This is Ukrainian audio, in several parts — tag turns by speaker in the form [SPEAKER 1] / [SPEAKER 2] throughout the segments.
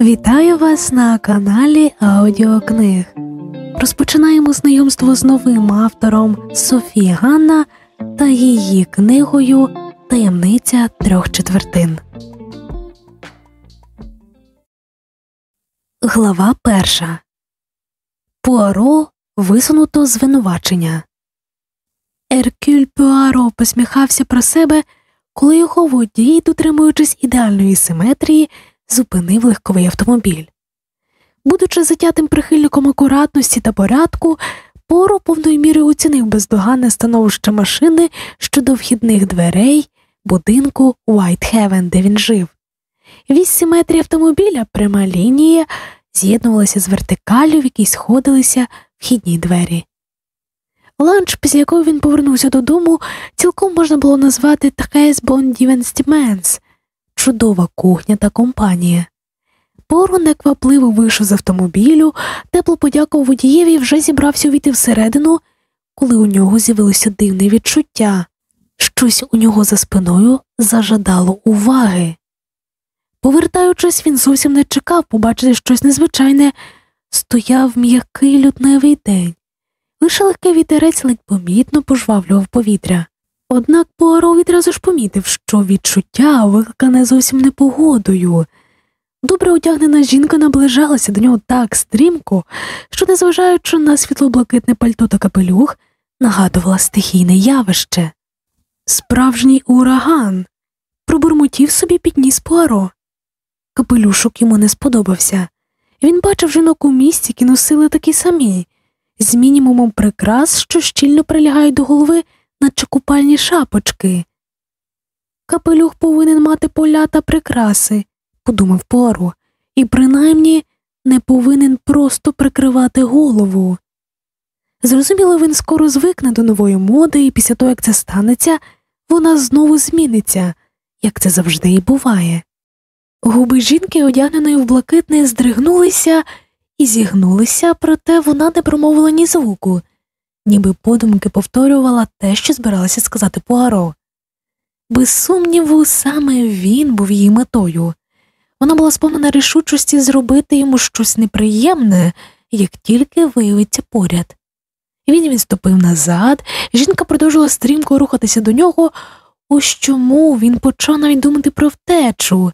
[SPEAKER 1] Вітаю вас на каналі Аудіокниг. Розпочинаємо знайомство з новим автором Софії Ганна та її книгою Таємниця трьох четвертин. Глава перша Пуаро висунуто звинувачення. Еркюль Пуаро посміхався про себе, коли його водій, дотримуючись ідеальної симетрії, зупинив легковий автомобіль. Будучи затятим прихильником акуратності та порядку, Поро повною мірою оцінив бездоганне становище машини щодо вхідних дверей будинку Уайтхевен, де він жив. Вісь симетрії автомобіля, пряма лінія, з'єднувалася з вертикалю, в якій сходилися вхідні двері. Ланч, після якого він повернувся додому, цілком можна було назвати Такес Бондівенстіменс чудова кухня та компанія. Поро неквапливо вийшов з автомобілю, тепло подякував водієві і вже зібрався увійти всередину, коли у нього з'явилося дивне відчуття. Щось у нього за спиною зажадало уваги. Повертаючись, він зовсім не чекав побачити щось незвичайне, стояв м'який лютневий день. Лише легкий вітерець ледь помітно пожвавлював повітря. Однак Пуаро відразу ж помітив, що відчуття викликане зовсім непогодою. Добре одягнена жінка наближалася до нього так стрімко, що, незважаючи на світлоблакитне пальто та капелюх, нагадувала стихійне явище. Справжній ураган пробурмотів собі підніс Пуаро. Капелюшок йому не сподобався. Він бачив жінок у місті, які носили такі самі, з мінімумом прикрас, що щільно прилягають до голови наче купальні шапочки. Капелюх повинен мати поля та прикраси, подумав Пуаро, і принаймні не повинен просто прикривати голову. Зрозуміло, він скоро звикне до нової моди, і після того, як це станеться, вона знову зміниться, як це завжди і буває. Губи жінки, одягненої в блакитне, здригнулися і зігнулися, проте вона не промовила ні звуку, ніби подумки повторювала те, що збиралася сказати Пуаро. Без сумніву, саме він був її метою. Вона була сповнена рішучості зробити йому щось неприємне, як тільки виявиться поряд. Він відступив назад, жінка продовжила стрімко рухатися до нього, ось чому він почав навіть думати про втечу.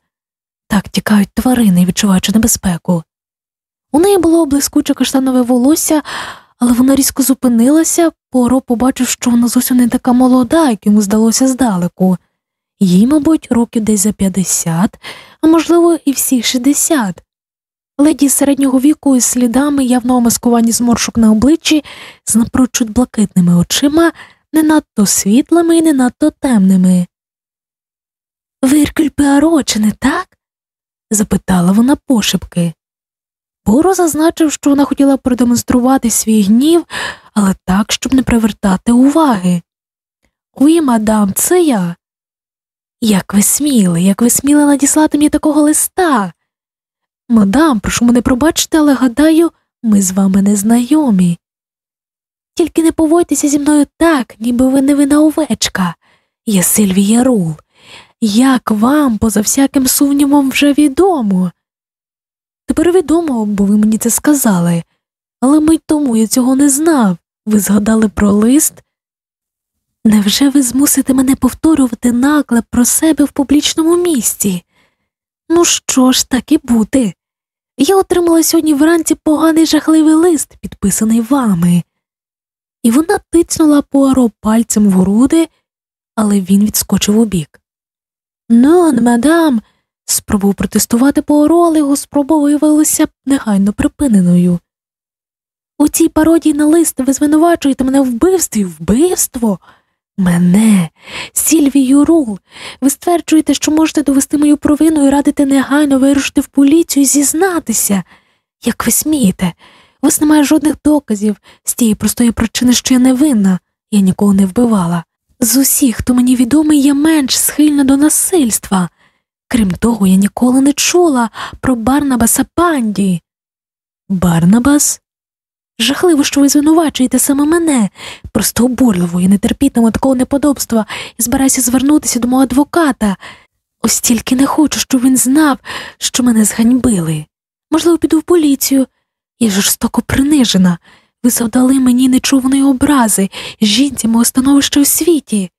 [SPEAKER 1] Так тікають тварини, відчуваючи небезпеку. У неї було блискуче каштанове волосся, але вона різко зупинилася, Поро побачив, що вона зовсім не така молода, як йому здалося здалеку. Їй, мабуть, років десь за 50, а можливо, і всі 60. Леді середнього віку із слідами явного маскування зморшок на обличчі, з напрочуд блакитними очима, не надто світлими і не надто темними. Виркюль Пеаро, чи не так? запитала вона пошепки. Боро зазначив, що вона хотіла продемонструвати свій гнів, але так, щоб не привертати уваги. Уй, мадам, це я. Як ви сміли, як ви сміли надіслати мені такого листа? Мадам, прошу мене пробачити, але гадаю, ми з вами не знайомі. Тільки не поводьтеся зі мною так, ніби ви невинна овечка. Я Сильвія Рул. Як вам, поза всяким сумнівом, вже відомо? Тепер відомо, бо ви мені це сказали, але мить тому я цього не знав. Ви згадали про лист? Невже ви змусите мене повторювати наклеп про себе в публічному місці? Ну що ж, так і бути. Я отримала сьогодні вранці поганий жахливий лист, підписаний вами. І вона тицнула Пуаро пальцем в груди, але він відскочив у бік. «Нон, мадам, Спробував протестувати Пуаро, але його спроба виявилася негайно припиненою. У цій пародії на лист ви звинувачуєте мене в вбивстві, вбивство. Мене, Сільвію Рул, ви стверджуєте, що можете довести мою провину і радите негайно вирушити в поліцію і зізнатися. Як ви смієте? У вас немає жодних доказів з тієї простої причини, що я не винна, я нікого не вбивала. З усіх, хто мені відомий, я менш схильна до насильства. Крім того, я ніколи не чула про Барнабаса Панді. Барнабас? Жахливо, що ви звинувачуєте саме мене. Просто обурливо, я не терпітиму такого неподобства і збираюся звернутися до мого адвоката. Ось тільки не хочу, щоб він знав, що мене зганьбили. Можливо, піду в поліцію. Я жорстоко принижена. Ви завдали мені нечуваної образи, жінці мого становища у світі.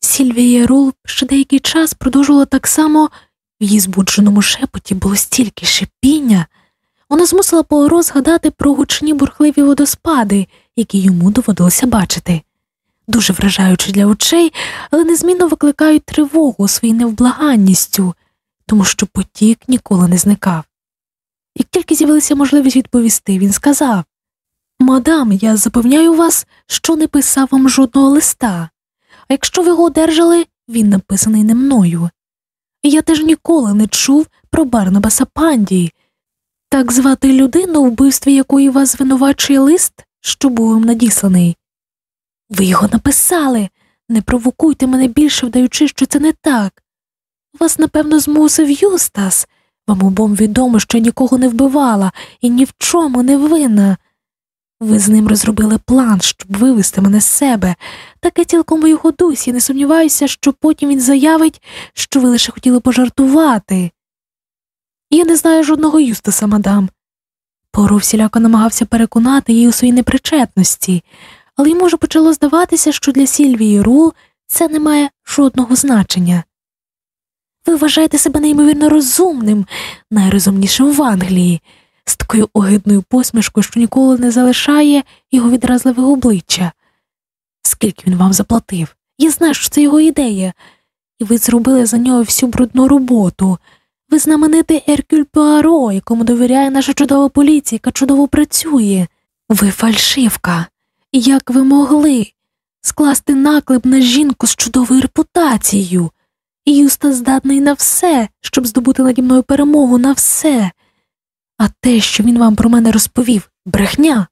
[SPEAKER 1] Сільвія Рул ще деякий час продовжувала так само, в її збудженому шепоті було стільки шипіння. Вона змусила Пуаро згадати про гучні бурхливі водоспади, які йому доводилося бачити. Дуже вражаючи для очей, але незмінно викликають тривогу своєю невблаганністю, тому що потік ніколи не зникав. Як тільки з'явилася можливість відповісти, він сказав Мадам, я запевняю вас, що не писав вам жодного листа, а якщо ви його одержали, він написаний не мною. Я теж ніколи не чув про Барнабаса Панді, так звати людину, вбивстві якої вас звинувачує лист, що був вам надісланий. Ви його написали, не провокуйте мене більше, вдаючи, що це не так. Вас, напевно, змусив Юстас. Вам обом відомо, що нікого не вбивала і ні в чому не винна. Ви з ним розробили план, щоб вивести мене з себе, таке цілком у його дусі, не сумніваюся, що потім він заявить, що ви лише хотіли пожартувати. Я не знаю жодного Юстаса, мадам. Поро всіляко намагався переконати її у своїй непричетності, але йому вже почало здаватися, що для Сільвії Рул це не має жодного значення. Ви вважаєте себе неймовірно розумним, найрозумнішим в Англії, з такою огидною посмішкою, що ніколи не залишає його відразливе обличчя. Скільки він вам заплатив? Я знаю, що це його ідея, і ви зробили за нього всю брудну роботу. Ви знаменитий Еркюль Пуаро, якому довіряє наша чудова поліція, яка чудово працює. Ви фальшивка. Як ви могли скласти наклеп на жінку з чудовою репутацією? Юста здатний на все, щоб здобути наді мною перемогу на все. А те, що він вам про мене розповів, брехня.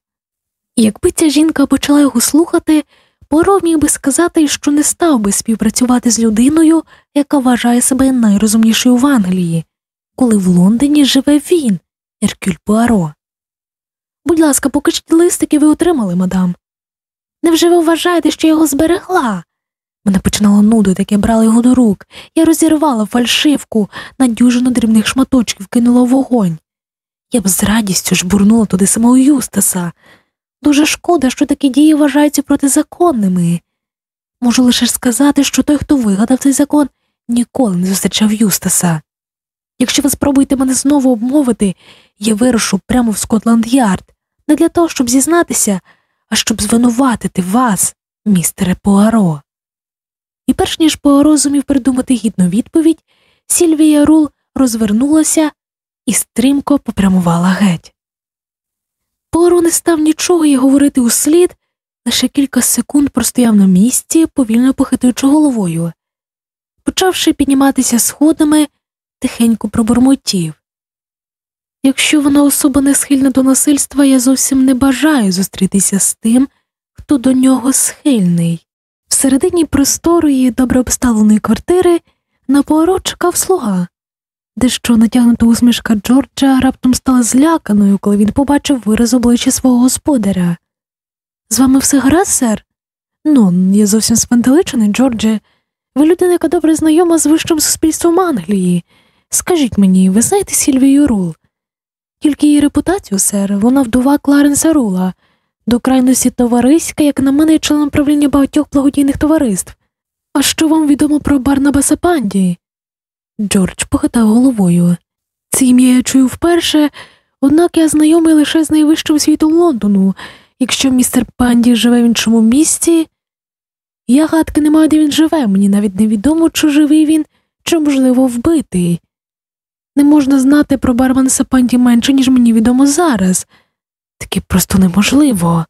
[SPEAKER 1] Якби ця жінка почала його слухати, Поро міг би сказати, що не став би співпрацювати з людиною, яка вважає себе найрозумнішою в Англії, коли в Лондоні живе він, Еркюль Пуаро. Будь ласка, покажіть листики ви отримали, мадам. Невже ви вважаєте, що я його зберегла? Мене починало нудити, як я брала його до рук. Я розірвала фальшивку на дюжину дрібних шматочків, кинула вогонь. Я б з радістю жбурнула туди самого Юстаса. Дуже шкода, що такі дії вважаються протизаконними. Можу лише сказати, що той, хто вигадав цей закон, ніколи не зустрічав Юстаса. Якщо ви спробуєте мене знову обмовити, я вирушу прямо в Скотланд Ярд, не для того, щоб зізнатися, а щоб звинуватити вас, містере Пуаро. І перш ніж Пуаро зумів придумати гідну відповідь, Сільвія Рул розвернулася і стрімко попрямувала геть. Пуаро не став нічого й говорити услід, лише кілька секунд простояв на місці, повільно похитуючи головою. Почавши підніматися сходами, тихенько пробурмотів. Якщо вона особа не схильна до насильства, я зовсім не бажаю зустрітися з тим, хто до нього схильний. Всередині просторої, добре обставленої квартири на Пуаро чекав слуга. Дещо натягнута усмішка Джорджа раптом стала зляканою, коли він побачив вираз обличчя свого господаря. З вами все гаразд, сер? Ну, я зовсім спантеличений, Джордже. Ви людина, яка добре знайома з вищим суспільством Англії. Скажіть мені, ви знаєте Сільвію Рул? Тільки її репутацію, сер, вона вдова Кларенса Рула, до крайності товариська, як на мене, членом правління багатьох благодійних товариств. А що вам відомо про Барнабаса Панді? Джордж похитав головою. Це ім'я я чую вперше, однак я знайомий лише з найвищим світом Лондону. Якщо містер Панді живе в іншому місті, я гадки не маю, де він живе, мені навіть невідомо, чи живий він, чи, можливо, вбитий. Не можна знати про Барнабаса Панді менше, ніж мені відомо зараз. Таке просто неможливо.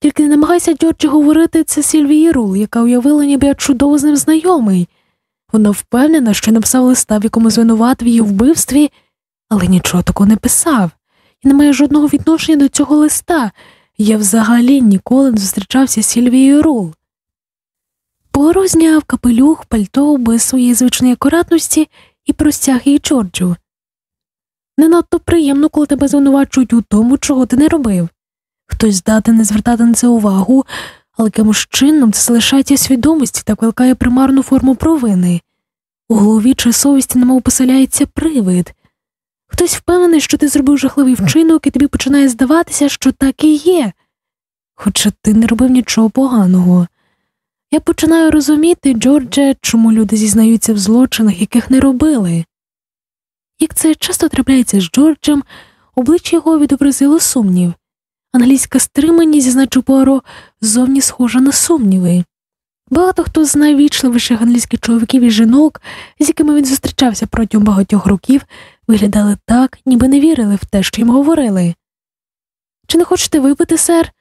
[SPEAKER 1] Тільки не намагайся Джорджі говорити це Сільвії Рул, яка уявила, ніби я чудово з ним знайомий. Вона впевнена, що написав листа, в якому звинуватив її у вбивстві, але нічого такого не писав, і не має жодного відношення до цього листа. Я взагалі ніколи не зустрічався з Сільвією Рул. Поро зняв капелюх, пальто без своєї звичної акуратності і простяг її Джорджу. Не надто приємно, коли тебе звинувачують у тому, чого ти не робив. Хтось здатен не звертати на це увагу, але якимось чином це залишається свідомості та викликає примарну форму провини. У голові чи совісті немов поселяється привид. Хтось впевнений, що ти зробив жахливий вчинок, і тобі починає здаватися, що так і є. Хоча ти не робив нічого поганого. Я починаю розуміти, Джордже, чому люди зізнаються в злочинах, яких не робили. Як це часто трапляється з Джорджем, обличчя його відобразило сумнів. Англійська стриманість, зазначив Пуаро, зовні схожа на сумніви. Багато хто з найвічливіших англійських чоловіків і жінок, з якими він зустрічався протягом багатьох років, виглядали так, ніби не вірили в те, що їм говорили. Чи не хочете випити, сер?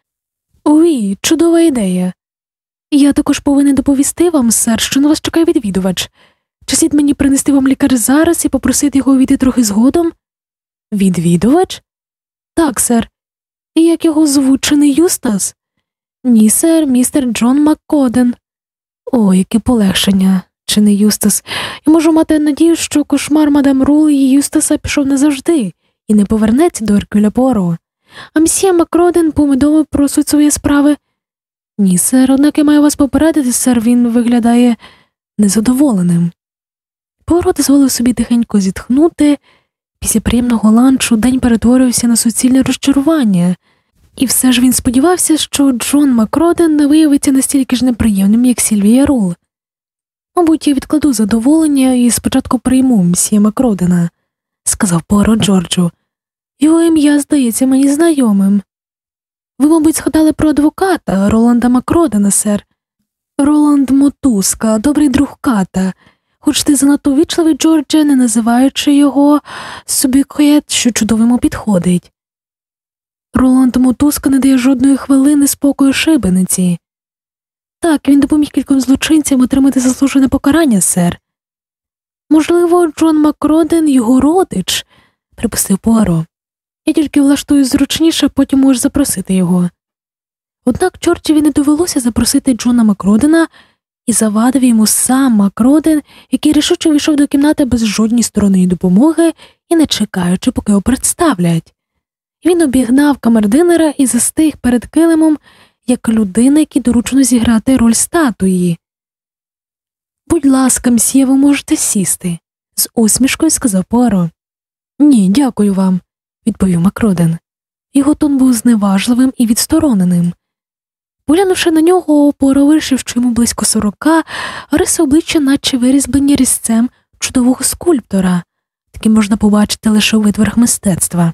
[SPEAKER 1] Уй, чудова ідея. Я також повинен доповісти вам, сер, що на вас чекає відвідувач. Чи слід мені принести вам лікар зараз і попросити його увійти трохи згодом? Відвідувач? Так, сер. Як його звучений Юстас? Ні, сер, містер Джон Маккоден. О, яке полегшення, чи не Юстас. Я можу мати надію, що кошмар мадам Рул і Юстаса пішов назавжди і не повернеться до Еркюля Поро. А мсьє Макроден помидово про суть свої справи. Ні, сер, однак я маю вас попередити, сер, він виглядає незадоволеним. Поро дозволив собі тихенько зітхнути. Після приємного ланчу день перетворився на суцільне розчарування, і все ж він сподівався, що Джон Макроден не виявиться настільки ж неприємним, як Сільвія Рул. Мабуть, я відкладу задоволення і спочатку прийму мсьє Макродена, сказав Поро Джорджу. Його ім'я здається мені знайомим. Ви, мабуть, згадали про адвоката Роланда Макродена, сер. Роланд Мотуска, добрий друг ката, хоч ти занадто вічливий, Джордже, не називаючи його собі коєт, що чудово йому підходить. Роланд Мотуска не дає жодної хвилини спокою шибениці. Так, він допоміг кільком злочинцям отримати заслужене покарання, сер. Можливо, Джон Макроден його родич, припустив Пуаро. Я тільки влаштую зручніше, потім можеш запросити його. Однак Чорчеві не довелося запросити Джона Макродена і завадив йому сам Макроден, який рішуче війшов до кімнати без жодної сторонної допомоги і не чекаючи, поки його представлять. Він обігнав камердинера і застиг перед килимом, як людина, якій доручено зіграти роль статуї. Будь ласка, мсьє, ви можете сісти, з усмішкою сказав Пуаро. Ні, дякую вам, відповів Макроден. Його тон був зневажливим і відстороненим. Поглянувши на нього, що йому близько сорока, риси обличчя наче вирізблені різцем чудового скульптора, такі можна побачити лише у витворах мистецтва.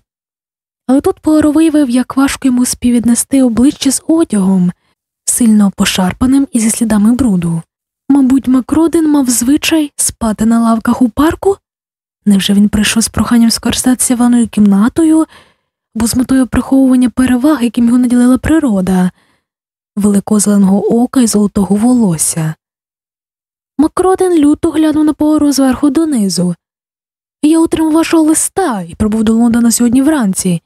[SPEAKER 1] Але тут Пуаро виявив, як важко йому співвіднести обличчя з одягом, сильно пошарпаним і зі слідами бруду. Мабуть, Макродин мав звичай спати на лавках у парку? Невже він прийшов з проханням скористатися ванною кімнатою або з метою приховування переваг, яким його наділила природа, великозеленого ока і золотого волосся? Макродин люто глянув на Пуаро зверху донизу. Я отримав вашого листа і прибув до Лондона сьогодні вранці.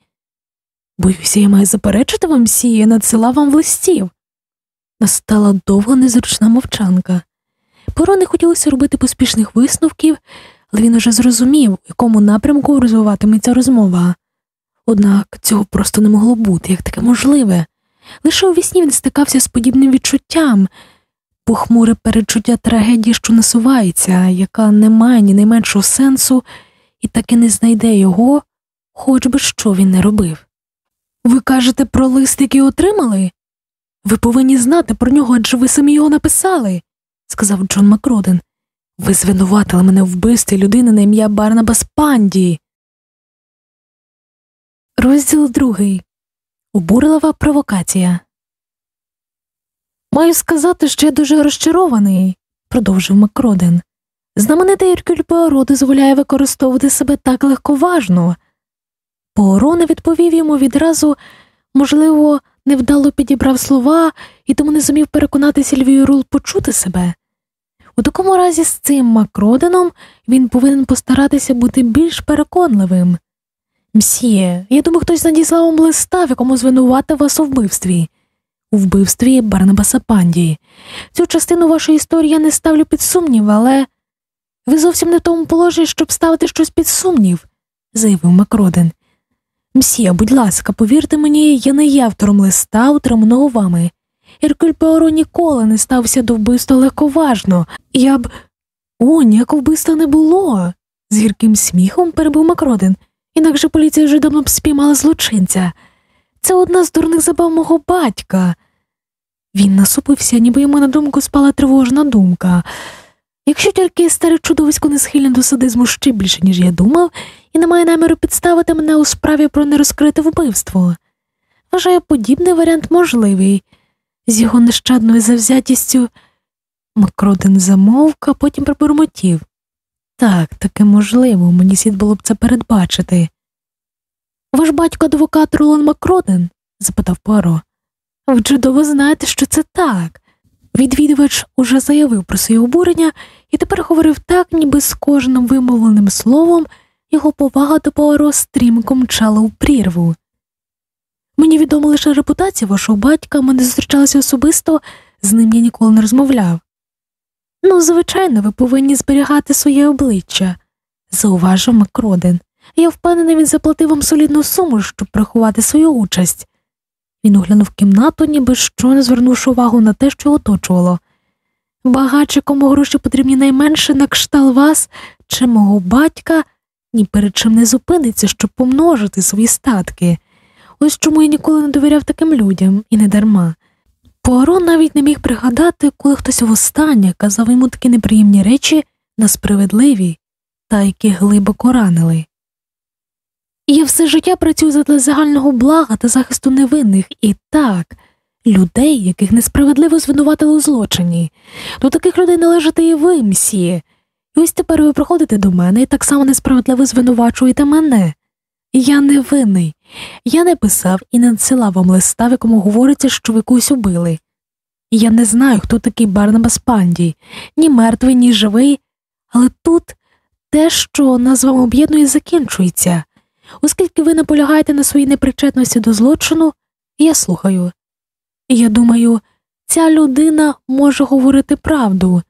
[SPEAKER 1] Боюся, я маю заперечити вам сі, я надсилав вам в листів. Настала довга незручна мовчанка. Поро не хотілося робити поспішних висновків, але він уже зрозумів, у якому напрямку розвиватиметься розмова. Однак цього просто не могло бути, як таке можливе. Лише у вісні він стикався з подібним відчуттям, похмуре передчуття трагедії, що насувається, яка не має ні найменшого сенсу, і таки не знайде його, хоч би що він не робив. Ви кажете про лист, який отримали? Ви повинні знати про нього, адже ви самі його написали, сказав Джон Макроден. Ви звинуватили мене в вбивстві людини на ім'я Барнабас Панді. Розділ другий. Обурлива провокація. Маю сказати, що я дуже розчарований, продовжив Макроден. Знаменитий Іркюль Пуаро дозволяє використовувати себе так легковажно. Пуаро не відповів йому відразу, можливо, невдало підібрав слова і тому не зумів переконати Сільвію Рул почути себе. У такому разі з цим Макроденом він повинен постаратися бути більш переконливим. Мсьє, я думаю, хтось надіслав вам листа, в якому звинуватив вас у вбивстві, у вбивстві Барнабаса Панді. Цю частину вашої історії я не ставлю під сумнів, але ви зовсім не в тому положенні, щоб ставити щось під сумнів, заявив Макроден. Мсьє, будь ласка, повірте мені, я не є автором листа, утриманого вами. Іркюль Пеоро ніколи не стався до вбивства легковажно. Я б. О, ніякого вбивства не було. з гірким сміхом перебив Макроден. Інакше поліція вже давно б спіймала злочинця. Це одна з дурних забав мого батька. Він насупився, ніби йому на думку спала тривожна думка. Якщо тільки старе чудовисько не схильне до садизму ще більше, ніж я думав, і не має наміру підставити мене у справі про нерозкрите вбивство. Вважаю, подібний варіант можливий, з його нещадною завзятістю. Макродин замовк, а потім пробурмотів. Так, таке можливо, мені слід було б це передбачити. Ваш батько адвокат Ролан Макроден? запитав Пуаро. Ви чудово знаєте, що це так. Відвідувач уже заявив про своє обурення і тепер говорив так, ніби з кожним вимовленим словом його повага до Пуаро стрімко мчала у прірву. Мені відома лише репутація вашого батька, ми не зустрічалися особисто, з ним я ніколи не розмовляв. Ну, звичайно, ви повинні зберігати своє обличчя, зауважив Макроден. Я впевнений, він заплатив вам солідну суму, щоб приховати свою участь. Він оглянув кімнату, ніби що не звернувши увагу на те, що оточувало. Багаче, кому гроші потрібні найменше на кшталт вас чи мого батька, ні перед чим не зупиниться, щоб помножити свої статки. Ось чому я ніколи не довіряв таким людям і не дарма. Пуаро навіть не міг пригадати, коли хтось востаннє казав йому такі неприємні речі на справедливі, та які глибоко ранили. Я все життя працюю задля загального блага та захисту невинних і так, людей, яких несправедливо звинуватили у злочині. До таких людей належите і ви, мсьє. І ось тепер ви приходите до мене і так само несправедливо звинувачуєте мене. Я не винний. Я не писав і не надсилав вам листа, в якому говориться, що ви когось убили. Я не знаю, хто такий Барнабас Панді, ні мертвий, ні живий, але тут те, що нас з вами об'єднує, закінчується. Оскільки ви наполягаєте на своїй непричетності до злочину, я слухаю. Я думаю, ця людина може говорити правду.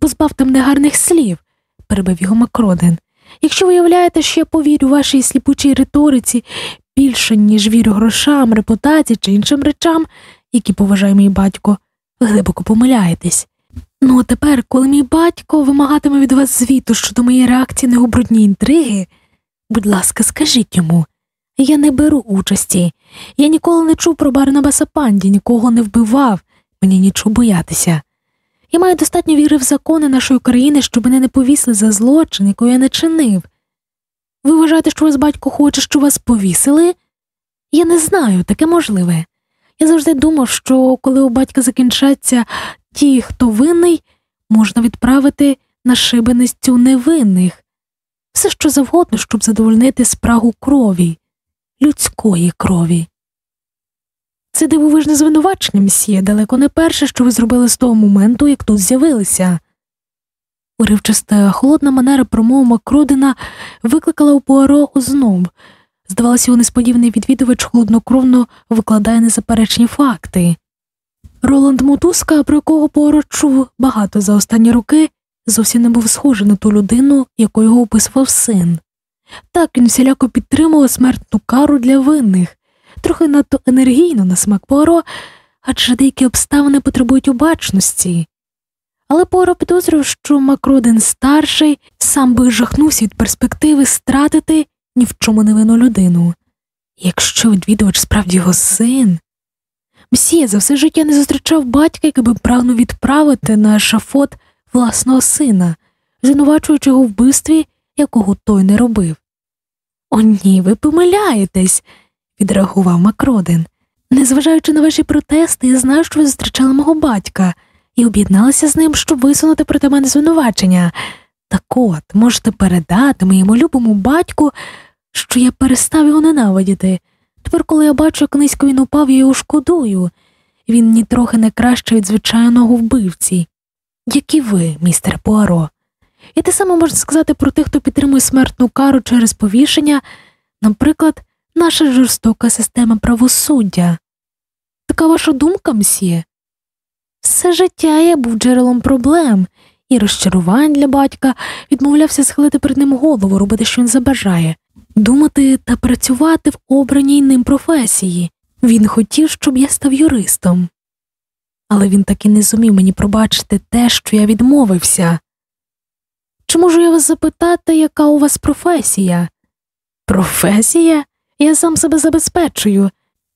[SPEAKER 1] Позбавте мене гарних слів, перебив його Макроден. Якщо виявляєте, що я повірю вашій сліпучій риториці більше, ніж вірю грошам, репутації чи іншим речам, які поважає мій батько, ви глибоко помиляєтесь. Ну а тепер, коли мій батько вимагатиме від вас звіту щодо моєї реакції на обрудні інтриги, будь ласка, скажіть йому. Я не беру участі. Я ніколи не чув про Барнабаса Панді, нікого не вбивав, мені нічого боятися. Я маю достатньо віри в закони нашої країни, щоб мене не повісили за злочин, який я не чинив. Ви вважаєте, що вас батько хоче, щоб вас повісили? Я не знаю, таке можливе. Я завжди думав, що коли у батька закінчаться ті, хто винний, можна відправити на шибеницю невинних, все що завгодно, щоб задовольнити спрагу крові, людської крові. Це дивовижне звинувачення, мсьє, далеко не перше, що ви зробили з того моменту, як тут з'явилися. Уривчаста холодна манера промови Макродена викликала у Пуаро озноб. Здавалося, його несподіваний відвідувач холоднокровно викладає незаперечні факти. Роланд Мотузка, про якого Пуаро чув багато за останні роки, зовсім не був схожий на ту людину, яку його описував син. Так він всіляко підтримував смертну кару для винних, трохи надто енергійно на смак Пуаро, адже деякі обставини потребують обачності. Але Пуаро підозрював, що Макроден старший сам би жахнувся від перспективи стратити ні в чому невинну людину. Якщо відвідувач справді його син. Мсія за все життя не зустрічав батька, який би прагнув відправити на шафот власного сина, звинувачуючи його вбивстві, якого той не робив. О, ні, ви помиляєтесь, відреагував Макроден. Незважаючи на ваші протести, я знаю, що ви зустрічали мого батька і об'єдналися з ним, щоб висунути проти мене звинувачення. Так от можете передати моєму любому батьку, що я перестав його ненавидіти. Тепер, коли я бачу, як низько він упав, я його шкодую. Він нітрохи не краще від звичайного вбивці, як і ви, містер Пуаро. І те саме можна сказати про тих, хто підтримує смертну кару через повішення, наприклад, наша жорстока система правосуддя. Така ваша думка, мсьє? Все життя я був джерелом проблем і розчарувань для батька, відмовлявся схилити перед ним голову, робити, що він забажає, думати та працювати в обраній ним професії. Він хотів, щоб я став юристом. Але він таки не зумів мені пробачити те, що я відмовився. Чи можу я вас запитати, яка у вас професія? Професія? Я сам себе забезпечую.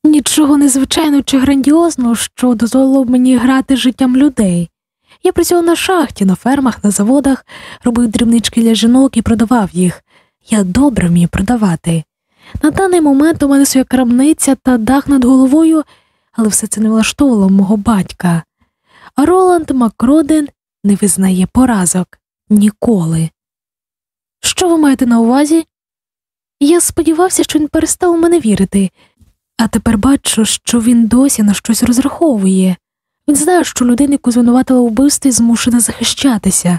[SPEAKER 1] Нічого незвичайного чи грандіозного, що дозволило б мені грати життям людей. Я працював на шахті, на фермах, на заводах, робив дрібнички для жінок і продавав їх. Я добре вмію продавати. На даний момент у мене своя крамниця та дах над головою, але все це не влаштовувало мого батька. Роланд Макроден не визнає поразок ніколи. Що ви маєте на увазі? Я сподівався, що він перестав у мене вірити, а тепер бачу, що він досі на щось розраховує. Він знає, що людина, яку звинуватила вбивстві, змушена захищатися.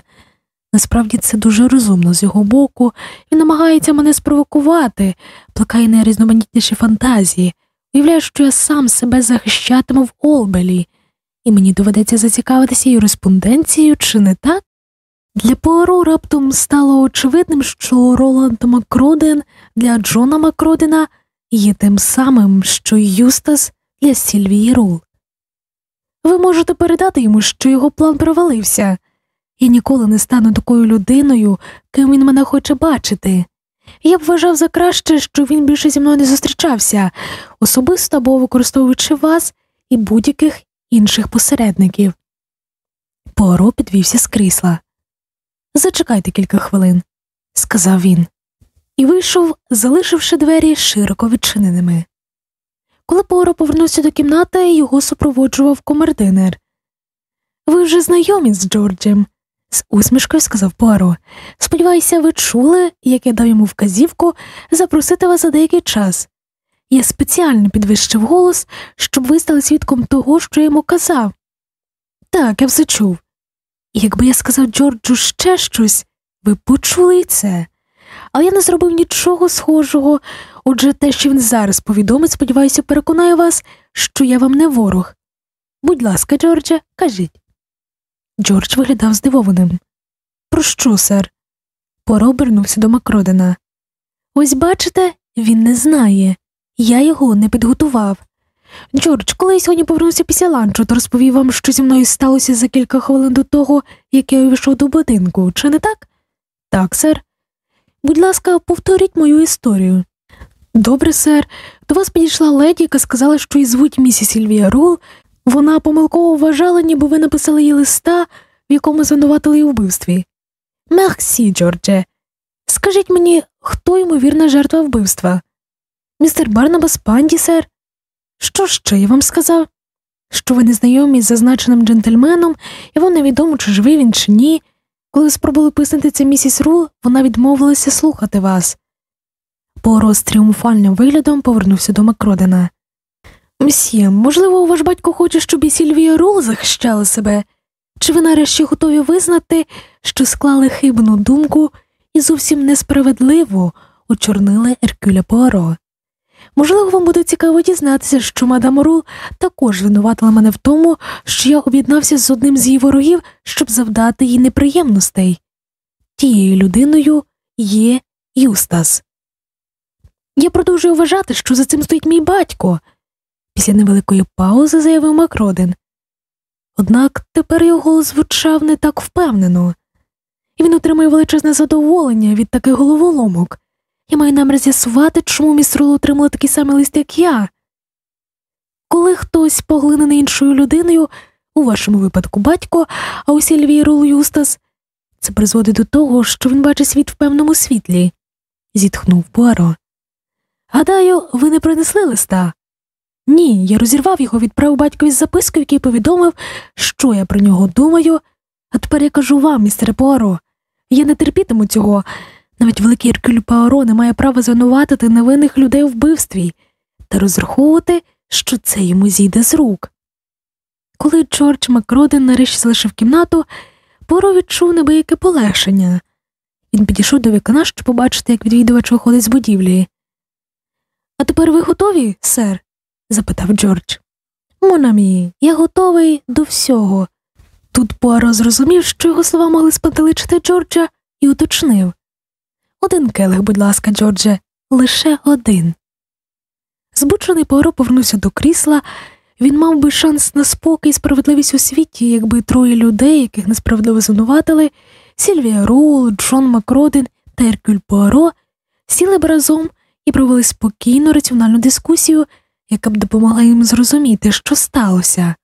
[SPEAKER 1] Насправді це дуже розумно з його боку, він намагається мене спровокувати, плакає найрізноманітніші фантазії, уявляє, що я сам себе захищатиму в Олбелі, і мені доведеться зацікавитися юриспонденцією, чи не так? Для Пуаро раптом стало очевидним, що Роланд Макроден для Джона Макродена є тим самим, що й Юстас для Сільвії Рул. Ви можете передати йому, що його план провалився. Я ніколи не стану такою людиною, ким він мене хоче бачити. Я б вважав за краще, що він більше зі мною не зустрічався, особисто або використовуючи вас і будь-яких інших посередників. Пуаро підвівся з крісла. Зачекайте кілька хвилин, сказав він, і вийшов, залишивши двері широко відчиненими. Коли Пуаро повернувся до кімнати, його супроводжував комердинер. Ви вже знайомі з Джорджем, з усмішкою сказав Пуаро. Сподіваюся, ви чули, як я дав йому вказівку запросити вас за деякий час. Я спеціально підвищив голос, щоб ви стали свідком того, що я йому казав. Так, я все чув. Якби я сказав Джорджу ще щось, ви почули це. Але я не зробив нічого схожого, отже, те, що він зараз повідомить, сподіваюся, переконає вас, що я вам не ворог. Будь ласка, Джордже, кажіть. Джордж виглядав здивованим. Про що, сер? Поро обернувся до Макродена. Ось бачите, він не знає. Я його не підготував. Джордж, коли я сьогодні повернувся після ланчу, то розповів вам, що зі мною сталося за кілька хвилин до того, як я увійшов до будинку, чи не так? Так, сер. Будь ласка, повторіть мою історію. Добре, сер. До вас підійшла леді, яка сказала, що її звуть місіс Сільвія Рул. Вона помилково вважала, ніби ви написали їй листа, в якому звинуватили її у вбивстві. Мерсі, Джордже. Скажіть мені, хто ймовірна жертва вбивства? Містер Барнабас Панді, сер. Що ще я вам сказав? Що ви не знайомі з зазначеним джентльменом, і вам невідомо, чи живий він, чи ні. Коли спробували пояснити це місіс Рул, вона відмовилася слухати вас. Поро з тріумфальним виглядом повернувся до Макродена. Мсьє, можливо, ваш батько хоче, щоб і Сільвія Рул захищала себе, чи ви нарешті готові визнати, що склали хибну думку і зовсім несправедливо очорнили Еркюля Пуаро? Можливо, вам буде цікаво дізнатися, що мадам Рул також винуватила мене в тому, що я об'єднався з одним з її ворогів, щоб завдати їй неприємностей. Тією людиною є Юстас. Я продовжую вважати, що за цим стоїть мій батько. Після невеликої паузи заявив Макроден. Однак тепер його голос звучав не так впевнено, і він отримує величезне задоволення від таких головоломок. Я маю намір з'ясувати, чому міс Рул отримала такий самий лист, як я. Коли хтось поглинений іншою людиною, у вашому випадку батько, а у Сільвії Рул Юстас, це призводить до того, що він бачить світ в певному світлі, зітхнув Пуаро. Гадаю, ви не принесли листа. Ні, я розірвав його, відправив батькові з запискою, в якій повідомив, що я про нього думаю. А тепер я кажу вам, містере Пуаро, я не терпітиму цього. Навіть великий Еркюль Пуаро не має права звинуватити невинних людей у вбивстві та розраховувати, що це йому зійде з рук. Коли Джордж Макроден нарешті залишив кімнату, Пуаро відчув небияке полегшення. Він підійшов до вікна, щоб побачити, як відвідувач виходить з будівлі. А тепер ви готові, сер? запитав Джордж. Монамі, я готовий до всього. Тут Пуаро зрозумів, що його слова могли спантеличити Джорджа, і уточнив один келих, будь ласка, Джордже, лише один. Збучений Пуаро повернувся до крісла. Він мав би шанс на спокій і справедливість у світі, якби троє людей, яких несправедливо звинуватили, Сільвія Рул, Джон Макроден та Еркюль Пуаро, сіли б разом і провели спокійну раціональну дискусію, яка б допомогла їм зрозуміти, що сталося.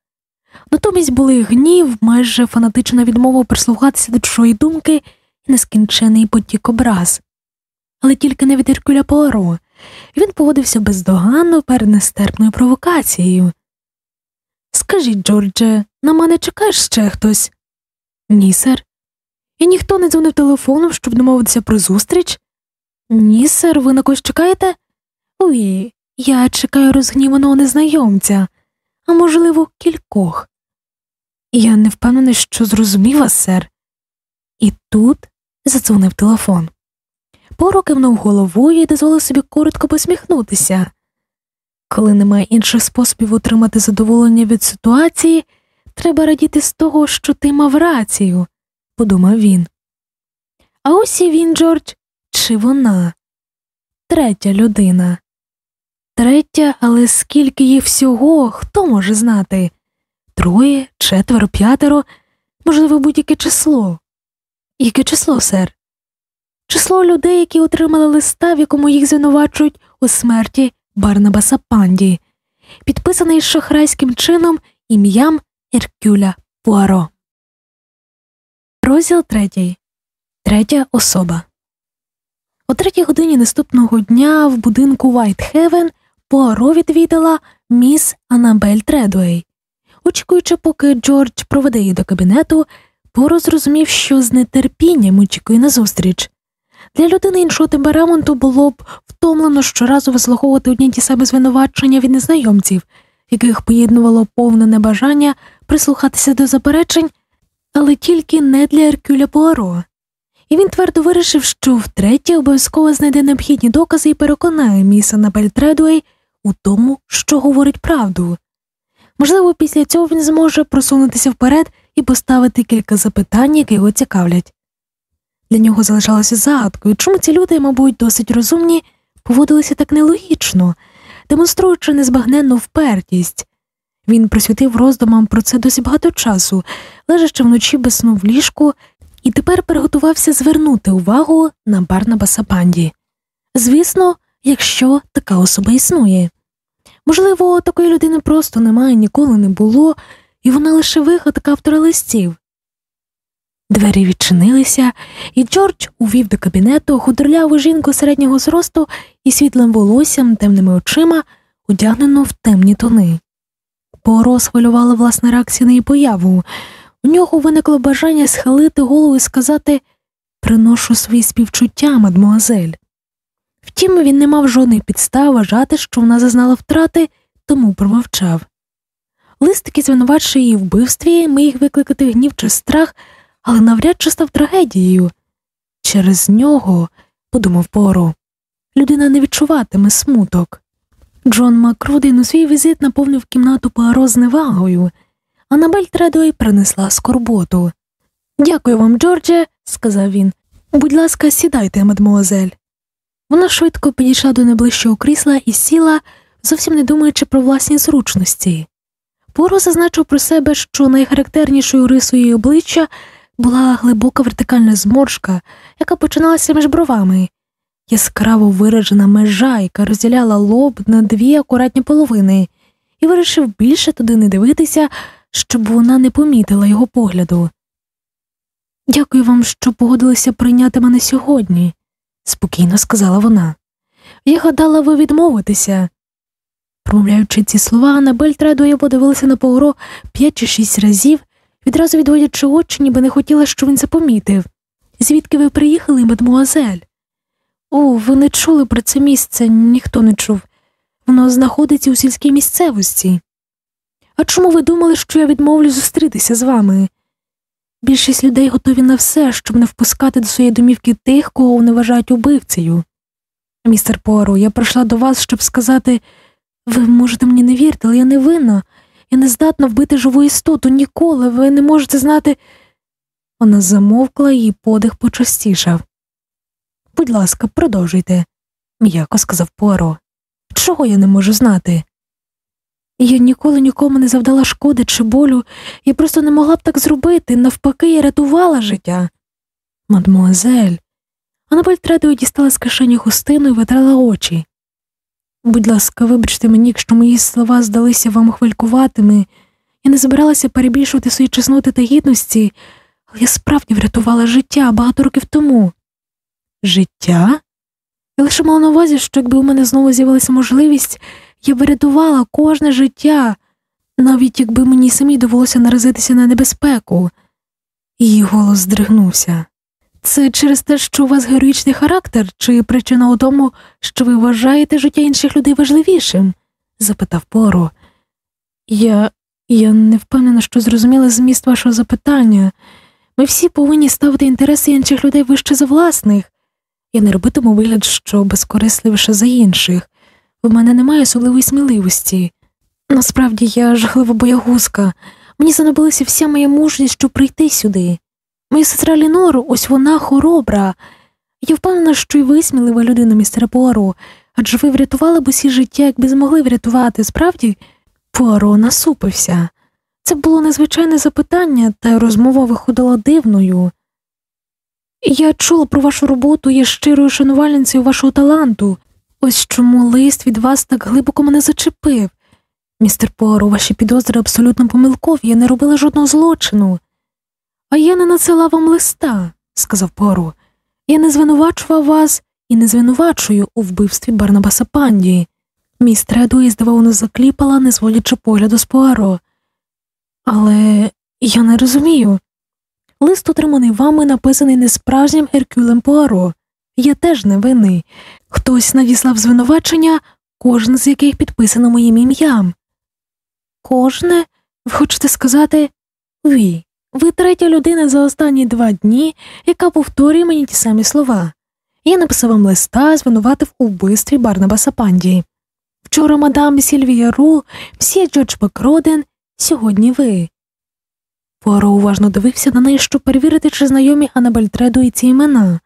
[SPEAKER 1] Натомість були гнів, майже фанатична відмова прислухатися до чужої думки і нескінчений потік образ. Але тільки не від Іркюля Пуаро. Він поводився бездоганно перед нестерпною провокацією. Скажіть, Джордже, на мене чекаєш ще хтось? Ні, сер. І ніхто не дзвонив телефоном, щоб домовитися про зустріч? Ні, сер, ви на когось чекаєте? Ой, я чекаю розгніваного незнайомця, а можливо, кількох. Я не впевнений, що зрозумів вас, сер. І тут задзвонив телефон. Поро кивнув головою і дозволив собі коротко посміхнутися. Коли немає інших способів отримати задоволення від ситуації, треба радіти з того, що ти мав рацію, подумав він. А ось і він, Джордж, чи вона? Третя людина. Третя, але скільки їх всього, хто може знати? Троє, четверо, п'ятеро, можливо, будь-яке число. Яке число, сер? Число людей, які отримали листа, в якому їх звинувачують у смерті Барнабаса Панді, підписаний шахрайським чином ім'ям Еркюля Пуаро. Розділ третій. Третя особа. О третій годині наступного дня в будинку Вайтхевен Пуаро відвідала міс Анабель Тредуей. Очікуючи, поки Джордж проведе її до кабінету, Поро зрозумів, що з нетерпінням очікує на зустріч. Для людини іншого темпераменту було б втомлено щоразу вислуховувати одні ті самі звинувачення від незнайомців, яких поєднувало повне небажання прислухатися до заперечень, але тільки не для Еркюля Пуаро. І він твердо вирішив, що втретє обов'язково знайде необхідні докази і переконає міса Набель Тредуей у тому, що говорить правду. Можливо, після цього він зможе просунутися вперед і поставити кілька запитань, які його цікавлять. Для нього залишалося загадкою, чому ці люди, мабуть, досить розумні, поводилися так нелогічно, демонструючи незбагненну впертість. Він присвятив роздумам про це досить багато часу, лежачи вночі без сну в ліжку, і тепер приготувався звернути увагу на Барнабаса Панді. Звісно, якщо така особа існує. Можливо, такої людини просто немає, ніколи не було, і вона лише вигадка автора листів. Двері відчинилися, і Джордж увів до кабінету худорляву жінку середнього зросту і світлим волоссям, темними очима, одягнену в темні тони. Поро схвилювала власна реакція на її появу. У нього виникло бажання схилити голову і сказати приношу свої співчуття, мадмуазель. Втім, він не мав жодних підстав вважати, що вона зазнала втрати, тому промовчав. Листики звинувачує її вбивстві, міг викликати гнів чи страх але навряд чи став трагедією. Через нього, подумав Поро, людина не відчуватиме смуток. Джон Макрудин у свій візит наповнив кімнату Пуаро з невагою, Анабель Тредой принесла скорботу. Дякую вам, Джордже, сказав він. Будь ласка, сідайте, мадмуазель. Вона швидко підійшла до найближчого крісла і сіла, зовсім не думаючи про власні зручності. Поро зазначив про себе, що найхарактернішою рисою її обличчя була глибока вертикальна зморшка, яка починалася між бровами, яскраво виражена межа, яка розділяла лоб на дві акуратні половини, і вирішив більше туди не дивитися, щоб вона не помітила його погляду. Дякую вам, що погодилися прийняти мене сьогодні, спокійно сказала вона. Я гадала, ви відмовитеся. Промовляючи ці слова, Анабель Тредує подивилася на Погро п'ять чи шість разів відразу відводячи очі, ніби не хотіла, щоб він запомітив. Звідки ви приїхали, мадмуазель? О, ви не чули про це місце, ніхто не чув. Воно знаходиться у сільській місцевості. А чому ви думали, що я відмовлю зустрітися з вами? Більшість людей готові на все, щоб не впускати до своєї домівки тих, кого вони вважають убивцею. Містер Пуаро, я прийшла до вас, щоб сказати ви можете мені не вірити, але я не винна. Я не здатна вбити живу істоту ніколи, ви не можете знати. Вона замовкла і подих почастішав. Будь ласка, продовжуйте, м'яко сказав Пуаро. Чого я не можу знати? Я ніколи нікому не завдала шкоди чи болю, я просто не могла б так зробити, навпаки, я рятувала життя. Мадмуазель. Анабель Тредвей дістала з кишені хустину і витрала очі. Будь ласка, вибачте мені, якщо мої слова здалися вам хвалькуватими. Я не збиралася перебільшувати свої чесноти та гідності, але я справді врятувала життя багато років тому. Життя? Я лише мала на увазі, що якби у мене знову з'явилася можливість, я б врятувала кожне життя, навіть якби мені самі довелося наразитися на небезпеку. Її голос здригнувся. Це через те, що у вас героїчний характер, чи причина у тому, що ви вважаєте життя інших людей важливішим? запитав Поро. Я я не впевнена, що зрозуміла зміст вашого запитання. Ми всі повинні ставити інтереси інших людей вище за власних. Я не робитиму вигляд, що безкорисливіше за інших. В мене немає особливої сміливості. Насправді я жахлива боягузка. Мені знадобилася вся моя мужність, щоб прийти сюди. Моя сестра Лінор, ось вона хоробра. Я впевнена, що й ви смілива людина, містере Пуаро, адже ви врятували б чиєсь життя, якби змогли врятувати, справді? Пуаро насупився. Це було незвичайне запитання, та розмова виходила дивною. Я чула про вашу роботу є щирою шанувальницею вашого таланту. Ось чому лист від вас так глибоко мене зачепив. Містер Пуаро, ваші підозри абсолютно помилкові, я не робила жодного злочину. А я не надсилав вам листа, сказав Пуаро. Я не звинувачував вас і не звинувачую у вбивстві Барнабаса Панді. Містер Едуї здивовано закліпала, не зводячи погляду з Пуаро. Але я не розумію. Лист, отриманий вами, написаний не справжнім Еркюлем Пуаро. Я теж не винний. Хтось надіслав звинувачення, кожен з яких підписано моїм ім'ям. Кожне, ви хочете сказати, «Ві». Ви третя людина за останні два дні, яка повторює мені ті самі слова. Я написав вам листа, звинуватив у вбивстві Барнабаса Панді. Вчора мадам Сільвія Ру, всі Джордж Макроден, сьогодні ви. Пуаро уважно дивився на неї, щоб перевірити, чи знайомі Анабель Треду і ці імена,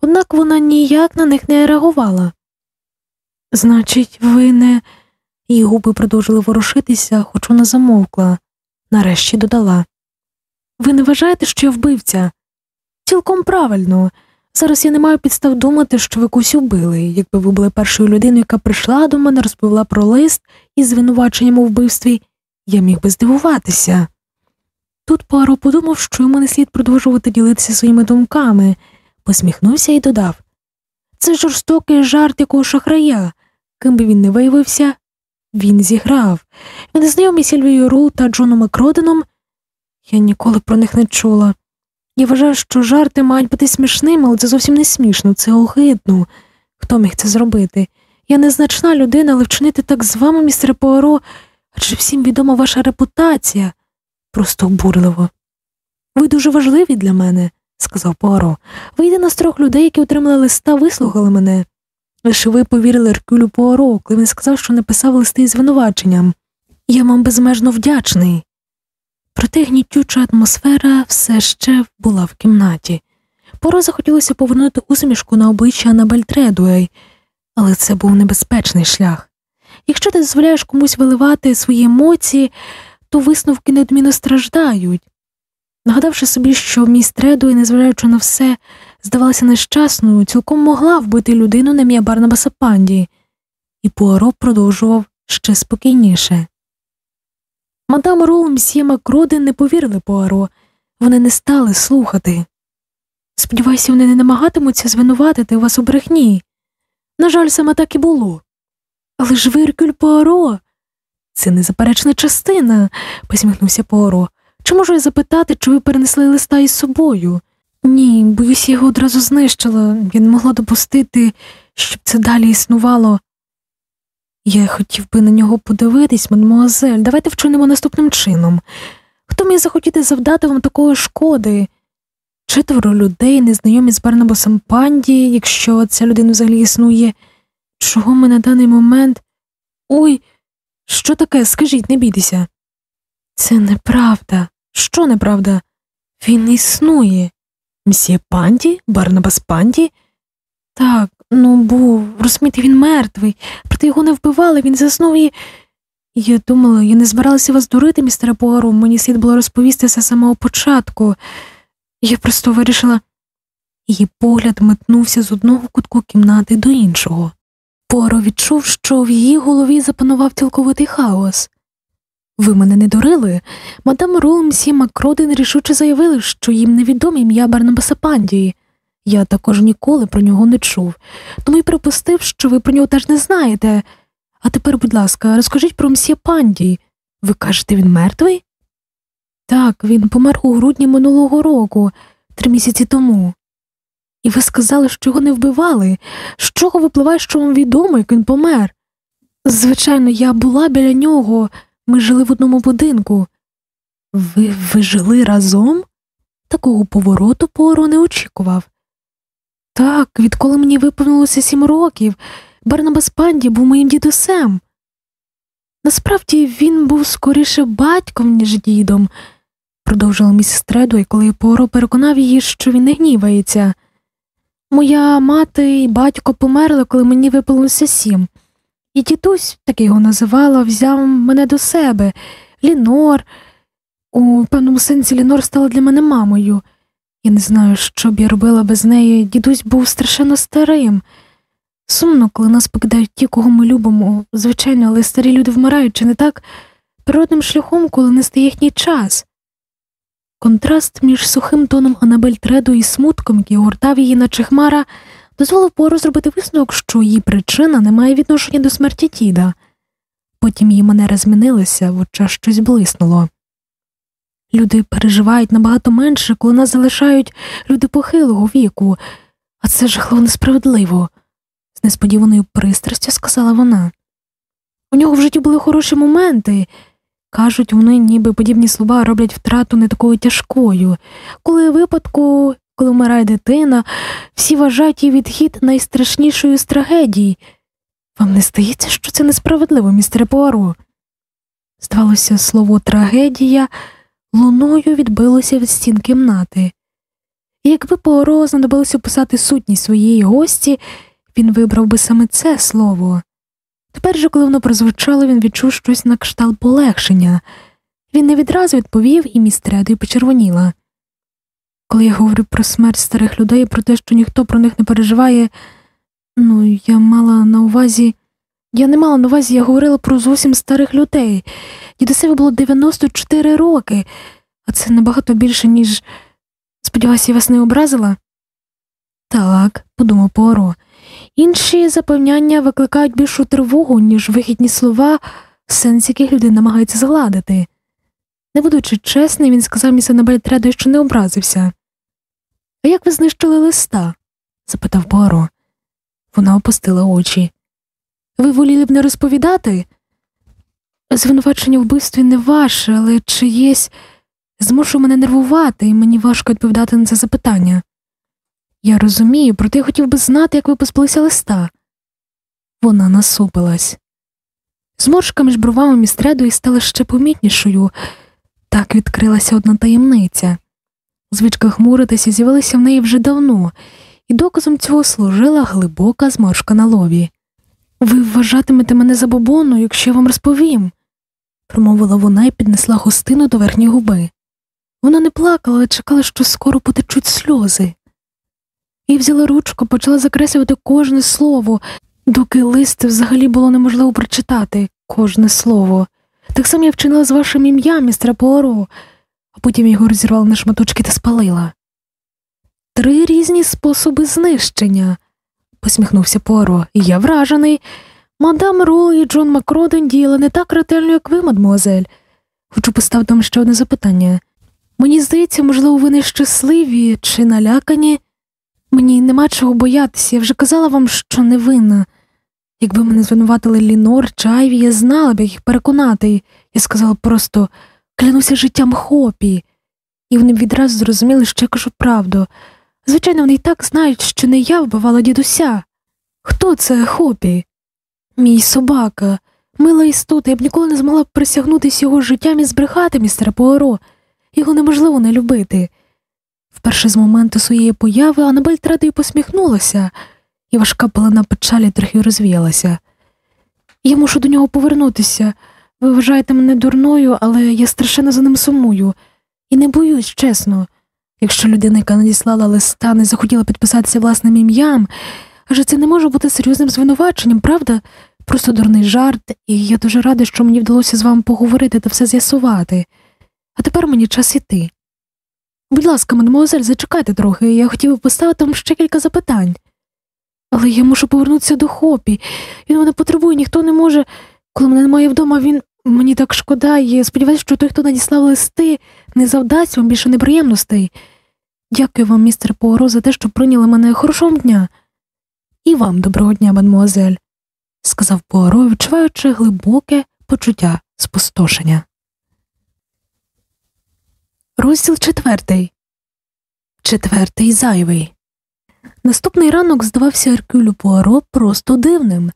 [SPEAKER 1] однак вона ніяк на них не реагувала. Значить, ви не. Її губи продовжили ворушитися, хоч вона замовкла. Нарешті додала. Ви не вважаєте, що я вбивця? Цілком правильно. Зараз я не маю підстав думати, що ви кусь убили, якби ви були першою людиною, яка прийшла до мене, розповіла про лист із звинуваченням у вбивстві, я міг би здивуватися. Тут Пуаро подумав, що йому не слід продовжувати ділитися своїми думками, посміхнувся і додав це жорстокий жарт якого шахрая, ким би він не виявився, він зіграв. Він знайомий Сільвією Рул та Джоном Макроденом. Я ніколи про них не чула. Я вважаю, що жарти мають бути смішними, але це зовсім не смішно, це огидно. Хто міг це зробити? Я незначна людина, але вчинити так з вами, містере Пуаро, адже всім відома ваша репутація. Просто обурливо. Ви дуже важливі для мене, сказав Пуаро. Ви єдина з трьох людей, які отримали листа, вислухали мене. Лише ви повірили Еркюлю Пуаро, коли він сказав, що написав листи із звинуваченням. Я вам безмежно вдячний. Проте гнітюча атмосфера все ще була в кімнаті. Поро захотілося повернути усмішку на обличчя Анабель Тредуей, але це був небезпечний шлях. Якщо ти дозволяєш комусь виливати свої емоції, то висновки неодмінно страждають. Нагадавши собі, що міс Тредуей, незважаючи на все, здавалася нещасною, цілком могла вбити людину на ім'я Барнабаса Панді, і Пуаро продовжував ще спокійніше. Мадам Рол мсьє Макроди не повірили Пуаро, вони не стали слухати. Сподіваюся, вони не намагатимуться звинуватити вас у брехні. На жаль, саме так і було. Але ж ви Еркюль Пуаро. Це незаперечна істина, посміхнувся Пуаро. Чи можу я запитати, чи ви принесли листа із собою? Ні, боюсь, я його одразу знищила. Я не могла допустити, щоб це далі існувало. Я хотів би на нього подивитись, мадмуазель, давайте вчинимо наступним чином. Хто міг захотіти завдати вам такої шкоди? Четверо людей, незнайомі з Барнабасом Панді, якщо ця людина взагалі існує. Чого ми на даний момент. Ой, що таке? Скажіть, не бійтеся. Це неправда. Що неправда? Він існує. Мсьє Панді? Барнабас Панді? Так, ну був, розумієте, він мертвий, проте його не вбивали, він заснув і. Я думала, я не збиралася вас дурити, містере Пуаро, мені слід було розповісти це з самого початку. Я просто вирішила. Її погляд метнувся з одного кутку кімнати до іншого. Поро відчув, що в її голові запанував цілковитий хаос. Ви мене не дурили. Мадам Рул Мсі Макродин рішуче заявили, що їм невідоме ім'я Барнабаса Пандії. Я також ніколи про нього не чув, тому й припустив, що ви про нього теж не знаєте. А тепер, будь ласка, розкажіть про мсьє Панді. Ви кажете, він мертвий? Так, він помер у грудні минулого року, три місяці тому. І ви сказали, що його не вбивали. З чого випливає, що вам відомо, як він помер? Звичайно, я була біля нього, ми жили в одному будинку. Ви ви жили разом? Такого повороту Поро не очікував. Так, відколи мені виповнилося сім років, Барнабас Панді був моїм дідусем. Насправді він був скоріше батьком, ніж дідом, продовжила місіс Тредуей, коли Поро переконав її, що він не гнівається. Моя мати і батько померли, коли мені виповнилося сім, і дідусь, так його називала, взяв мене до себе. Лінор. У певному сенсі Лінор стала для мене мамою. Я не знаю, що б я робила без неї. Дідусь був страшенно старим. Сумно, коли нас покидають ті, кого ми любимо, звичайно, але старі люди вмирають, чи не так природним шляхом, коли не стає їхній час. Контраст між сухим тоном Анабель Треду і смутком, який огортав її, наче хмара, дозволив пору зробити висновок, що її причина не має відношення до смерті Тіда. Потім її манера змінилася, в очах щось блиснуло. Люди переживають набагато менше, коли нас залишають люди похилого віку, а це жахливо несправедливо, з несподіваною пристрастю сказала вона. У нього в житті були хороші моменти. Кажуть, вони ніби подібні слова роблять втрату не такою тяжкою. Коли випадку, коли вмирає дитина, всі вважають її відхід найстрашнішою з трагедій. Вам не здається, що це несправедливо, містере Пуаро?» Здавалося, слово трагедія луною відбилося від стін кімнати. І якби Пуаро знадобилося описати сутність своєї гості, він вибрав би саме це слово. Тепер же, коли воно прозвучало, він відчув щось на кшталт полегшення. Він не відразу відповів і містреду почервоніла. Коли я говорю про смерть старих людей, про те, що ніхто про них не переживає, ну, я мала на увазі. Я не мала на увазі, я говорила про зовсім старих людей. Дідусеві було 94 роки, а це набагато більше, ніж. Сподіваюся, я вас не образила? Так, подумав Пуаро. Інші запевняння викликають більшу тривогу, ніж вихідні слова, сенс яких людина намагається згладити. Не будучи чесним, він сказав міс Анабель Тредо, що не образився. А як ви знищили листа? запитав Пуаро. Вона опустила очі. Ви воліли б не розповідати? Звинувачення вбивстві не ваше, але чиєсь змушує мене нервувати, і мені важко відповідати на це запитання. Я розумію, проте я хотів би знати, як ви позбулися листа. Вона насупилась. Зморшка між бровами містредою стала ще помітнішою. Так відкрилася одна таємниця. Звичка хмуритися з'явилася в неї вже давно, і доказом цього служила глибока зморшка на лові. Ви вважатимете мене забобоною, якщо я вам розповім, промовила вона і піднесла гостину до верхньої губи. Вона не плакала, але чекала, що скоро потечуть сльози. І взяла ручку, почала закреслювати кожне слово, доки лист взагалі було неможливо прочитати кожне слово. Так само я вчинила з вашим ім'ям, містера Пуаро, а потім його розірвала на шматочки та спалила. Три різні способи знищення, посміхнувся Пуаро, я вражений. Мадам Рул і Джон Макроден діяли не так ретельно, як ви, мадмуазель. Хочу поставити вам ще одне запитання. Мені здається, можливо, ви нещасливі чи налякані. Мені нема чого боятися, я вже казала вам, що не винна. Якби мене звинуватили Лінор чи Айві, я знала б, їх переконати. Я сказала просто клянуся життям хопі, і вони відразу зрозуміли, що я кажу правду. Звичайно, вони й так знають, що не я вбивала дідуся. Хто це хопі? Мій собака, мила істота, я б ніколи не змогла б присягнутися його життям і збрехати, містера Пуаро. Його неможливо не любити. Вперше з моменту своєї появи Анабель Тредою посміхнулася, і важка пелена печалі трохи розвіялася. Я мушу до нього повернутися. Ви вважаєте мене дурною, але я страшенно за ним сумую, і не боюсь, чесно. Якщо людина, яка надіслала листа, не захотіла підписатися власним ім'ям, Адже це не може бути серйозним звинуваченням, правда? Просто дурний жарт, і я дуже рада, що мені вдалося з вами поговорити та все з'ясувати. А тепер мені час іти. Будь ласка, мадемуазель, зачекайте трохи, я хотів би поставити вам ще кілька запитань. Але я мушу повернутися до хопі. Він мене потребує, ніхто не може. Коли мене немає вдома, він мені так шкода, і сподіваюся, що той, хто надіслав листи, не завдасть вам більше неприємностей. Дякую вам, містер Пуаро, за те, що прийняли мене хорошого дня. І вам доброго дня, мадемуазель, сказав Пуаро, відчуваючи глибоке почуття спустошення. Розділ четвертий. Четвертий зайвий. Наступний ранок здавався Еркюлю Пуаро просто дивним.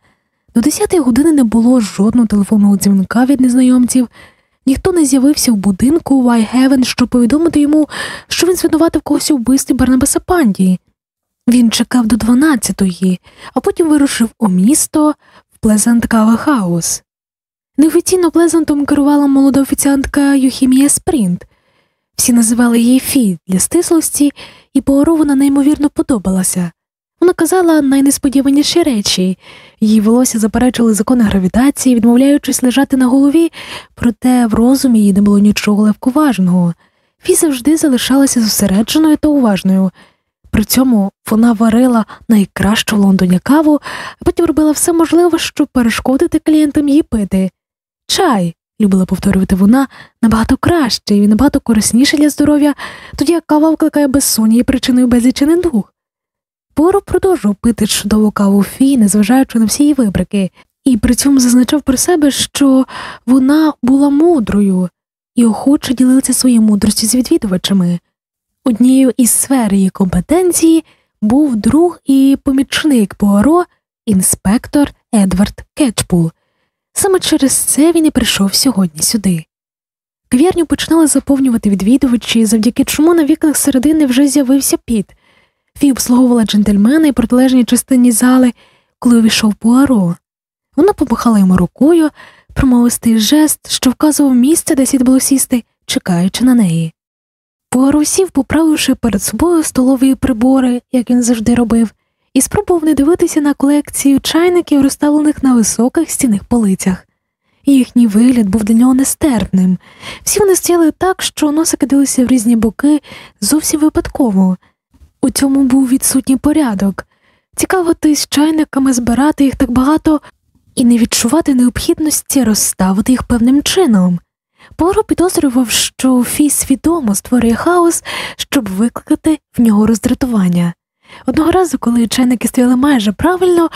[SPEAKER 1] До десятої години не було жодного телефонного дзвінка від незнайомців, ніхто не з'явився в будинку Вайтгевен, щоб повідомити йому, що він звинуватив когось у вбивстві Барнабаса Панді. Він чекав до дванадцятої, а потім вирушив у місто в Плезант Кава Хаус. Неофіційно Плезантом керувала молода офіціантка Юфімія Спринг. Всі називали її Фі для стислості, і Пуаро вона неймовірно подобалася. Вона казала найнесподіваніші речі, її волосся заперечили закони гравітації, відмовляючись лежати на голові, проте в розумі їй не було нічого легковажного. Фі завжди залишалася зосередженою та уважною. При цьому вона варила найкращу в Лондоні каву, а потім робила все можливе, щоб перешкодити клієнтам її пити. Чай, любила повторювати вона, набагато краще і набагато корисніше для здоров'я, тоді як кава викликає безсоння і причиною безлічі недуг. Поро продовжував пити чудову каву фі, незважаючи на всі її вибрики, і при цьому зазначав про себе, що вона була мудрою і охоче ділилася своєю мудростю з відвідувачами. Однією із сфер її компетенції був друг і помічник Пуаро, інспектор Едвард Кетчпул. Саме через це він і прийшов сьогодні сюди. Кав'ярню починали заповнювати відвідувачі, завдяки чому на вікнах середини вже з'явився піт. Фі обслуговувала джентльмена і протилежній частині зали, коли увійшов Пуаро. Вона помахала йому рукою, промовистий жест, що вказував місце, де слід було сісти, чекаючи на неї. Пуаро сів, поправивши перед собою столові прибори, як він завжди робив, і спробував не дивитися на колекцію чайників, розставлених на високих стінних полицях. Їхній вигляд був для нього нестерпним. Всі вони стояли так, що носики дивилися в різні боки зовсім випадково. У цьому був відсутній порядок цікавитись чайниками, збирати їх так багато і не відчувати необхідності розставити їх певним чином. Поро підозрював, що Фі свідомо створює хаос, щоб викликати в нього роздратування. Одного разу, коли чайники стояли майже правильно,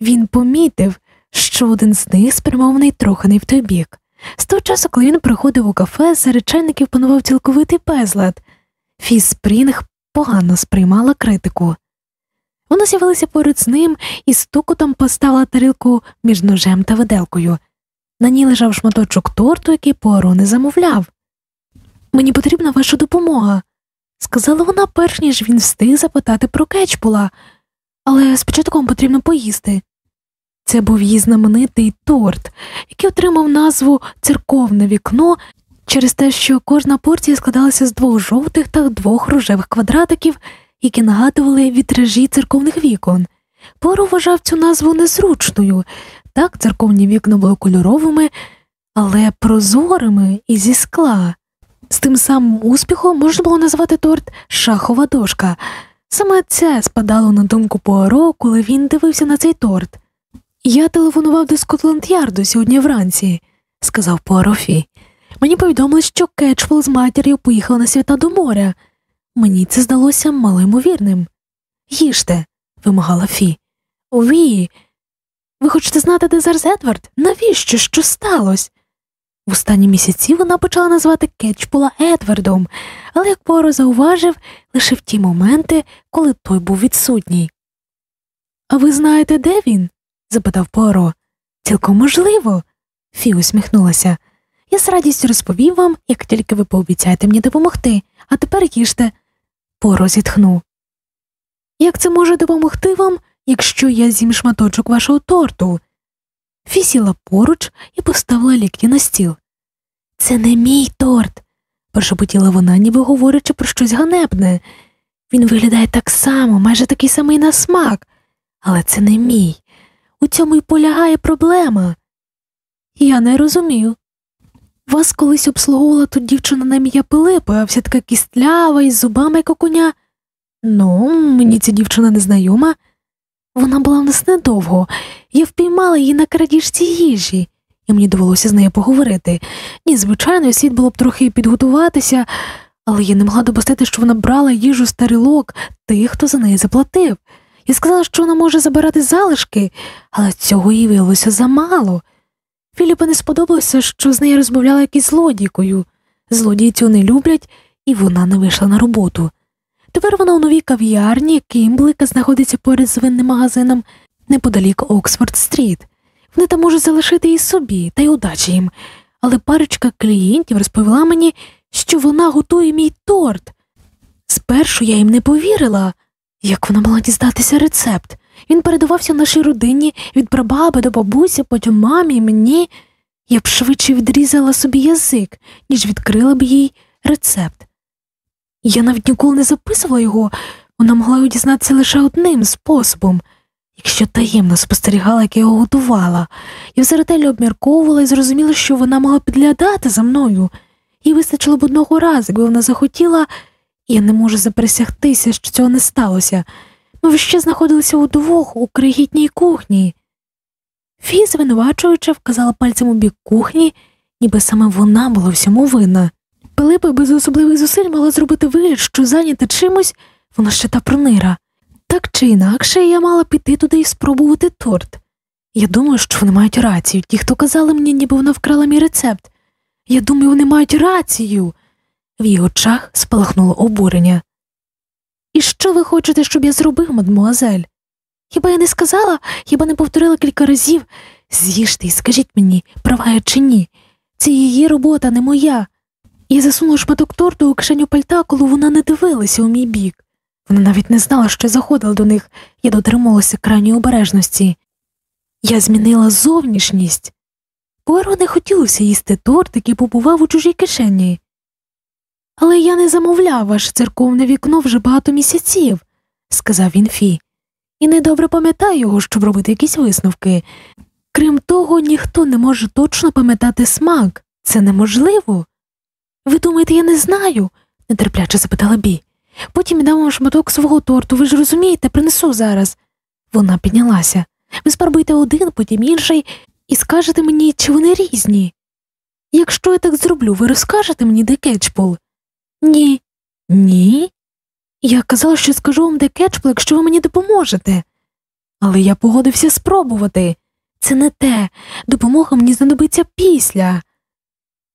[SPEAKER 1] він помітив, що один з них спрямований трохи не в той бік. З того часу, коли він приходив у кафе, серед чайників панував цілковитий безлад. Фі Спрінг погано сприймала критику. Вона з'явилася поряд з ним і стукотом поставила тарілку між ножем та виделкою. На ній лежав шматочок торту, який Пуаро не замовляв. Мені потрібна ваша допомога, сказала вона, перш ніж він встиг запитати про кетчпула, але спочатку вам потрібно поїсти. Це був її знаменитий торт, який отримав назву церковне вікно через те, що кожна порція складалася з двох жовтих та двох рожевих квадратиків, які нагадували вітражі церковних вікон. Поро вважав цю назву незручною. Так, церковні вікна були кольоровими, але прозорими і зі скла. З тим самим успіхом можна було назвати торт шахова дошка. Саме це спадало на думку Пуаро, коли він дивився на цей торт. Я телефонував до Скотланд Ярду сьогодні вранці, сказав Пуаро Фі. Мені повідомили, що Кетчпул з матір'ю поїхав на свята до моря. Мені це здалося малоймовірним. Їжте, вимагала Фі. Ві, ви хочете знати, де зараз Едвард? Навіщо? Що сталося? В останні місяці вона почала назвати Кетчпула Едвардом, але, як Поро зауважив, лише в ті моменти, коли той був відсутній. А ви знаєте, де він? запитав Поро. Цілком можливо. Фі усміхнулася. Я з радістю розповім вам, як тільки ви пообіцяєте мені допомогти, а тепер їжте. Поро зітхнув. Як це може допомогти вам, якщо я з'їм шматочок вашого торту? Фі сіла поруч і поставила лікті на стіл. Це не мій торт, прошепотіла вона, ніби говорячи про щось ганебне. Він виглядає так само, майже такий самий на смак, Але це не мій. У цьому й полягає проблема. Я не розумію. Вас колись обслуговувала тут дівчина на ім'я а вся така кістлява із зубами коня. Ну, мені ця дівчина не знайома. Вона була в нас недовго, я впіймала її на крадіжці їжі, і мені довелося з нею поговорити. Ні, звичайно, слід було б трохи підготуватися, але я не могла допустити, що вона брала їжу з тарілок тих, хто за неї заплатив. Я сказала, що вона може забирати залишки, але цього їй виявилося замало. Філіпа не сподобалося, що з нею розмовляла якийсь злодійкою. Злодії цього не люблять, і вона не вийшла на роботу. Тепер вона у новій кав'ярні, Кімблика знаходиться поряд з винним магазином неподалік Оксфорд Стріт. Вони там можуть залишити її собі, та й удачі їм. Але парочка клієнтів розповіла мені, що вона готує мій торт. Спершу я їм не повірила, як вона мала дізнатися рецепт. Він передавався нашій родині від прабаби до бабусі, потім мамі і мені. Я б швидше відрізала собі язик, ніж відкрила б їй рецепт. Я навіть ніколи не записувала його, вона могла його дізнатися лише одним способом. Якщо таємно спостерігала, як я його готувала, я все ретельно обмірковувала і зрозуміла, що вона могла підглядати за мною. Їй вистачило б одного разу, якби вона захотіла, і я не можу запересягтися, що цього не сталося. Ми ще знаходилися удвох у крихітній кухні. Фі, звинувачуючи, вказала пальцем у бік кухні, ніби саме вона була всьому винна. Пилипа без особливих зусиль мала зробити вигляд, що зайнята чимось, вона ще та пронира. Так чи інакше я мала піти туди і спробувати торт. Я думаю, що вони мають рацію. Ті, хто казали мені, ніби вона вкрала мій рецепт. Я думаю, вони мають рацію. В її очах спалахнуло обурення. І що ви хочете, щоб я зробив, мадмуазель? Хіба я не сказала, хіба не повторила кілька разів з'їжте і скажіть мені, права я чи ні? Це її робота, не моя. Я засунула шматок торту у кишеню пальта, коли вона не дивилася у мій бік. Вона навіть не знала, що заходила до них, я дотримувалася крайньої обережності. Я змінила зовнішність. Пуеро не хотілося їсти торт, який побував у чужій кишені. Але я не замовляв ваше церковне вікно вже багато місяців, сказав він Фі, і недобре пам'ятаю його, щоб робити якісь висновки. Крім того, ніхто не може точно пам'ятати смак. Це неможливо. Ви думаєте, я не знаю? нетерпляче запитала Бі. Потім дам вам шматок свого торту, ви ж розумієте, принесу зараз. Вона піднялася. Ви спробуйте один, потім інший, і скажете мені, чи вони різні. Якщо я так зроблю, ви розкажете мені, де кетчпул? Ні. Ні? Я казала, що скажу вам, де кетчпул, якщо ви мені допоможете. Але я погодився спробувати. Це не те, допомога мені знадобиться після.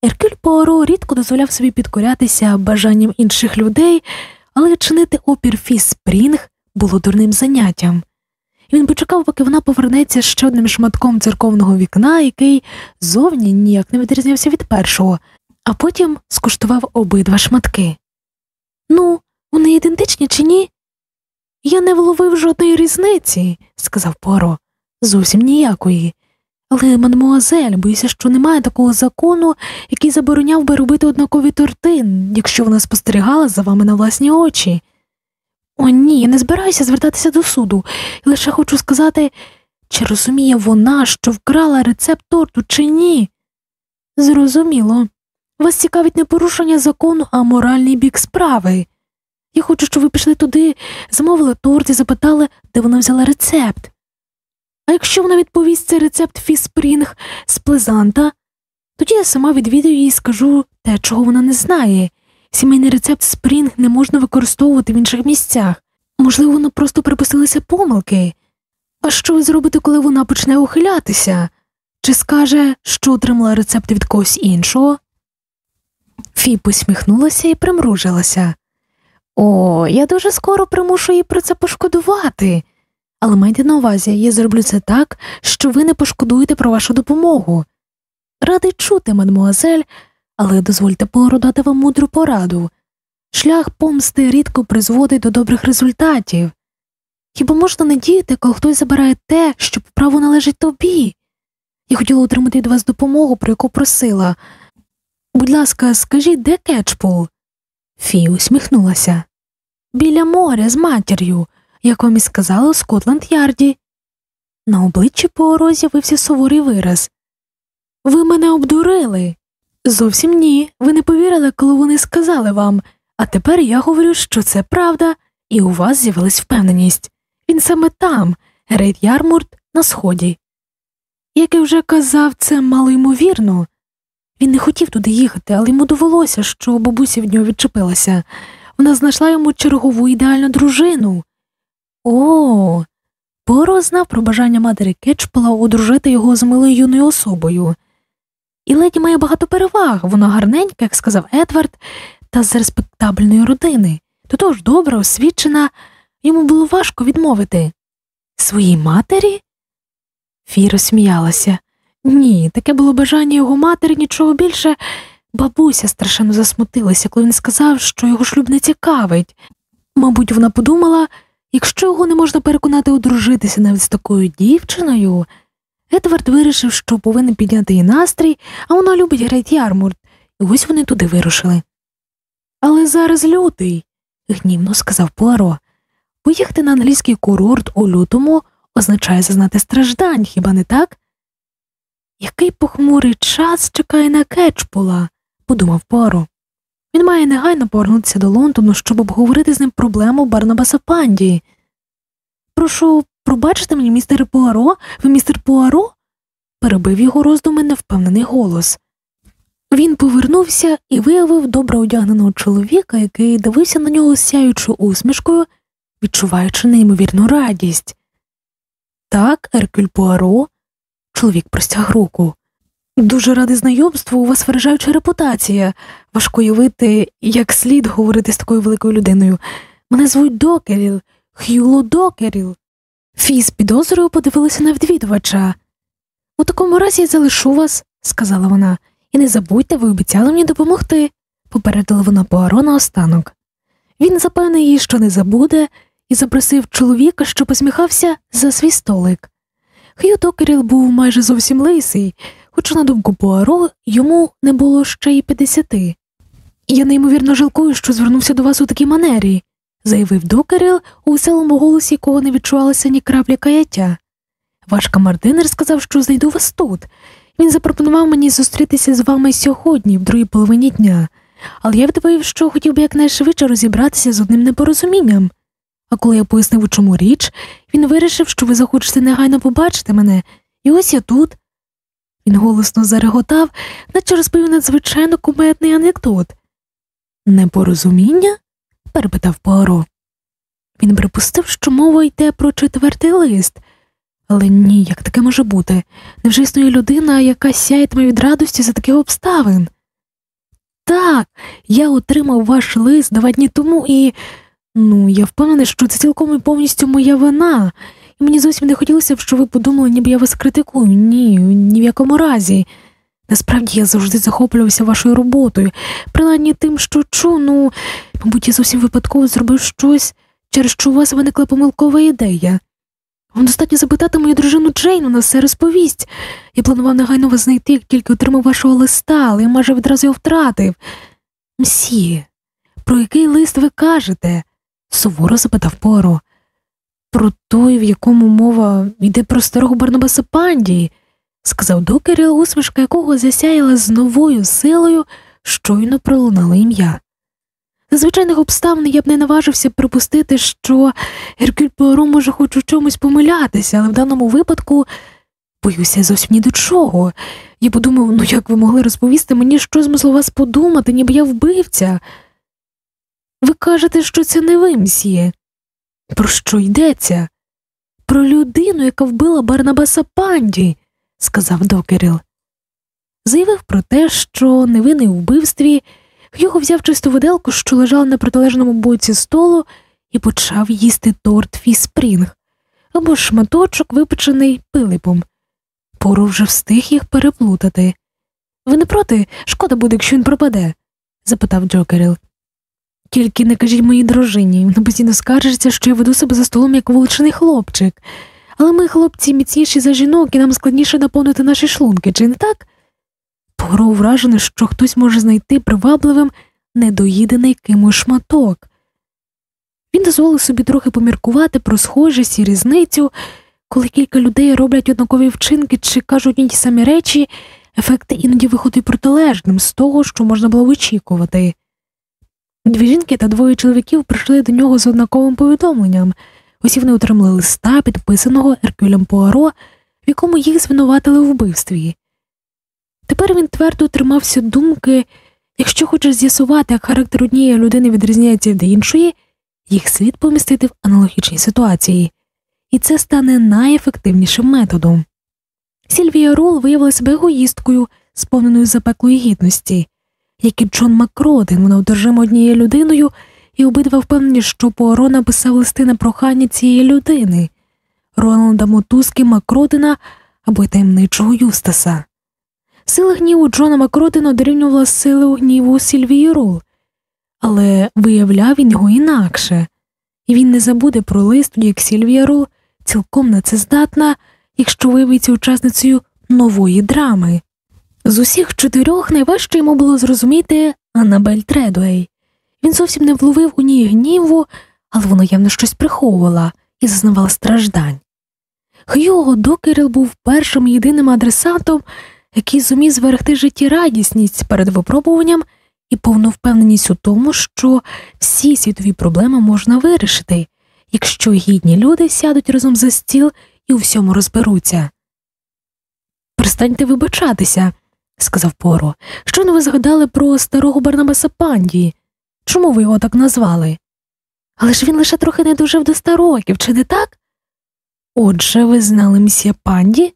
[SPEAKER 1] Еркюль Пуаро рідко дозволяв собі підкорятися бажанням інших людей, але чинити опір Фіс Спрінг було дурним заняттям. Він почекав, поки вона повернеться ще одним шматком церковного вікна, який зовні ніяк не відрізнявся від першого, а потім скуштував обидва шматки. Ну, вони ідентичні чи ні? Я не вловив жодної різниці, сказав Поро. Зовсім ніякої. Але, мадмуазель, боюся, що немає такого закону, який забороняв би робити однакові торти, якщо вона спостерігала за вами на власні очі. О, ні, я не збираюся звертатися до суду, і лише хочу сказати, чи розуміє вона, що вкрала рецепт торту, чи ні? Зрозуміло. Вас цікавить не порушення закону, а моральний бік справи. Я хочу, щоб ви пішли туди, замовили торт і запитали, де вона взяла рецепт. А якщо вона відповість цей рецепт фіспрінг з плезанта, тоді я сама відвідаю їй і скажу те, чого вона не знає. Сімейний рецепт спрінг не можна використовувати в інших місцях. Можливо, воно просто припустилися помилки. А що ви зробите, коли вона почне ухилятися? Чи скаже, що отримала рецепт від когось іншого? Фі посміхнулася і примружилася. О, я дуже скоро примушу її про це пошкодувати. Але майте на увазі, я зроблю це так, що ви не пошкодуєте про вашу допомогу. Радий чути, мадмуазель, але дозвольте породати вам мудру пораду. Шлях помсти рідко призводить до добрих результатів. Хіба можна не діяти, коли хтось забирає те, що по праву належить тобі? Я хотіла отримати від вас допомогу, про яку просила. Будь ласка, скажіть, де кетчпул? Фі усміхнулася. Біля моря з матір'ю. як і сказали у Скотланд Ярді. На обличчі Пуаро з'явився суворий вираз. Ви мене обдурили. Зовсім ні. Ви не повірили, коли вони сказали вам, а тепер я говорю, що це правда, і у вас з'явилась впевненість. Він саме там, Грейт Ярмурт, на сході. Як я вже казав, це мало ймовірно. Він не хотів туди їхати, але йому довелося, щоб бабуся від нього відчепилася. Вона знайшла йому чергову ідеальну дружину. О, Поро знав про бажання матері Кетчпела одружити його з милою юною особою. І леді має багато переваг, вона гарненька, як сказав Едвард, та з респектабельної родини, тотож добра, освічена, йому було важко відмовити. Своїй матері? Фі розсміялася. Ні, таке було бажання його матері нічого більше. Бабуся страшенно засмутилася, коли він сказав, що його шлюб не цікавить. Мабуть, вона подумала, якщо його не можна переконати одружитися навіть з такою дівчиною. Едвард вирішив, що повинен підняти її настрій, а вона любить Грейт Ярмурт, і ось вони туди вирушили. Але зараз лютий, гнівно сказав Пуаро. Поїхати на англійський курорт у лютому означає зазнати страждань, хіба не так? Який похмурий час чекає на Кетчпула, подумав Пуаро. Він має негайно повернутися до Лондону, щоб обговорити з ним проблему Барнабаса Панді. Прошу, пробачте мені, містер Пуаро, ви містер Пуаро? перебив його роздуми невпевнений голос. Він повернувся і виявив добре одягненого чоловіка, який дивився на нього сяючу усмішкою, відчуваючи неймовірну радість. Так, Еркюль Пуаро, чоловік простяг руку. Дуже радий знайомству, у вас вражаюча репутація. Важко уявити, як слід говорити з такою великою людиною. Мене звуть Докеріл, Х'юго Докеріл. Фі з підозрою подивилася на відвідувача. У такому разі я залишу вас, сказала вона, і не забудьте, ви обіцяли мені допомогти, попередила вона Пуаро наостанок. Він запевнив її, що не забуде, і запросив чоловіка, що посміхався за свій столик. Хью Докеріл був майже зовсім лисий, хоч, на думку Пуаро, йому не було ще й п'ятдесяти. Я неймовірно жалкую, що звернувся до вас у такій манері, заявив Докеріл у веселому голосі, якого не відчувалося ні краплі каяття. Ваш камардинер сказав, що знайду вас тут. Він запропонував мені зустрітися з вами сьогодні, в другій половині дня, але я відповів, що хотів би якнайшвидше розібратися з одним непорозумінням. А коли я пояснив, у чому річ, він вирішив, що ви захочете негайно побачити мене, і ось я тут. Він голосно зареготав, наче розповів надзвичайно куметний анекдот. Непорозуміння? перепитав Пуаро. Він припустив, що мова йде про четвертий лист, але ні, як таке може бути? Невже існує людина, яка сяєтиме від радості за таких обставин? Так, я отримав ваш лист два дні тому і. Ну, я впевнений, що це цілком і повністю моя вина, і мені зовсім не хотілося б, щоб ви подумали, ніби я вас критикую. Ні, ні в якому разі. Насправді я завжди захоплювався вашою роботою, принаймні тим, що чу, ну, мабуть, я зовсім випадково зробив щось, через що у вас виникла помилкова ідея. Вам достатньо запитати мою дружину Джейну на все розповість. Я планував негайно вас знайти, як тільки отримав вашого листа, але я майже відразу його втратив. Мсі, про який лист ви кажете? Суворо запитав Поро. Про той, в якому мова йде про старого Барнабаса Панді, сказав докеріл, усмішка якого засяяла з новою силою, щойно пролунало ім'я. За звичайних обставин я б не наважився припустити, що Геркюль Пуаро може хоч у чомусь помилятися, але в даному випадку боюся зовсім ні до чого. Я подумав, ну як ви могли розповісти мені, що змусло вас подумати, ніби я вбивця. Ви кажете, що це не ви, мсьє. Про що йдеться? Про людину, яка вбила Барнабаса Панді, сказав докеріл. Заявив про те, що невинний у вбивстві. Х'юго взяв чисту виделку, що лежала на протилежному боці столу, і почав їсти торт фіспрінг або шматочок, випечений пилипом. Пору вже встиг їх переплутати. Ви не проти, шкода буде, якщо він пропаде? запитав Джокерил. Тільки не кажіть моїй дружині, вона постійно скаржиться, що я веду себе за столом як вуличний хлопчик. Але ми, хлопці, міцніші за жінок, і нам складніше наповнити наші шлунки, чи не так? Погро вражений, що хтось може знайти привабливим недоїдений кимось шматок. Він дозволив собі трохи поміркувати про схожість і різницю, коли кілька людей роблять однакові вчинки чи кажуть ті самі речі, ефект іноді виходить протилежним з того, що можна було очікувати. Дві жінки та двоє чоловіків прийшли до нього з однаковим повідомленням. Усі вони отримали листа, підписаного Еркюлем Пуаро, в якому їх звинуватили в вбивстві. Тепер він твердо тримався думки якщо хочеш з'ясувати, як характер однієї людини відрізняється від іншої, їх слід помістити в аналогічній ситуації, і це стане найефективнішим методом. Сільвія Рол виявила себе егоїсткою, сповненою запеклої гідності, як і Джон Макродин, вона одержима однією людиною, і обидва впевнені, що Пуаро написав листи на прохання цієї людини Роланда Мотузки Макродина або таємничого Юстаса. Сила гніву Джона Макродина дорівнювала силу гніву Сільвії Рол, але виявляв він його інакше, і він не забуде про лист, як Сільвія Рол цілком на це здатна, якщо виявиться учасницею нової драми. З усіх чотирьох найважче йому було зрозуміти Аннабель Тредуей. Він зовсім не вловив у ній гніву, але вона явно щось приховувала і зазнавала страждань. Хьюго Докерел був першим єдиним адресатом, який зумів зберегти життєрадісність перед випробуванням і повну впевненість у тому, що всі світові проблеми можна вирішити, якщо гідні люди сядуть разом за стіл і у всьому розберуться. Перестаньте вибачатися, сказав Поро. Що не ви згадали про старого Барнабаса Панді? Чому ви його так назвали? Але ж він лише трохи не дожив до ста років, чи не так? Отже, ви знали місія Панді?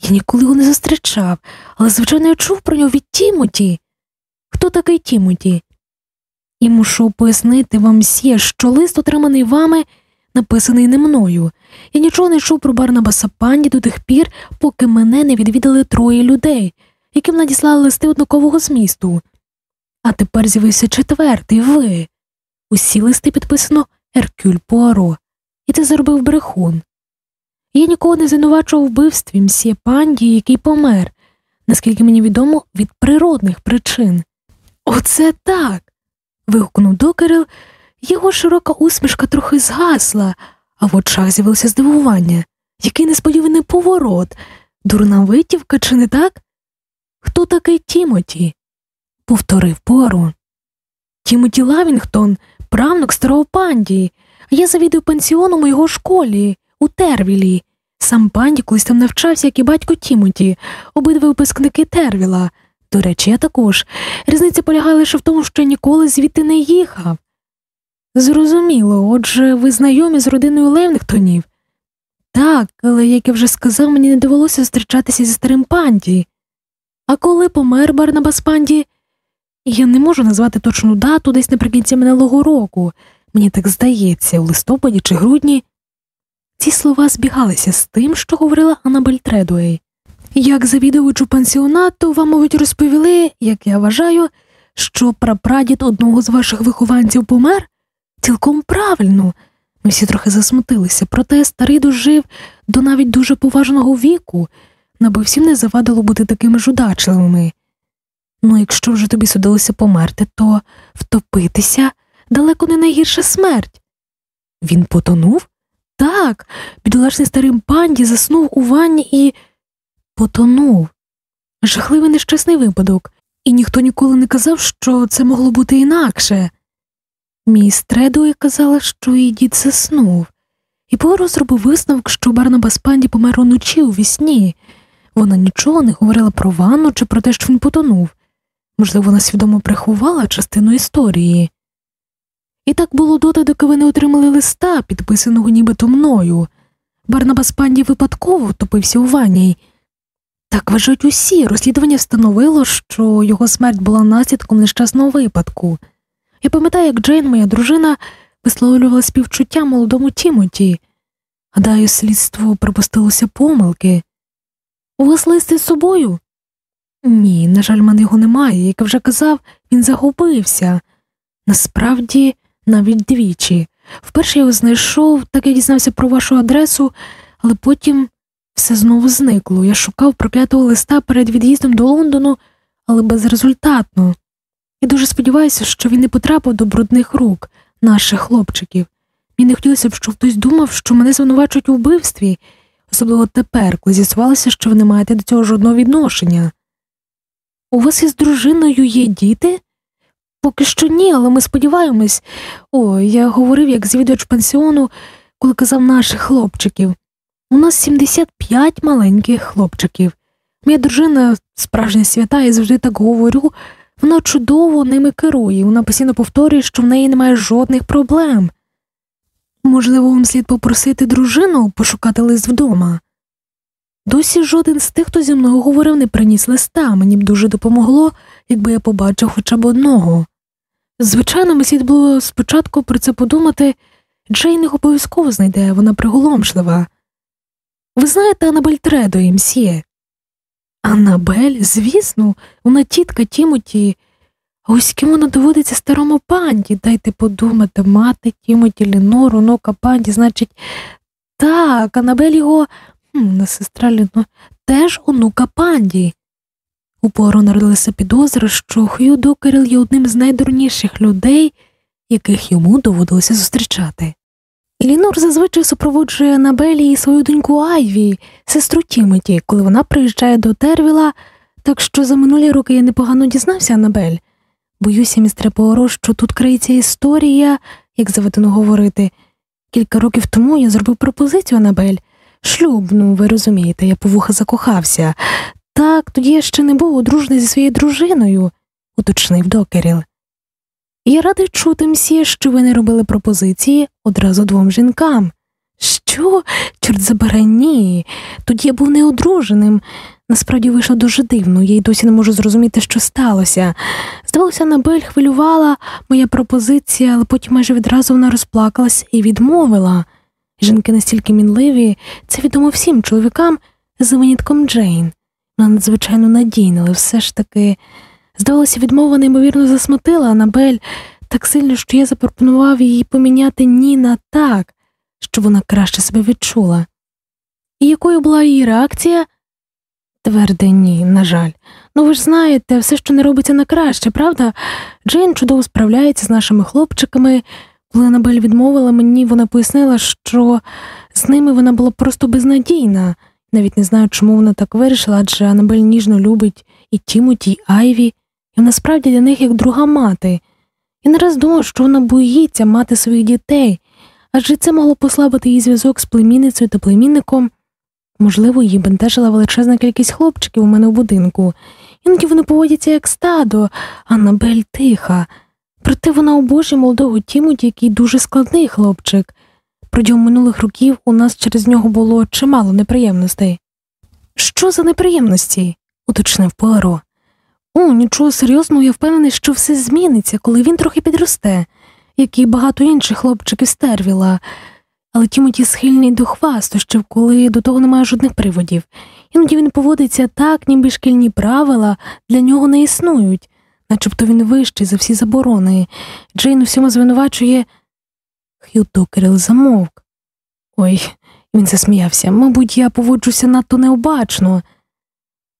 [SPEAKER 1] Я ніколи його не зустрічав, але, звичайно, я чув про нього від Тімоті. Хто такий Тімоті? І мушу пояснити вам всі, що лист, отриманий вами, написаний не мною. Я нічого не чув про Барнабаса Панді до тих пір, поки мене не відвідали троє людей, яким надіслали листи однакового змісту. А тепер з'явився четвертий ви. Усі листи підписано Еркюль Пуаро, і це зробив брехун. Я нікого не звинувачував вбивстві мсьє панді, який помер, наскільки мені відомо, від природних причин. Оце так. вигукнув докерел, його широка усмішка трохи згасла, а в очах з'явилося здивування. Який несподіваний поворот, дурна витівка, чи не так? Хто такий Тімоті? повторив Пуаро. Тімоті Лавінгтон, правнук старого Панді. Я завідую пансіоном у його школі, у Тервілі. Сам Панді колись там навчався, як і батько Тімоті, обидва випускники Тервіла. До речі, я також. Різниця полягає лише в тому, що ніколи звідти не їхав. Зрозуміло, отже, ви знайомі з родиною Левінгтонів? Так, але, як я вже сказав, мені не довелося зустрічатися зі старим панді. А коли помер Барнабас Панді? Я не можу назвати точну дату десь наприкінці минулого року. Мені так здається, у листопаді чи грудні. Ці слова збігалися з тим, що говорила Аннабель Тредуей. Як завідувачу пансіонату, вам, мабуть, розповіли, як я вважаю, що прапрадід одного з ваших вихованців помер? Цілком правильно. Ми всі трохи засмутилися, проте старий дожив до навіть дуже поважного віку, наби всім не завадило бути такими жудачливими. Ну, якщо вже тобі судилося померти, то втопитися далеко не найгірша смерть. Він потонув? Так, бідолашний старим панді заснув у ванні і потонув. Жахливий нещасний випадок, і ніхто ніколи не казав, що це могло бути інакше. Міс Тредує казала, що її дід заснув, і Поро зробив висновок, що Барнабас Панді помер уночі у вісні. Вона нічого не говорила про ванну чи про те, що він потонув. Можливо, вона свідомо приховала частину історії. І так було доти, доки ви не отримали листа, підписаного нібито мною. Барнабас Панді випадково втопився у ванні. Так вважають усі, розслідування встановило, що його смерть була наслідком нещасного випадку. Я пам'ятаю, як Джейн, моя дружина, висловлювала співчуття молодому Тімоті. Гадаю, слідство припустилося помилки. У вас лист із собою? Ні, на жаль, мене його немає. Як я вже казав, він загубився. Насправді, навіть двічі. Вперше я його знайшов, так я дізнався про вашу адресу, але потім все знову зникло. Я шукав проклятого листа перед від'їздом до Лондону, але безрезультатно. І дуже сподіваюся, що він не потрапив до брудних рук наших хлопчиків. Мені не хотілося б, щоб хтось думав, що мене звинувачують у вбивстві, особливо тепер, коли з'ясувалося, що ви не маєте до цього жодного відношення. У вас із дружиною є діти? Поки що ні, але ми сподіваємось. О, я говорив як звідувач пансіону, коли казав наших хлопчиків. У нас 75 маленьких хлопчиків. Моя дружина справжня свята, я завжди так говорю. Вона чудово ними керує, вона постійно повторює, що в неї немає жодних проблем. Можливо, вам слід попросити дружину пошукати лист вдома. Досі жоден з тих, хто зі мною говорив, не приніс листа, мені б дуже допомогло, якби я побачив хоча б одного. Звичайно, ми слід було спочатку про це подумати, Джейн їх обов'язково знайде, вона приголомшлива. Ви знаєте Анабель Тредо, МСьє? Анабель, звісно, вона тітка Тімоті. Ось ким вона доводиться старому панді, дайте подумати, мати Тімоті Лінор, онука панді, значить, так, Анабель його на сестра Лінор, теж онука Панді. У Пуаро народилася підозра, що Х'юго Докеріл є одним з найдурніших людей, яких йому доводилося зустрічати. Лінор зазвичай супроводжує Анабель і свою доньку Айві, сестру Тімоті, коли вона приїжджає до Тервіла, так що за минулі роки я непогано дізнався Анабель. Боюся, містере Пуаро, що тут криється історія, як заведено говорити. Кілька років тому я зробив пропозицію Анабель. Шлюб, ну ви розумієте, я по вуха закохався. Так, тоді я ще не був одружений зі своєю дружиною, уточнив докеріл. Я радий чути мсі, що ви не робили пропозиції одразу двом жінкам. Що, чорт забере, ні. Тоді я був неодруженим. Насправді вийшло дуже дивно, я й досі не можу зрозуміти, що сталося. Здавалося, Набель хвилювала моя пропозиція, але потім майже відразу вона розплакалась і відмовила. Жінки настільки мінливі, це відомо всім чоловікам за винятком Джейн. Вона надзвичайно надійна, але все ж таки. Здавалося, відмова неймовірно засмутила Анабель так сильно, що я запропонував її поміняти ні на так, щоб вона краще себе відчула. І якою була її реакція? Тверде ні, на жаль. Ну ви ж знаєте, все, що не робиться на краще, правда? Джейн чудово справляється з нашими хлопчиками. Коли Анабель відмовила мені, вона пояснила, що з ними вона була просто безнадійна. Навіть не знаю, чому вона так вирішила, адже Анабель ніжно любить і Тімоті, і Айві, і вона справді для них як друга мати. Я не раз думав, що вона боїться мати своїх дітей, адже це могло послабити її зв'язок з племінницею та племінником. Можливо, її бентежила величезна кількість хлопчиків у мене в будинку, іноді вони поводяться як стадо, Аннабель тиха. Проте вона обожнює молодого Тімоті, який дуже складний хлопчик. Протягом минулих років у нас через нього було чимало неприємностей. Що за неприємності? уточнив Пуаро. О, нічого серйозного, я впевнений, що все зміниться, коли він трохи підросте, як і багато інших хлопчиків стервіла. Але Тімоті схильний до хвастощів, коли до того немає жодних приводів. Іноді він поводиться так, ніби шкільні правила для нього не існують, начебто він вищий за всі заборони. Джейн у всьому звинувачує. Хью Докеріл замовк. Ой, він засміявся. Мабуть, я поводжуся надто необачно.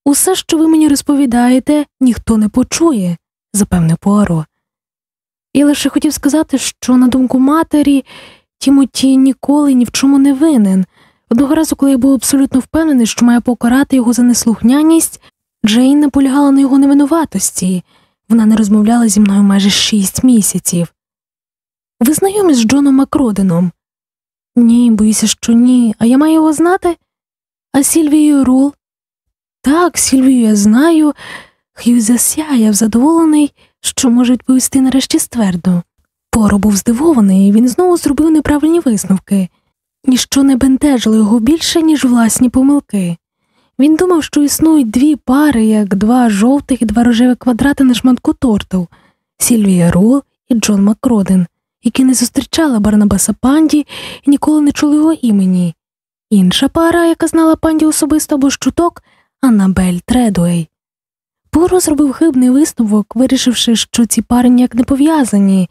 [SPEAKER 1] Усе, що ви мені розповідаєте, ніхто не почує, запевнив Пуаро. І лише хотів сказати, що, на думку матері, Тімоті ніколи ні в чому не винен. Одного разу, коли я був абсолютно впевнений, що має покарати його за неслухняність, Джейн наполягала на його невинуватості, вона не розмовляла зі мною майже шість місяців. Ви знайомі з Джоном Макроденом? Ні, боюся, що ні. А я маю його знати? А Сільвією Рул? Так, Сільвію я знаю. Хью засяяв, задоволений, що може відповісти нарешті ствердо. Поро був здивований, він знову зробив неправильні висновки, ніщо не бентежило його більше, ніж власні помилки. Він думав, що існують дві пари, як два жовтих і два рожеві квадрати на шматку торту Сільвія Рул і Джон Макроден, які не зустрічали Барнабаса Панді і ніколи не чули його імені. Інша пара, яка знала панді особисто або щуток, Аннабель Тредуей. Пуаро зробив хибний висновок, вирішивши, що ці пари ніяк не пов'язані.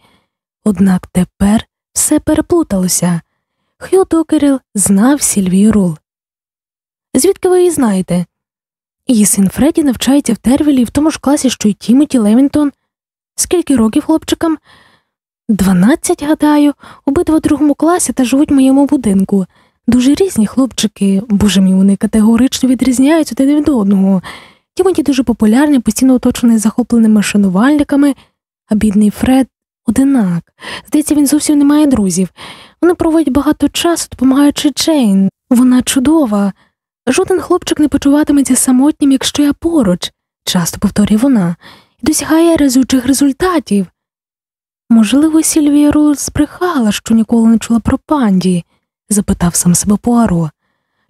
[SPEAKER 1] Однак тепер все переплуталося. Х'юго Докеріл знав Сільвію Рул. Звідки ви її знаєте? Її син Фредді навчається в Тервілі в тому ж класі, що й Тімоті Левінгтон. Скільки років хлопчикам? Дванадцять, гадаю, обидва в другому класі та живуть в моєму будинку. Дуже різні хлопчики, боже мій, вони категорично відрізняються один від одного. Тімоті дуже популярний, постійно оточений захопленими шанувальниками, а бідний Фред одинак. Здається, він зовсім не має друзів. Вони проводять багато часу, допомагаючи Джейн. Вона чудова. Жоден хлопчик не почуватиметься самотнім, якщо я поруч, часто повторює вона, і досягає разючих результатів. Можливо, Сільвія збрехала, що ніколи не чула про панді, запитав сам себе Пуаро.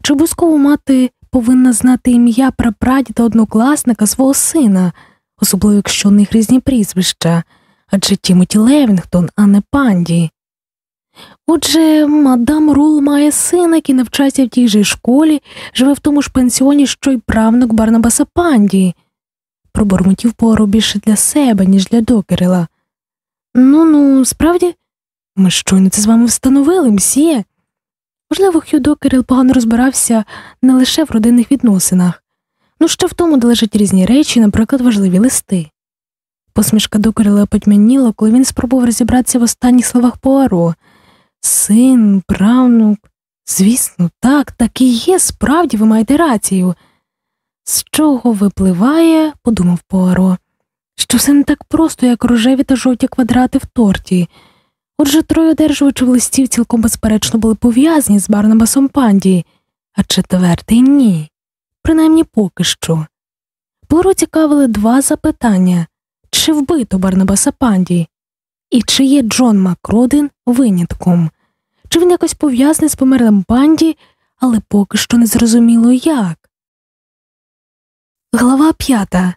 [SPEAKER 1] Чи обов'язково мати повинна знати ім'я прапрадіда однокласника свого сина, особливо якщо у них різні прізвища, адже Тімоті Левінгтон, а не панді. Отже, мадам Рул має сина, який навчається в тій же школі, живе в тому ж пенсіоні, що й правнук Барнабаса Панді. Пробурмотів Пуаро більше для себе, ніж для докерила. Ну ну, справді, ми щойно це з вами встановили, мсьє. Можливо, Хюдо Кирил погано розбирався не лише в родинних відносинах, ну ще в тому, де лежать різні речі, наприклад, важливі листи. Посмішка Докерила потьмяніла, коли він спробував розібратися в останніх словах Пуаро. Син, правнук, звісно, так, так і є, справді ви маєте рацію. З чого випливає, подумав Пуаро, що все не так просто, як рожеві та жовті квадрати в торті. Отже, троє одержувачів листів цілком безперечно були пов'язані з Барнабасом Панді, а четвертий ні, принаймні поки що. Пуаро цікавили два запитання чи вбито Барнабаса Панді, і чи є Джон Макродин винятком, чи він якось пов'язаний з померлим панді, але поки що не зрозуміло як. Глава п'ята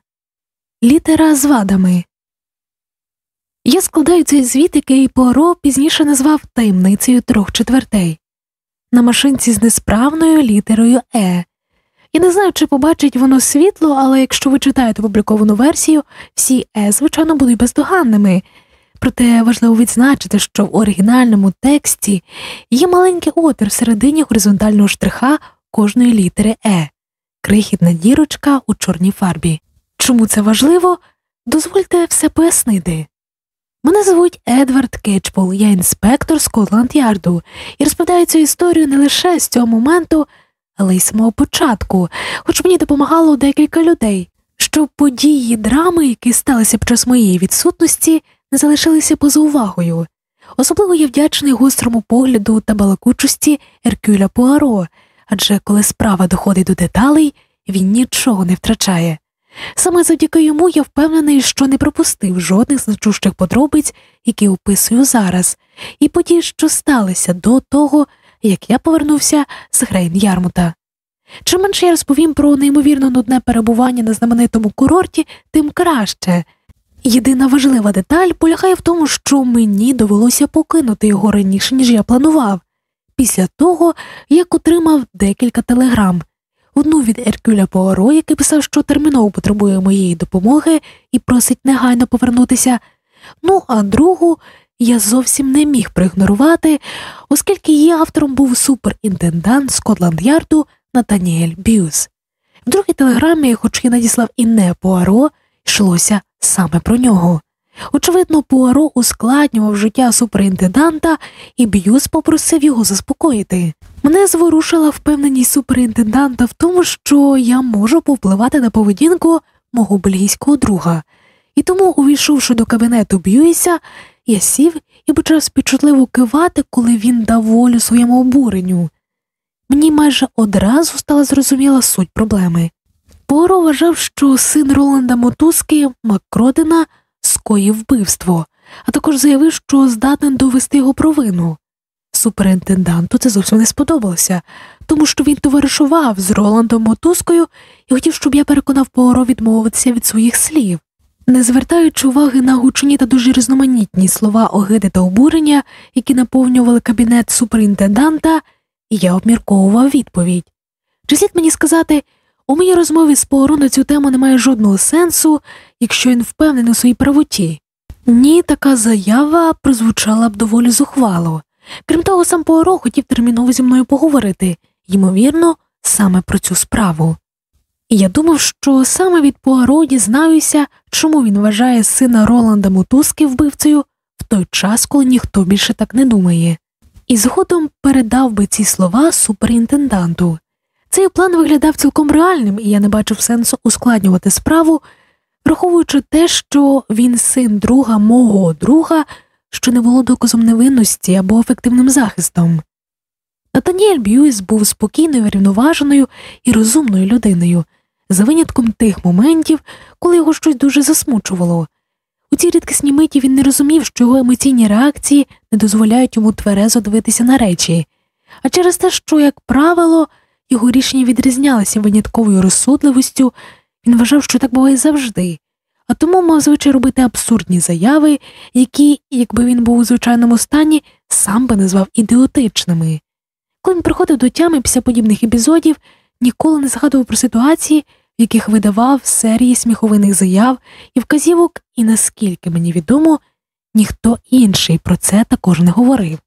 [SPEAKER 1] Літера з вадами. Я складаю цей звіт, який Пуаро пізніше назвав таємницею трьох четвертей на машинці з несправною літерою Е. Я не знаю, чи побачить воно світло, але якщо ви читаєте публіковану версію, всі Е, звичайно, будуть бездоганними. Проте важливо відзначити, що в оригінальному тексті є маленький отвір всередині горизонтального штриха кожної літери Е, крихітна дірочка у чорній фарбі. Чому це важливо? Дозвольте все пояснити. Мене звуть Едвард Кетчпол, я інспектор Скотланд Ярду і розповідаю цю історію не лише з цього моменту, але й самого початку, хоч мені допомагало декілька людей, щоб події драми, які сталися під час моєї відсутності, не залишилися поза увагою. Особливо я вдячний гострому погляду та балакучості Еркюля Пуаро, адже коли справа доходить до деталей, він нічого не втрачає. Саме завдяки йому я впевнений, що не пропустив жодних значущих подробиць, які описую зараз, і подій, що сталися до того, як я повернувся з Грейн Ярмута. Чим менше я розповім про неймовірно нудне перебування на знаменитому курорті, тим краще. Єдина важлива деталь полягає в тому, що мені довелося покинути його раніше, ніж я планував, після того, як отримав декілька телеграм одну від Еркюля Пуаро, який писав, що терміново потребує моєї допомоги і просить негайно повернутися, ну а другу я зовсім не міг проігнорувати, оскільки її автором був суперінтендант Скотланд Ярду Натаніель Б'юз. В другій телеграмі, хоч я надіслав і не Пуаро, йшлося саме про нього. Очевидно, Пуаро ускладнював життя суперінтенданта, і Б'юз попросив його заспокоїти. Мене зворушила впевненість суперінтенданта в тому, що я можу повпливати на поведінку мого бельгійського друга, і тому, увійшовши до кабінету Б'юіса, я сів і почав співчутливо кивати, коли він дав волю своєму обуренню. Мені майже одразу стала зрозуміла суть проблеми. Поро вважав, що син Роланда Мотузки Макродена скоїв вбивство, а також заявив, що здатен довести його провину. Суперінтенданту це зовсім не сподобалося, тому що він товаришував з Роландом Мотузкою і хотів, щоб я переконав Пуаро відмовитися від своїх слів. Не звертаючи уваги на гучні та дуже різноманітні слова огиди та обурення, які наповнювали кабінет суперінтенданта, я обмірковував відповідь. Чи слід мені сказати, у моїй розмові з Пуаро на цю тему немає жодного сенсу, якщо він впевнений у своїй правоті? Ні, така заява прозвучала б доволі зухвало. Крім того, сам Пуаро хотів терміново зі мною поговорити, ймовірно, саме про цю справу. Я думав, що саме від Пуаро дізнаюся, чому він вважає сина Роланда Мотузки вбивцею, в той час, коли ніхто більше так не думає, і згодом передав би ці слова суперінтенданту. Цей план виглядав цілком реальним, і я не бачив сенсу ускладнювати справу, враховуючи те, що він син друга мого друга, що не було доказом невинності або ефективним захистом. Натаніель Б'юіс був спокійною, врівноваженою і розумною людиною, за винятком тих моментів, коли його щось дуже засмучувало. У цій рідкісній миті він не розумів, що його емоційні реакції не дозволяють йому тверезо дивитися на речі, а через те, що, як правило, його рішення відрізнялися винятковою розсудливістю, він вважав, що так буває завжди, а тому мав звичай робити абсурдні заяви, які, якби він був у звичайному стані, сам би назвав ідіотичними. Коли він приходив до тями після подібних епізодів, ніколи не згадував про ситуації, яких видавав серії сміховинних заяв і вказівок, і наскільки мені відомо, ніхто інший про це також не говорив.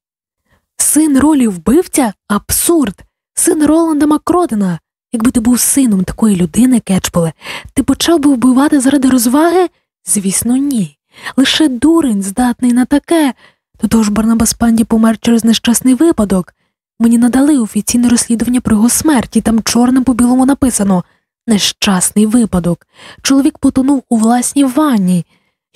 [SPEAKER 1] Син ролі вбивця абсурд, син Роланда Макродена. Якби ти був сином такої людини, Кетчполе, ти почав би вбивати заради розваги? Звісно, ні. Лише дурень здатний на таке. До того ж Барнабас Панді помер через нещасний випадок. Мені надали офіційне розслідування про його смерть, і там чорним по білому написано нещасний випадок. Чоловік потонув у власній ванні.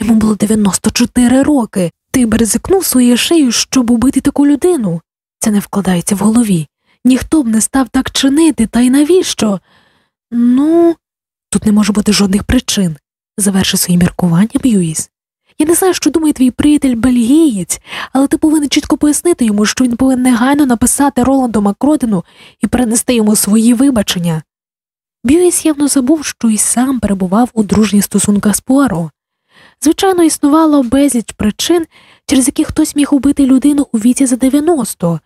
[SPEAKER 1] Йому було 94 роки. Ти б ризикнув своєю шею, щоб убити таку людину. Це не вкладається в голові. Ніхто б не став так чинити, та й навіщо? Ну, тут не може бути жодних причин, завершив свої міркування Б'юїс. Я не знаю, що думає твій приятель бельгієць, але ти повинен чітко пояснити йому, що він повинен негайно написати Роланду Макродену і перенести йому свої вибачення. Б'юїс явно забув, що й сам перебував у дружніх стосунках з Пуаро. Звичайно, існувало безліч причин, через які хтось міг убити людину у віці за 90,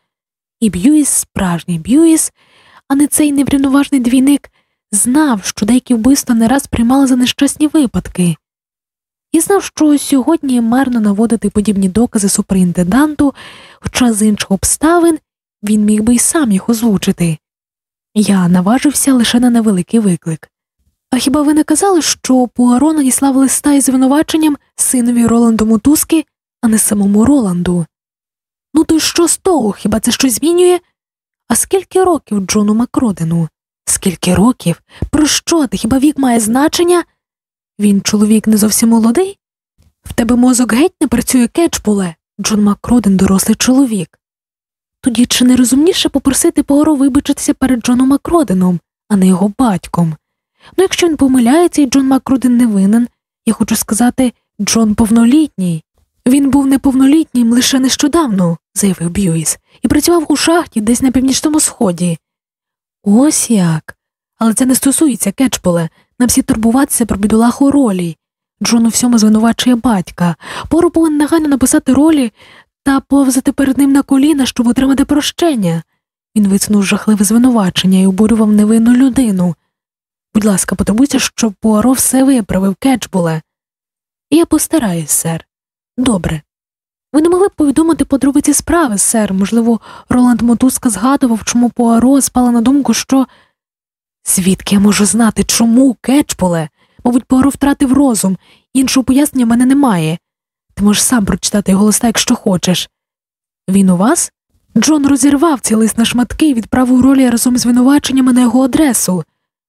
[SPEAKER 1] і Б'юїс, справжній Б'юїс, а не цей неврівноважний двійник, знав, що деякі вбивства не раз приймали за нещасні випадки, і знав, що сьогодні марно наводити подібні докази суперінтенданту, хоча з інших обставин він міг би й сам їх озвучити. Я наважився лише на невеликий виклик. А хіба ви не казали, що Пуаро надіслав листа із звинуваченням синові Роланду Мотузки, а не самому Роланду? Ну то що з того? Хіба це щось змінює? А скільки років Джону Макродену? Скільки років? Про що ти? Хіба вік має значення? Він чоловік не зовсім молодий? В тебе мозок геть не працює кетчбуле, Джон Макроден дорослий чоловік. Тоді чи не розумніше попросити Пуаро вибачитися перед Джоном Макроденом, а не його батьком? Ну, якщо він помиляється і Джон Макроден не винен, я хочу сказати, Джон повнолітній. Він був неповнолітнім лише нещодавно, заявив Б'юїс, і працював у шахті десь на північному сході. Ось як. Але це не стосується кетчполе. Нам всі турбуватися про бідолаху ролі. Джон у всьому звинувачує батька. Пору повинен негайно написати ролі та повзати перед ним на коліна, щоб отримати прощення. Він висунув жахливе звинувачення і обурював невинну людину. Будь ласка, потребуйся, щоб Пуаро все виправив, кетчбуле. Я постараюсь, сер. Добре. Ви не могли б повідомити подробиці справи, сер. Можливо, Роланд Мотуска згадував, чому Пуаро спала на думку, що. Звідки я можу знати, чому, кетчбуле? Мабуть, Пуаро втратив розум, іншого пояснення в мене немає. Ти можеш сам прочитати його листа, якщо хочеш. Він у вас? Джон розірвав цей лист на шматки і відправив ролі разом з звинуваченнями на його адресу.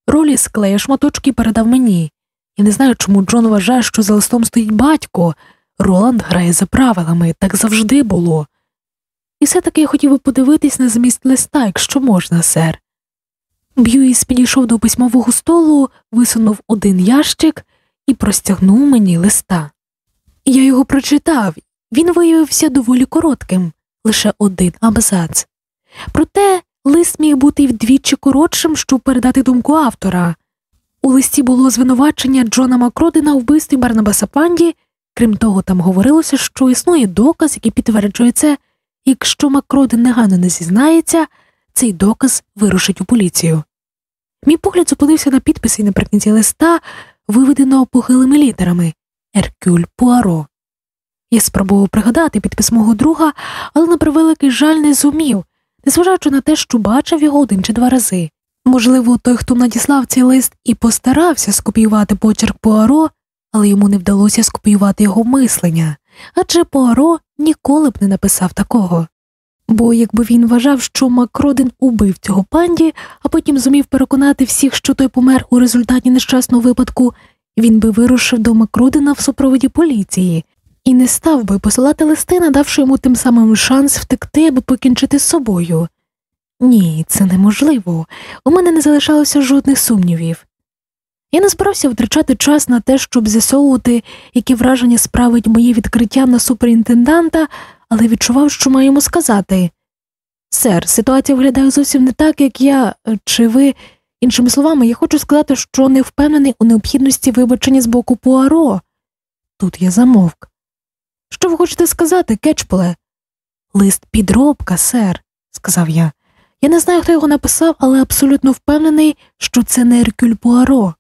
[SPEAKER 1] Ролі склеє шматочки і передав мені. Я не знаю, чому Джон вважає, що за листом стоїть батько. Роланд грає за правилами, так завжди було. І все таки я хотів би подивитись на зміст листа, якщо можна, сер. Б'юїс підійшов до письмового столу, висунув один ящик і простягнув мені листа. Я його прочитав, він виявився доволі коротким, лише один абзац. Проте лист міг бути вдвічі коротшим, щоб передати думку автора. У листі було звинувачення Джона Макродина у вбивстві Барнабаса Панді, крім того, там говорилося, що існує доказ, який підтверджує це, якщо Макродин негайно не зізнається, цей доказ вирушить у поліцію. Мій погляд зупинився на підписі наприкінці листа, виведеного похилими літерами Еркюль Пуаро. Я спробував пригадати підпис мого друга, але на превеликий жаль не зумів, незважаючи на те, що бачив його один чи два рази. Можливо, той, хто надіслав цей лист і постарався скопіювати почерк Пуаро, але йому не вдалося скопіювати його мислення. адже Пуаро ніколи б не написав такого. Бо якби він вважав, що Макроден убив цього панді, а потім зумів переконати всіх, що той помер у результаті нещасного випадку, він би вирушив до Макродена в супроводі поліції і не став би посилати листи, надавши йому тим самим шанс втекти, аби покінчити з собою. Ні, це неможливо. У мене не залишалося жодних сумнівів. Я не збирався втрачати час на те, щоб з'ясовувати, які враження справить моє відкриття на суперінтенданта, але відчував, що маю йому сказати. Сер, ситуація виглядає зовсім не так, як я, чи ви. Іншими словами, я хочу сказати, що не впевнений у необхідності вибачення з боку Пуаро. Тут я замовк. Що ви хочете сказати, Кетчполе? Лист підробка, сер, сказав я. Я не знаю, хто його написав, але абсолютно впевнений, що це не Еркюль Пуаро.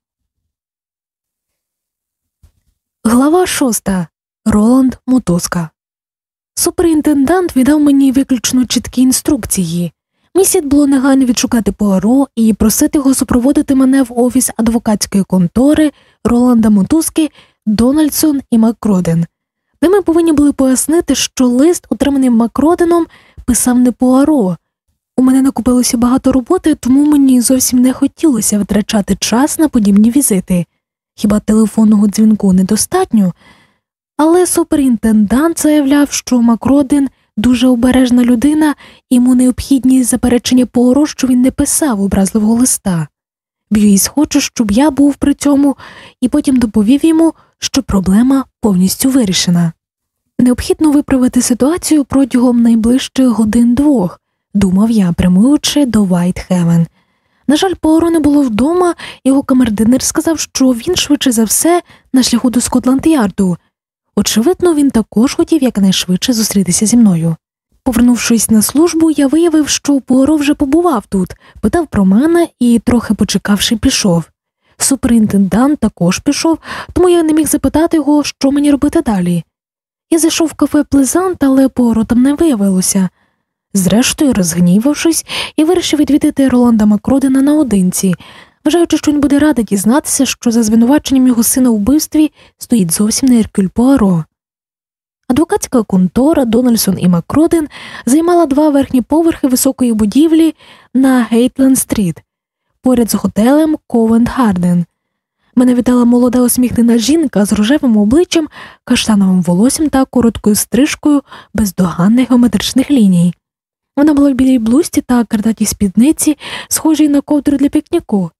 [SPEAKER 1] Глава шоста. Роланд Мотузка. Суперінтендант віддав мені виключно чіткі інструкції. Мені слід було негайно відшукати Пуаро і просити його супроводити мене в офіс адвокатської контори Роланда Мотузки, Дональдсон і Макроден, де ми повинні були пояснити, що лист, отриманий Макроденом, писав не Пуаро. У мене накопилося багато роботи, тому мені зовсім не хотілося витрачати час на подібні візити. Хіба телефонного дзвінку недостатньо? Але суперінтендант заявляв, що Макроден дуже обережна людина, йому необхідність заперечення Пуаро, що він не писав образливого листа. Б'юїс хоче, щоб я був при цьому, і потім доповів йому, що проблема повністю вирішена. Необхідно виправити ситуацію протягом найближчих годин двох, думав я, прямуючи до Вайтгевен. На жаль, Пуаро не було вдома, його камердинер сказав, що він швидше за все на шляху до Скотланд-Ярду. Очевидно, він також хотів якнайшвидше зустрітися зі мною. Повернувшись на службу, я виявив, що Пуаро вже побував тут, питав про мене і, трохи почекавши, пішов. Суперінтендант також пішов, тому я не міг запитати його, що мені робити далі. Я зайшов в кафе Плезант, але Пуаро там не виявилося. Зрештою, розгнівавшись, я вирішив відвідати Роланда Макродена наодинці, вважаючи, що він буде радий дізнатися, що за звинуваченням його сина у вбивстві стоїть зовсім не Еркюль Пуаро. Адвокатська контора Дональдсон і Макроден займала два верхні поверхи високої будівлі на Гейтленд Стріт, поряд з готелем Ковент Гарден. Мене вітала молода усміхнена жінка з рожевим обличчям, каштановим волоссям та короткою стрижкою бездоганних геометричних ліній. Вона була в білій блузці та картатій спідниці, схожій на ковдру для пікніку.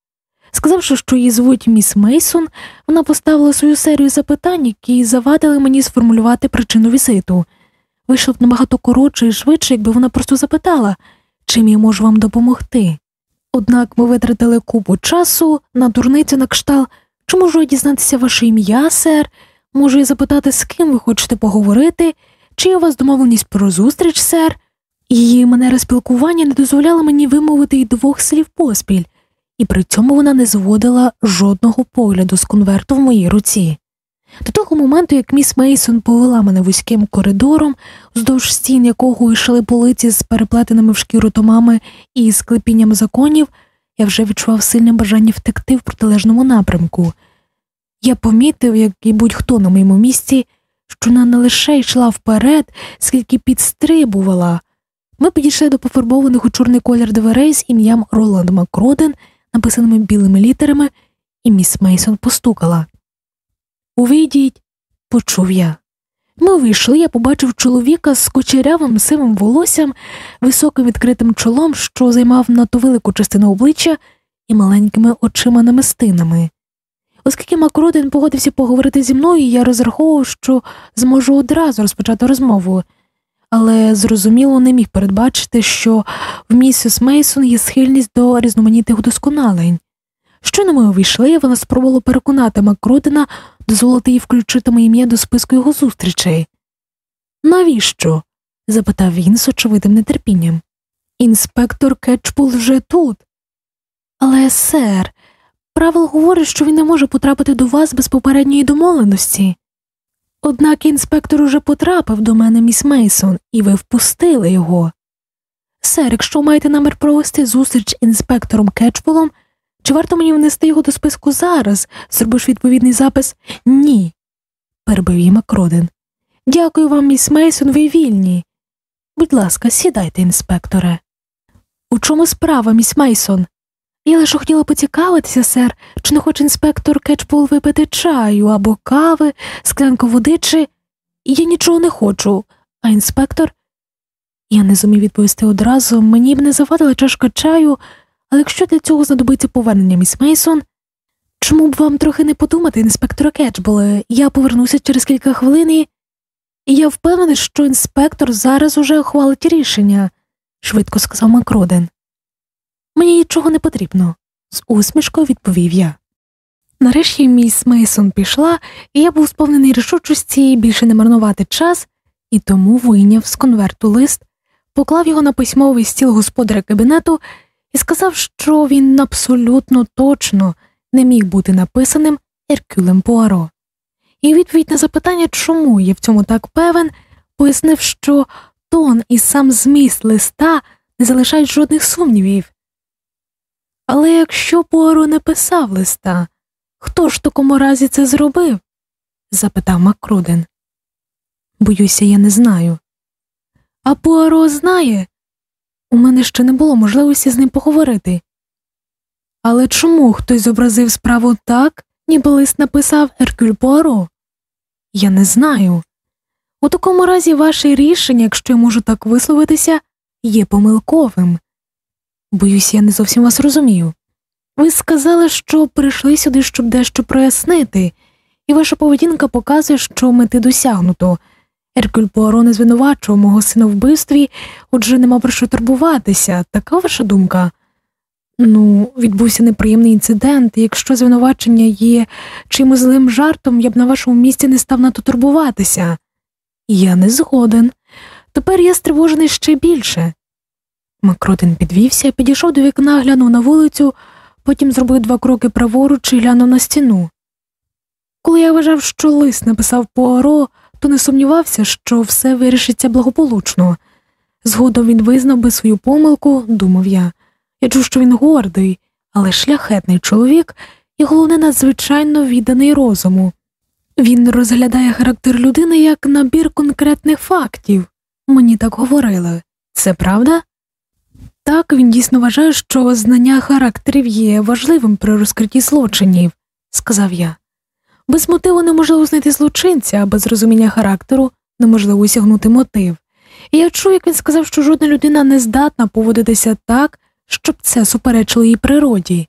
[SPEAKER 1] Сказавши, що її звуть міс Мейсон, вона поставила свою серію запитань, які завадили мені сформулювати причину візиту. Вийшло б набагато коротше і швидше, якби вона просто запитала, чим я можу вам допомогти. Однак ми витратили купу часу на дурницю на кшталт, чи можу я дізнатися ваше ім'я, сер, можу я запитати, з ким ви хочете поговорити, чи є у вас домовленість про зустріч, сер. Її манера спілкування не дозволяла мені вимовити й двох слів поспіль, і при цьому вона не зводила жодного погляду з конверту в моїй руці. До того моменту, як міс Мейсон повела мене вузьким коридором, вздовж стін якого йшли полиці з переплетеними в шкіру томами і склепінням законів, я вже відчував сильне бажання втекти в протилежному напрямку. Я помітив, як і будь-хто на моєму місці, що вона не лише йшла вперед, скільки підстрибувала. Ми підійшли до пофарбованих у чорний колір дверей з ім'ям Роланд Макроден, написаними білими літерами, і міс Мейсон постукала. Увійдіть, почув я. Ми увійшли, я побачив чоловіка з кучерявим сивим волоссям, високим відкритим чолом, що займав надто велику частину обличчя і маленькими очима намистинами. Оскільки Макроден погодився поговорити зі мною, я розраховував, що зможу одразу розпочати розмову але зрозуміло не міг передбачити, що в місіс Мейсон є схильність до різноманітних удосконалень. Щойно ми увійшли, вона спробувала переконати Макродена дозволити їй включити моє ім'я до списку його зустрічей. Навіщо? запитав він з очевидним нетерпінням. Інспектор Кетчпул вже тут. Але, сер, правило говорить, що він не може потрапити до вас без попередньої домовленості. Однак інспектор уже потрапив до мене, міс Мейсон, і ви впустили його. Сер, якщо маєте намір провести зустріч інспектором Кетчболом, чи варто мені внести його до списку зараз, зробивши відповідний запис Ні. перебив її Макроден. Дякую вам, міс Мейсон, ви вільні. Будь ласка, сідайте, інспекторе. У чому справа, міс Мейсон? Я лише хотіла поцікавитися, сер, чи не хоче інспектор Кетчпол випити чаю або кави, склянку води, чи я нічого не хочу, а інспектор. Я не зумів відповісти одразу, мені б не завадила чашка чаю, але якщо для цього знадобиться повернення міс Мейсон, чому б вам трохи не подумати, інспектора Кетчболе? Я повернуся через кілька хвилин і і я впевнений, що інспектор зараз уже ухвалить рішення, швидко сказав Макроден. Мені нічого не потрібно, з усмішкою відповів я. Нарешті міс Мейсон пішла, і я був сповнений рішучості більше не марнувати час, і тому вийняв з конверту лист, поклав його на письмовий стіл господаря кабінету і сказав, що він абсолютно точно не міг бути написаним Еркюлем Пуаро. І відповідь на запитання, чому я в цьому так певен, пояснив, що тон і сам зміст листа не залишають жодних сумнівів. Але якщо Пуаро не писав листа, хто ж в такому разі це зробив? запитав Макруден. Боюся, я не знаю. А Пуаро знає. У мене ще не було можливості з ним поговорити. Але чому хтось зобразив справу так, ніби лист написав Еркюль Пуаро? Я не знаю. У такому разі ваше рішення, якщо я можу так висловитися, є помилковим. Боюсь, я не зовсім вас розумію. Ви сказали, що прийшли сюди, щоб дещо прояснити, і ваша поведінка показує, що мети досягнуто. Еркюль Пуаро не звинувачував мого сина в вбивстві, отже, нема про що турбуватися. Така ваша думка? Ну, відбувся неприємний інцидент, і якщо звинувачення є чимось злим жартом, я б на вашому місці не став надто турбуватися. Я не згоден. Тепер я стривожений ще більше. Макротин підвівся, підійшов до вікна, глянув на вулицю, потім зробив два кроки праворуч і глянув на стіну. Коли я вважав, що лист написав Пуаро, то не сумнівався, що все вирішиться благополучно. Згодом він визнав би свою помилку, думав я. Я чув, що він гордий, але шляхетний чоловік і, головне, надзвичайно відданий розуму. Він розглядає характер людини як набір конкретних фактів. Мені так говорили. Це правда? Так, він дійсно вважає, що знання характерів є важливим при розкритті злочинів, сказав я. Без мотиву неможливо знайти злочинця, а без розуміння характеру неможливо осягнути мотив. І я чув, як він сказав, що жодна людина не здатна поводитися так, щоб це суперечило її природі.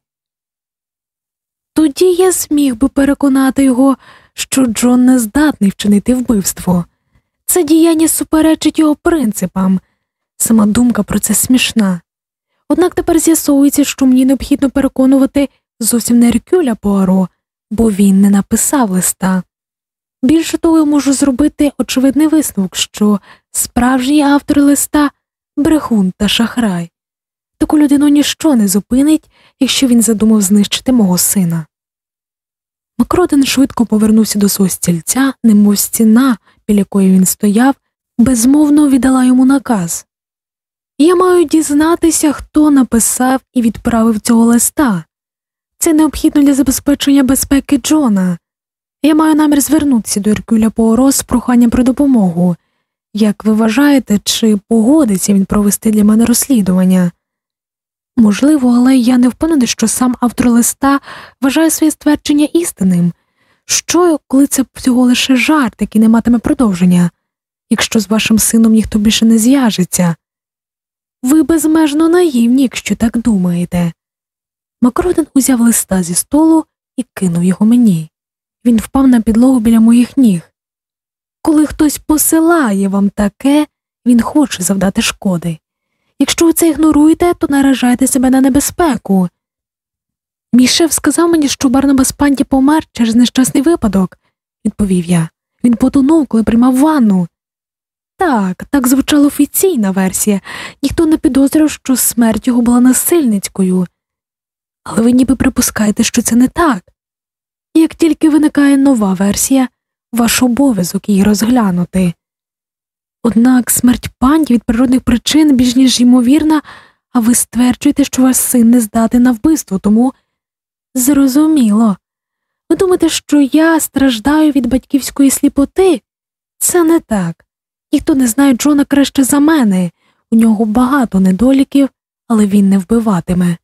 [SPEAKER 1] Тоді я зміг би переконати його, що Джон не здатний вчинити вбивство. Це діяння суперечить його принципам. Сама думка про це смішна. Однак тепер з'ясовується, що мені необхідно переконувати зовсім не Еркюля Пуаро, бо він не написав листа. Більше того, я можу зробити очевидний висновок, що справжній автор листа брехун та шахрай. Таку людину ніщо не зупинить, якщо він задумав знищити мого сина. Макроден швидко повернувся до свого стільця, немов стіна, біля якої він стояв, безмовно віддала йому наказ. Я маю дізнатися, хто написав і відправив цього листа. Це необхідно для забезпечення безпеки Джона. Я маю намір звернутися до Іркюля Пуаро з проханням про допомогу. Як ви вважаєте, чи погодиться він провести для мене розслідування? Можливо, але я не впевнений, що сам автор листа вважає своє ствердження істинним. Що, коли це всього лише жарт, який не матиме продовження, якщо з вашим сином ніхто більше не зв'яжеться? Ви безмежно наївні, якщо так думаєте. Макроден узяв листа зі столу і кинув його мені. Він впав на підлогу біля моїх ніг. Коли хтось посилає вам таке, він хоче завдати шкоди. Якщо ви це ігноруєте, то наражаєте себе на небезпеку. Мій шеф сказав мені, що Барнабас Панті помер через нещасний випадок, відповів я. Він потонув, коли приймав ванну. Так, так звучала офіційна версія. Ніхто не підозрював, що смерть його була насильницькою. Але ви ніби припускаєте, що це не так. Як тільки виникає нова версія, ваш обов'язок її розглянути. Однак смерть панді від природних причин більш ніж ймовірна, а ви стверджуєте, що ваш син не здатний на вбивство, тому зрозуміло. Ви думаєте, що я страждаю від батьківської сліпоти? Це не так. Ніхто не знає Джона краще за мене. У нього багато недоліків, але він не вбиватиме.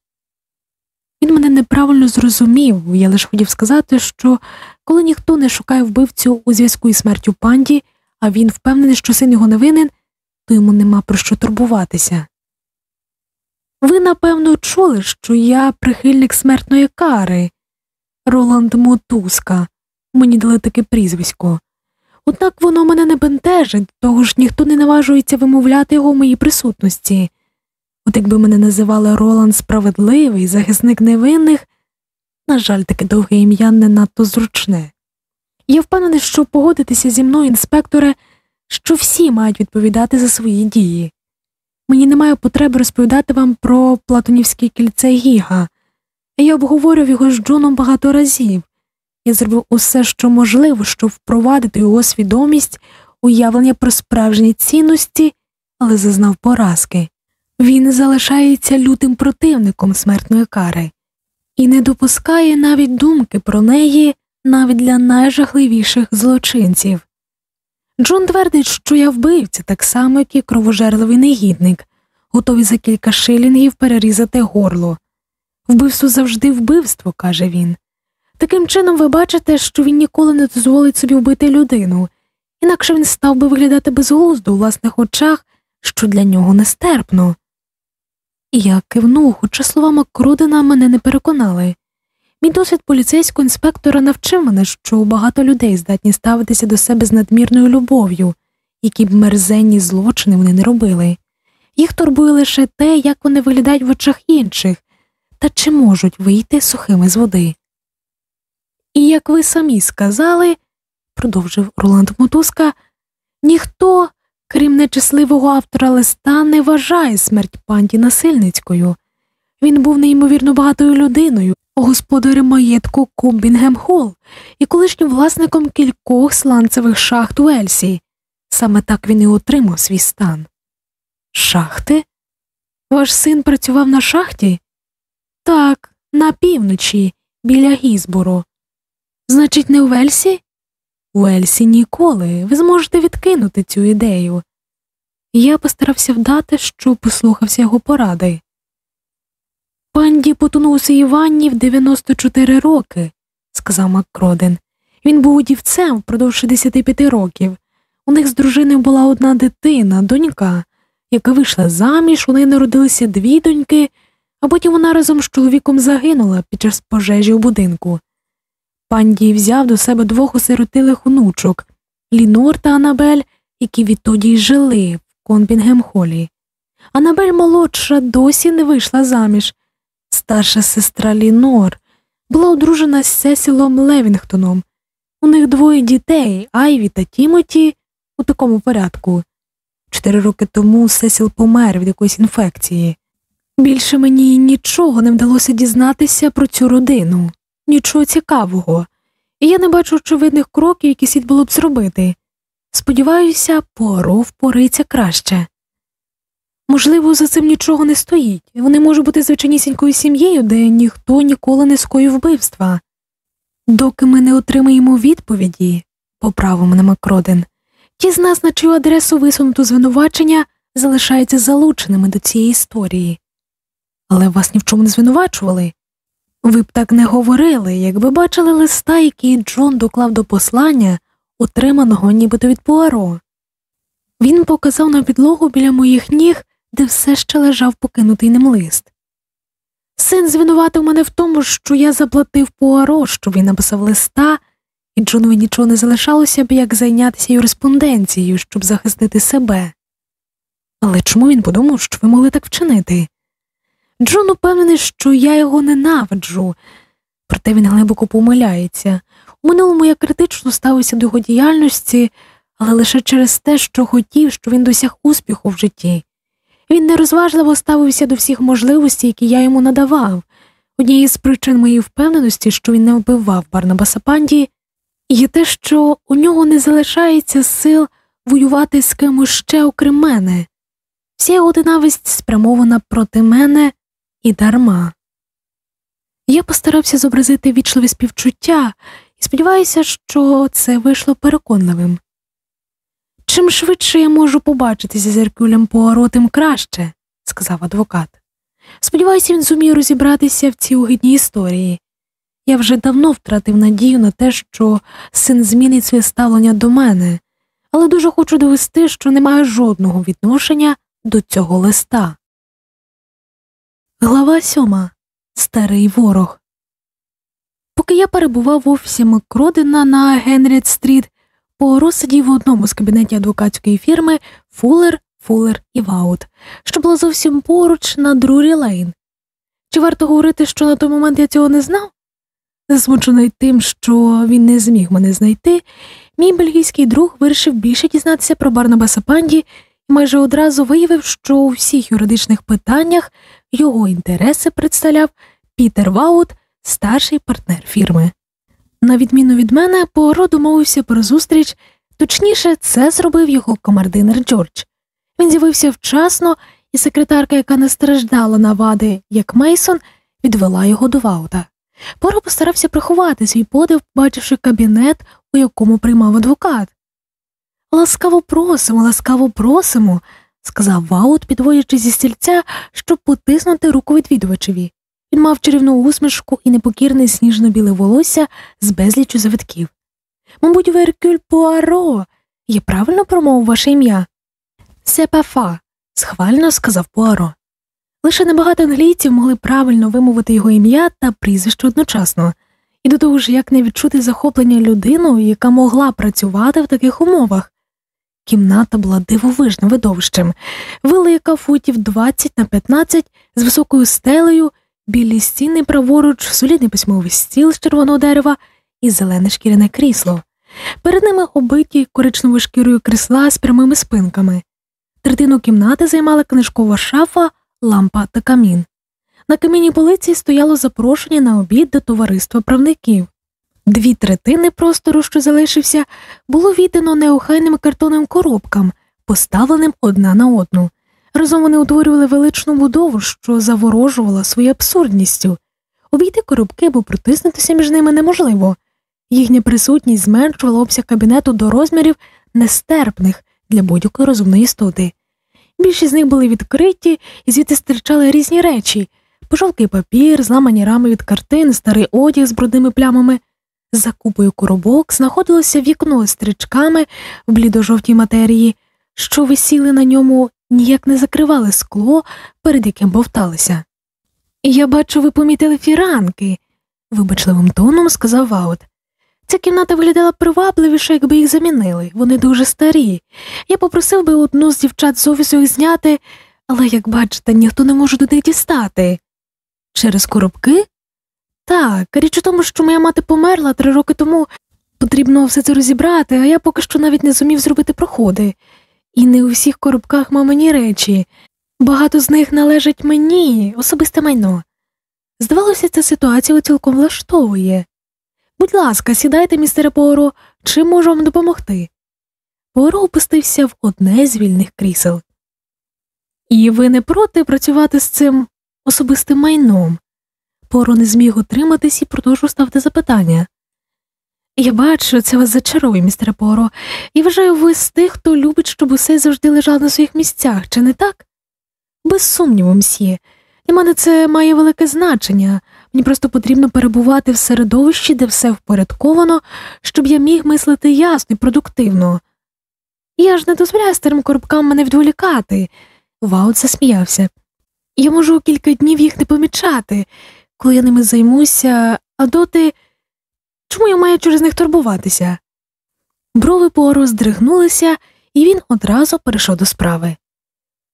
[SPEAKER 1] Він мене неправильно зрозумів, я лише хотів сказати, що коли ніхто не шукає вбивцю у зв'язку із смертю панді, а він впевнений, що син його не винен, то йому нема про що турбуватися. Ви, напевно, чули, що я прихильник смертної кари, Роланд Мотуска, мені дали таке прізвисько. Однак воно мене не бентежить, того ж ніхто не наважується вимовляти його в моїй присутності. От якби мене називали Роланд Справедливий, захисник невинних, на жаль, таке довге ім'я не надто зручне. Я впевнений, що погодитися зі мною, інспекторе, що всі мають відповідати за свої дії. Мені немає потреби розповідати вам про Платонівське кільце Гіга. Я обговорював його з Джоном багато разів. Я зробив усе, що можливо, щоб впровадити його свідомість, уявлення про справжні цінності, але зазнав поразки. Він залишається лютим противником смертної кари і не допускає навіть думки про неї навіть для найжахливіших злочинців. Джон твердить, що я вбивця, так само, як і кровожерливий негідник, готовий за кілька шилінгів перерізати горло. Вбивство завжди вбивство, каже він. Таким чином ви бачите, що він ніколи не дозволить собі вбити людину, інакше він став би виглядати безглуздо у власних очах, що для нього нестерпно. І я кивнув, хоча слова Макрудена мене не переконали. Мій досвід поліцейського інспектора навчив мене, що багато людей здатні ставитися до себе з надмірною любов'ю, які б мерзенні злочини вони не робили. Їх турбує лише те, як вони виглядають в очах інших, та чи можуть вийти сухими з води. І як ви самі сказали, продовжив Роланд Мотузка, ніхто, крім нечемного автора листа, не вважає смерть панді насильницькою. Він був неймовірно багатою людиною, господарем маєтку Комбінгем Холл і колишнім власником кількох сланцевих шахт у Уельсі. Саме так він і отримав свій стан. Шахти? Ваш син працював на шахті? Так, на півночі, біля Гізбору. Значить, не у Вельсі? У Ельсі ніколи. Ви зможете відкинути цю ідею. Я постарався вдати, що послухався його поради. Панді потонув у своїй ванні в 94 роки, сказав Маккроден. Він був удівцем впродовж 65 років. У них з дружиною була одна дитина, донька, яка вийшла заміж, у неї народилися дві доньки, а потім вона разом з чоловіком загинула під час пожежі у будинку. Панді взяв до себе двох осиротилих онучок Лінор та Анабель, які відтоді й жили в Конбінгем Холі. Анабель молодша досі не вийшла заміж. Старша сестра Лінор була одружена з Сесілом Левінгтоном. У них двоє дітей Айві та Тімоті у такому порядку. Чотири роки тому Сесіл помер від якоїсь інфекції. Більше мені нічого не вдалося дізнатися про цю родину, нічого цікавого, і я не бачу очевидних кроків, які слід було б зробити. Сподіваюся, Пуаро впориться краще. Можливо, за цим нічого не стоїть, вони можуть бути звичайнісінькою сім'єю, де ніхто ніколи не скоїв вбивства. Доки ми не отримаємо відповіді, поправив мене Макроден, ті з нас, на чию адресу висунуто звинувачення, залишаються залученими до цієї історії. Але вас ні в чому не звинувачували. Ви б так не говорили, якби бачили листа, який Джон доклав до послання, отриманого нібито від Пуаро. Він показав на підлогу біля моїх ніг, де все ще лежав покинутий ним лист. Син звинуватив мене в тому, що я заплатив Пуаро, що він написав листа, і Джонові нічого не залишалося б, як зайнятися юриспонденцією, щоб захистити себе. Але чому він подумав, що ви могли так вчинити? Джон упевнений, що я його ненавиджу, проте він глибоко помиляється. У минулому я критично ставився до його діяльності, але лише через те, що хотів, що він досяг успіху в житті. Він нерозважливо ставився до всіх можливостей, які я йому надавав. Однією з причин моєї впевненості, що він не вбивав Барнабаса Панді, є те, що у нього не залишається сил воювати з кимось ще окрім мене. Вся його ненависть спрямована проти мене і дарма. Я постарався зобразити вічливе співчуття і сподіваюся, що це вийшло переконливим. Чим швидше я можу побачитися з Еркюлем Пуаро, тим краще, сказав адвокат. Сподіваюся, він зуміє розібратися в цій огидній історії. Я вже давно втратив надію на те, що син змінить своє ставлення до мене, але дуже хочу довести, що не маю жодного відношення до цього листа. Глава сьома Старий ворог. Поки я перебував в офісі Макродена на Генріт Стріт, Пуаро сидів в одному з кабінетів адвокатської фірми Фуллер, Фуллер і Ваут, що було зовсім поруч на Друрі Лейн. Чи варто говорити, що на той момент я цього не знав? Засмучений тим, що він не зміг мене знайти, мій бельгійський друг вирішив більше дізнатися про Барнабаса Панді майже одразу виявив, що у всіх юридичних питаннях його інтереси представляв Пітер Ваут, старший партнер фірми. На відміну від мене, Пуаро домовився про зустріч, точніше, це зробив його камердинер Джордж. Він з'явився вчасно, і секретарка, яка не страждала на вади, як Мейсон, відвела його до Ваута. Пуаро постарався приховати свій подив, побачивши кабінет, у якому приймав адвокат. Ласкаво просимо, ласкаво просимо, сказав Ваут, підводячи зі стільця, щоб потиснути руку відвідувачеві. Він мав чарівну усмішку і непокірне сніжно біле волосся з безлічу завитків. Мабуть, Веркюль Пуаро. Я правильно промовив ваше ім'я? Сепафа, схвально сказав Пуаро. Лише небагато англійців могли правильно вимовити його ім'я та прізвище одночасно, і до того ж, як не відчути захоплення людиною, яка могла працювати в таких умовах. Кімната була дивовижним видовищем, велика футів 20 на 15 з високою стелею, білі стіни праворуч, солідний письмовий стіл з червоного дерева і зелене шкіряне крісло. Перед ними обиті коричневою шкірою крісла з прямими спинками. Третину кімнати займала книжкова шафа, лампа та камін. На камінній полиці стояло запрошення на обід до товариства правників. Дві третини простору, що залишився, було віддано неохайним картонним коробкам, поставленим одна на одну. Разом вони утворювали величну будову, що заворожувала своєю абсурдністю. Обійти коробки або протиснутися між ними неможливо. Їхня присутність зменшувала обсяг кабінету до розмірів нестерпних для будь-якої розумної істоти. Більшість з них були відкриті і звідти стирчали різні речі пожовкий папір, зламані рами від картин, старий одяг з брудними плямами. За купою коробок знаходилося вікно з стрічками в блідо-жовтій матерії, що висіли на ньому, ніяк не закривали скло, перед яким бовталися. Я бачу, ви помітили фіранки, вибачливим тоном сказав Ваут. Ця кімната виглядала привабливіше, якби їх замінили. Вони дуже старі. Я попросив би одну з дівчат з офісу їх зняти, але, як бачите, ніхто не може туди дістати. Через коробки? Так, річ у тому, що моя мати померла три роки тому. Потрібно все це розібрати, а я поки що навіть не зумів зробити проходи. І не у всіх коробках мамині речі. Багато з них належать мені, особисте майно. Здавалося, ця ситуація цілком влаштовує. Будь ласка, сідайте, містере Поро, чим можу вам допомогти? Поро опустився в одне з вільних крісел. І ви не проти працювати з цим особистим майном? Поро не зміг утриматись і продовжував ставити запитання. Я бачу, це вас зачарує, містере Поро, і вважаю ви з тих, хто любить, щоб усе завжди лежало на своїх місцях, чи не так? Без сумніву, мсьє. Для мене це має велике значення. Мені просто потрібно перебувати в середовищі, де все впорядковано, щоб я міг мислити ясно і продуктивно. Я ж не дозволяю старим коробкам мене відволікати. Ваут засміявся. Я можу кілька днів їх не помічати, коли я ними займуся, а доти чому я маю через них турбуватися? Брови Пуаро здригнулися, і він одразу перейшов до справи.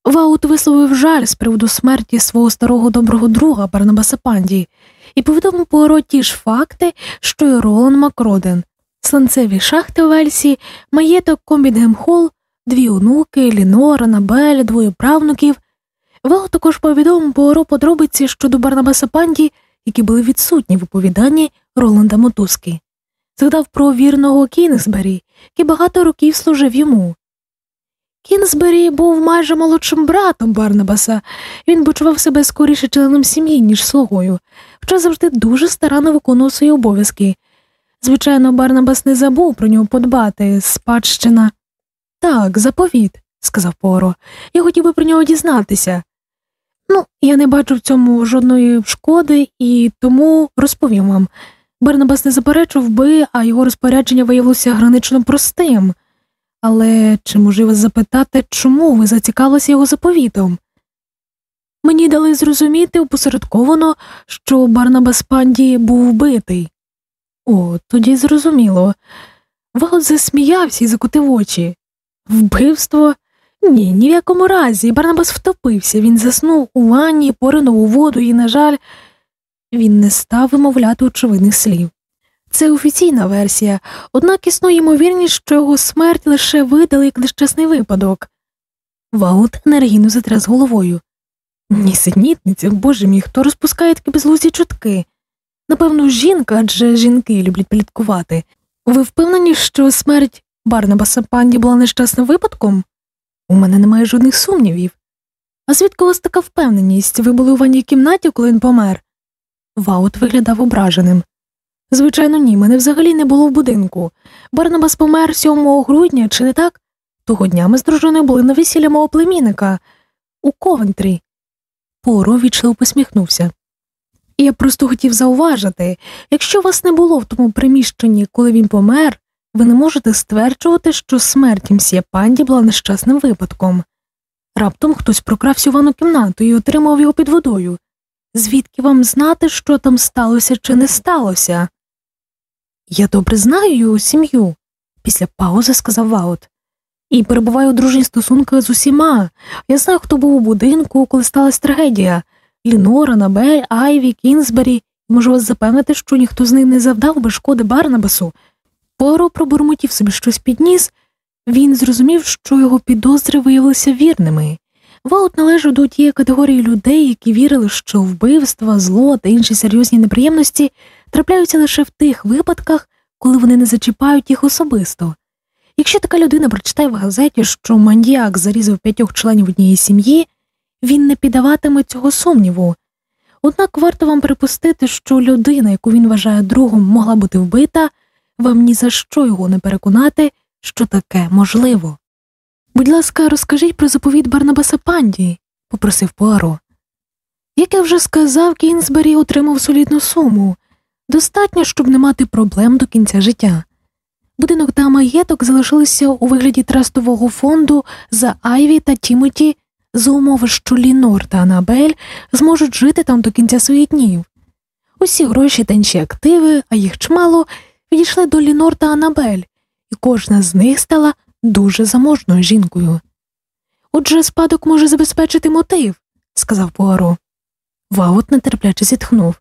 [SPEAKER 1] Ваут висловив жаль з приводу смерті свого старого доброго друга Барнабаса Панді і повідомив Пуаро ті ж факти, що й Ролан Макроден, сланцеві шахти в Уельсі, маєток Комбінгем Холл, дві онуки, Лінор та Анабель, двоє правнуків. Ваут також повідомив Пуаро подробиці щодо Барнабаса Панді, які були відсутні в оповіданні Роланда Мотузки. Згадав про вірного Кінгсбері, який багато років служив йому. Кінсбері був майже молодшим братом Барнабаса, він почував себе скоріше членом сім'ї, ніж слугою, хоча завжди дуже старанно виконував свої обов'язки. Звичайно, Барнабас не забув про нього подбати, спадщина. Так, заповіт, сказав Поро. Я хотів би про нього дізнатися. Ну, я не бачу в цьому жодної шкоди і тому розповім вам. Барнабас не заперечував би, а його розпорядження виявилося гранично простим. Але чи вас запитати, чому ви зацікавилися його заповітом? Мені дали зрозуміти опосередковано, що Барнабас Панді був вбитий. О, тоді зрозуміло. Ваут засміявся і закотив очі. Вбивство? Ні, ні в якому разі. Барнабас втопився, він заснув у ванні, поринув у воду і, на жаль, він не став вимовляти очевидних слів. Це офіційна версія, однак існує ймовірність, що його смерть лише видали як нещасний випадок. Ваут енергійно затряс головою. Нісенітниця, боже мій, хто розпускає такі безглузді чутки? Напевно, жінка, адже жінки люблять пліткувати. Ви впевнені, що смерть Барнабаса Панді була нещасним випадком? У мене немає жодних сумнівів. А звідки у вас така впевненість? Ви були у ванній кімнаті, коли він помер? Ваут виглядав ображеним. Звичайно, ні, мене взагалі не було в будинку. Барнабас помер 7 грудня, чи не так? Того дня ми з дружиною були на весілля мого племінника у Ковентрі. Поро вічливо посміхнувся. Я просто хотів зауважити якщо вас не було в тому приміщенні, коли він помер, ви не можете стверджувати, що смерть мсьє панді була нещасним випадком. Раптом хтось прокрався у ванну кімнату і отримав його під водою. Звідки вам знати, що там сталося чи не сталося? Я добре знаю його сім'ю, після паузи сказав Ваут. І перебуваю у дружніх стосунках з усіма. Я знаю, хто був у будинку, коли сталася трагедія Лінора, Набель, Айві, Кінзбері, можу вас запевнити, що ніхто з них не завдав би шкоди Барнабасу. Поро пробурмотів собі щось підніс, він зрозумів, що його підозри виявилися вірними. Ваут належав до тієї категорії людей, які вірили, що вбивства, зло та інші серйозні неприємності трапляються лише в тих випадках, коли вони не зачіпають їх особисто. Якщо така людина прочитає в газеті, що мандіак зарізав п'ятьох членів однієї сім'ї, він не піддаватиме цього сумніву. Однак варто вам припустити, що людина, яку він вважає другом, могла бути вбита, вам ні за що його не переконати, що таке можливо. Будь ласка, розкажіть про заповіт Барнабаса Панді, попросив Пуаро. Як я вже сказав, Кінгсбері отримав солідну суму достатньо, щоб не мати проблем до кінця життя. Будинок та маєток залишилися у вигляді трастового фонду за Айві та Тімоті за умови, що Лінор та Анабель зможуть жити там до кінця своїх днів. Усі гроші та інші активи, а їх чимало, відійшли до Лінор та Анабель, і кожна з них стала дуже заможною жінкою. Отже, спадок може забезпечити мотив, сказав Пуаро. Ваут нетерпляче зітхнув.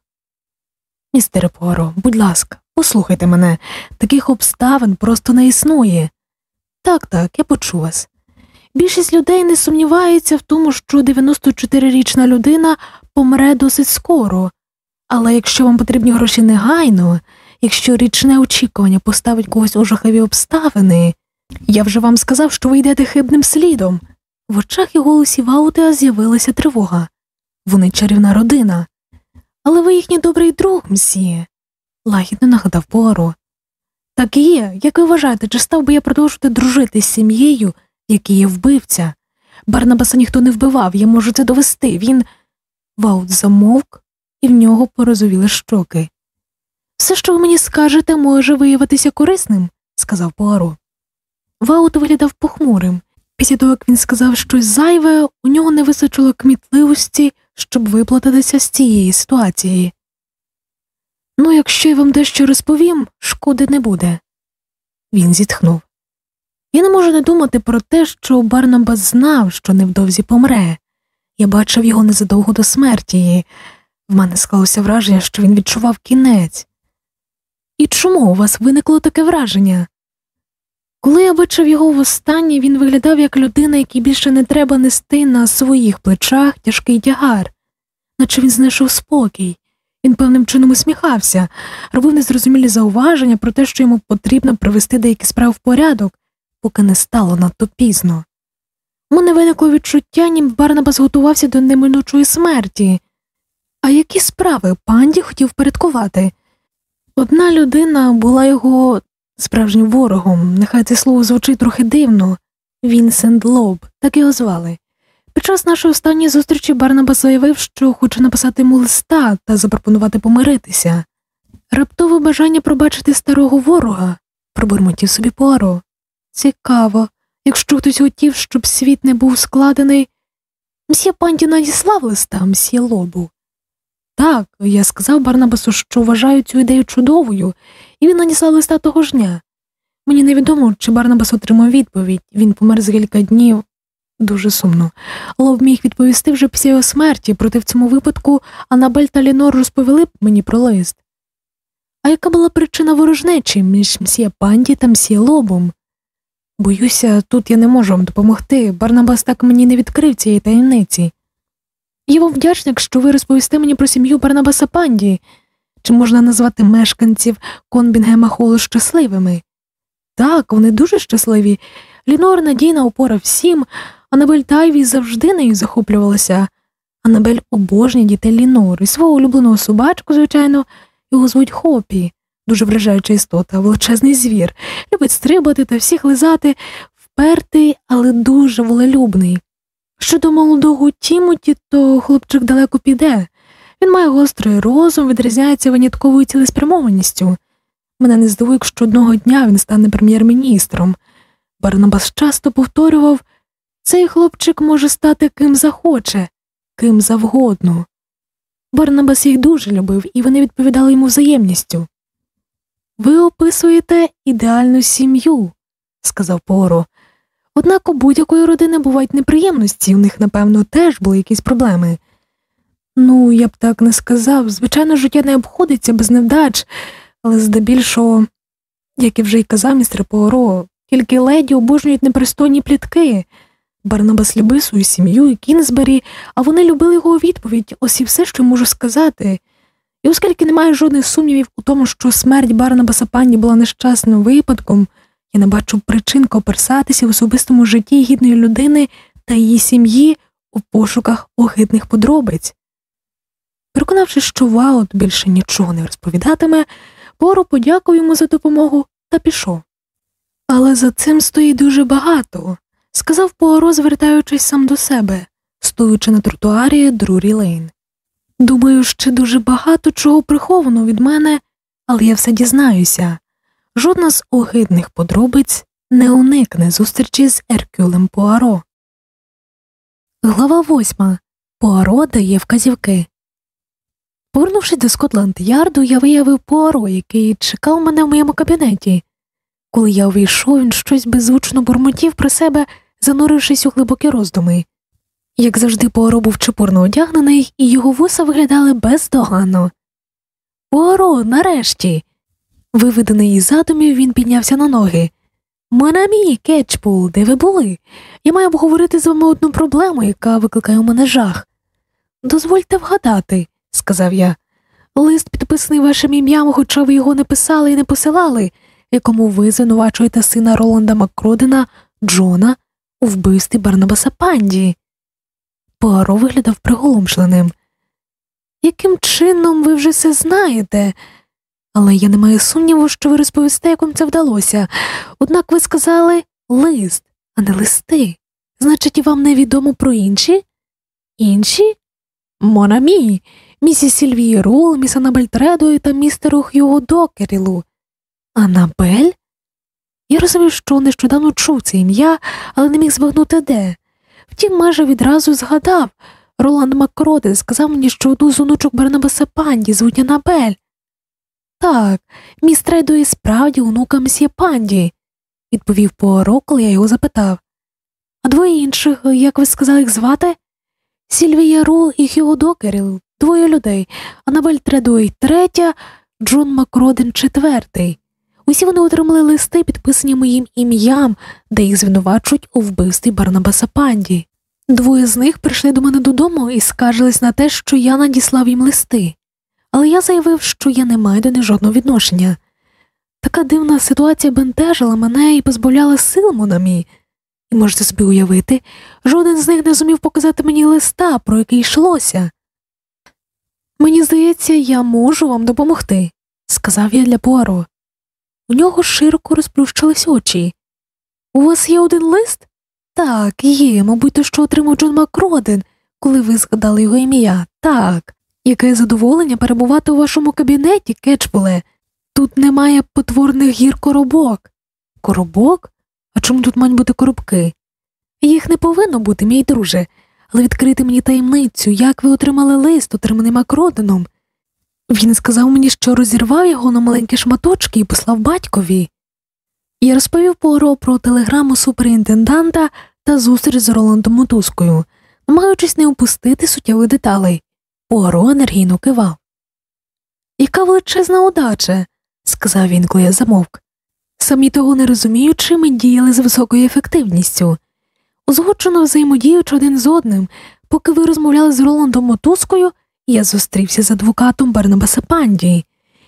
[SPEAKER 1] Містере Пуаро, будь ласка, послухайте мене, таких обставин просто не існує. Так, так, я почув вас. Більшість людей не сумнівається в тому, що 94-річна людина помре досить скоро, але якщо вам потрібні гроші негайно, якщо річне очікування поставить когось у жахові обставини, я вже вам сказав, що ви йдете хибним слідом. В очах і голосі Ваутеа з'явилася тривога. Вони чарівна родина. Але ви їхній добрий друг, мсьє, лагідно нагадав Пуаро. Так і є, як ви вважаєте, чи став би я продовжувати дружити з сім'єю, який є вбивця? Барнабаса ніхто не вбивав, я можу це довести. Він. Ваут замовк, і в нього порозовіли щоки. Все, що ви мені скажете, може виявитися корисним, сказав Пуаро. Ваут виглядав похмурим. Після того, як він сказав щось зайве, у нього не вистачило кмітливості, щоб виплатитися з цієї ситуації. Ну, якщо я вам дещо розповім, шкоди не буде. Він зітхнув. Я не можу не думати про те, що Барнабас знав, що невдовзі помре. Я бачив його незадовго до смерті, і в мене склалося враження, що він відчував кінець. І чому у вас виникло таке враження? Коли я бачив його востаннє, він виглядав як людина, якій більше не треба нести на своїх плечах тяжкий тягар, наче він знайшов спокій. Він певним чином усміхався, робив незрозумілі зауваження про те, що йому потрібно привести деякі справи в порядок, поки не стало надто пізно. У мене виникло відчуття, ніби Барнабас готувався до неминучої смерті. А які справи панді хотів порядкувати? Одна людина була його справжнім ворогом, нехай це слово звучить трохи дивно, Вінсент Лоб, так його звали. Під час нашої останньої зустрічі Барнаба заявив, що хоче написати йому листа та запропонувати помиритися. Раптове бажання пробачити старого ворога, пробурмотів собі Пуаро. Цікаво, якщо хтось хотів, щоб світ не був складений. Мсьє панді надіслав листа мсьє лобу. Так, я сказав Барнабасу, що вважаю цю ідею чудовою, і він надіслав листа того ж дня. Мені невідомо, чи Барнабас отримав відповідь він помер за кілька днів. Дуже сумно. Лов міг відповісти вже після його смерті, проте в цьому випадку Анабель та Лінор розповіли б мені про лист. А яка була причина ворожнечі між мсьє панді та мсьє лобом? Боюся, тут я не можу вам допомогти. Барнабас так мені не відкрив цієї таємниці. Я вам вдячник, що ви розповісте мені про сім'ю Барнабаса Панді. Чи можна назвати мешканців Конбінгема Холу щасливими? Так, вони дуже щасливі. Лінор надійна опора всім, Анабель Тайві завжди нею захоплювалася. Анабель обожнює дітей Лінор і свого улюбленого собачку, звичайно, його звуть Хопі, дуже вражаюча істота, величезний звір, любить стрибати та всіх лизати, впертий, але дуже волелюбний. Щодо молодого Тімоті, то хлопчик далеко піде. Він має гострий розум, відрізняється винятковою цілеспрямованістю. Мене не здивує, якщо одного дня він стане прем'єр-міністром. Барнабас часто повторював цей хлопчик може стати ким захоче, ким завгодно. Барнабас їх дуже любив, і вони відповідали йому взаємністю. Ви описуєте ідеальну сім'ю, сказав Поро. Однак у будь-якої родини бувають неприємності, у них, напевно, теж були якісь проблеми. Ну, я б так не сказав. Звичайно, життя не обходиться без невдач, але здебільшого, як і вже й казав містер Пуаро, тільки леді обожнюють непристойні плітки. Барнабас любив свою сім'ю і Кінзбері, а вони любили його у відповідь, ось і все, що можу сказати. І оскільки немає жодних сумнівів у тому, що смерть Барнабаса Панні була нещасним випадком, я не бачу причин коперсатися в особистому житті гідної людини та її сім'ї у пошуках огидних подробиць. Переконавшись, що Ваут більше нічого не розповідатиме, Пуаро подякував йому за допомогу та пішов. Але за цим стоїть дуже багато, сказав Пуаро, звертаючись сам до себе, стоючи на тротуарі Друрі Лейн. Думаю, ще дуже багато чого приховано від мене, але я все дізнаюся. Жодна з огидних подробиць не уникне зустрічі з Еркюлем Пуаро. Глава восьма. Пуаро дає вказівки. Повернувшись до Скотланд Ярду, я виявив Пуаро, який чекав мене в моєму кабінеті. Коли я увійшов, він щось беззвучно бурмотів про себе, занурившись у глибокі роздуми. Як завжди, Пуаро був чепурно одягнений, і його вуса виглядали бездоганно. Пуаро, нарешті. Виведений із задумів, він піднявся на ноги. Монамі, кетчпул, де ви були? Я маю обговорити з вами одну проблему, яка викликає у мене жах. Дозвольте вгадати, сказав я. Лист підписаний вашим ім'ям, хоча ви його не писали і не посилали, якому ви звинувачуєте сина Роланда Маккродена, Джона, у вбивстві Барнабаса Панді. Пуаро виглядав приголомшленим. Яким чином ви вже все знаєте? Але я не маю сумніву, що ви розповісте, як вам це вдалося. Однак ви сказали лист, а не листи. Значить, вам невідомо про інші? Інші? Монамі, місіс Сільвії Рул, міс Анабель Тредою та містеру Хьюго Докерілу. Анабель? Я розумів, що нещодавно чув це ім'я, але не міг збагнути де. Втім, майже відразу згадав Роланд Макроден сказав мені, що одну з онучок Барнабаса Панді звуть Анабель. Так, міс Тредуей справді онука мсьє Панді, відповів Пуаро, коли я його запитав. А двоє інших, як ви сказали, їх звати? Сільвія Рул і Х'юго Докеріл, двоє людей, Анабель Тредуей третя, Джон Макроден четвертий. Усі вони отримали листи, підписані моїм ім'ям, де їх звинувачують у вбивстві Барнабаса Панді. Двоє з них прийшли до мене додому і скаржились на те, що я надіслав їм листи, але я заявив, що я не маю до них жодного відношення. Така дивна ситуація бентежила мене і позбавляла сил Монамі. І можете собі уявити, жоден з них не зумів показати мені листа, про який йшлося. Мені здається, я можу вам допомогти, сказав я для Пуаро. У нього широко розплющились очі. У вас є один лист? Так, є, мабуть, то що отримав Джон Макроден, коли ви згадали його ім'я. Так. Яке задоволення перебувати у вашому кабінеті, Кетчбуле. Тут немає потворних гір коробок. Коробок? А чому тут мають бути коробки? Їх не повинно бути, мій друже, але відкрити мені таємницю, як ви отримали лист, отриманий Макроденом. Він сказав мені, що розірвав його на маленькі шматочки і послав батькові. Я розповів Пуаро про телеграму суперінтенданта та зустріч з Роландом Мотузкою, намагаючись не опустити суттєвих деталей. Пуаро енергійно кивав. Яка величезна удача, сказав він, коли я замовк. Самі того не розуміючи, ми діяли з високою ефективністю, узгоджено взаємодіючи один з одним, поки ви розмовляли з Роландом Мотузкою, я зустрівся з адвокатом Барнабаса Панді,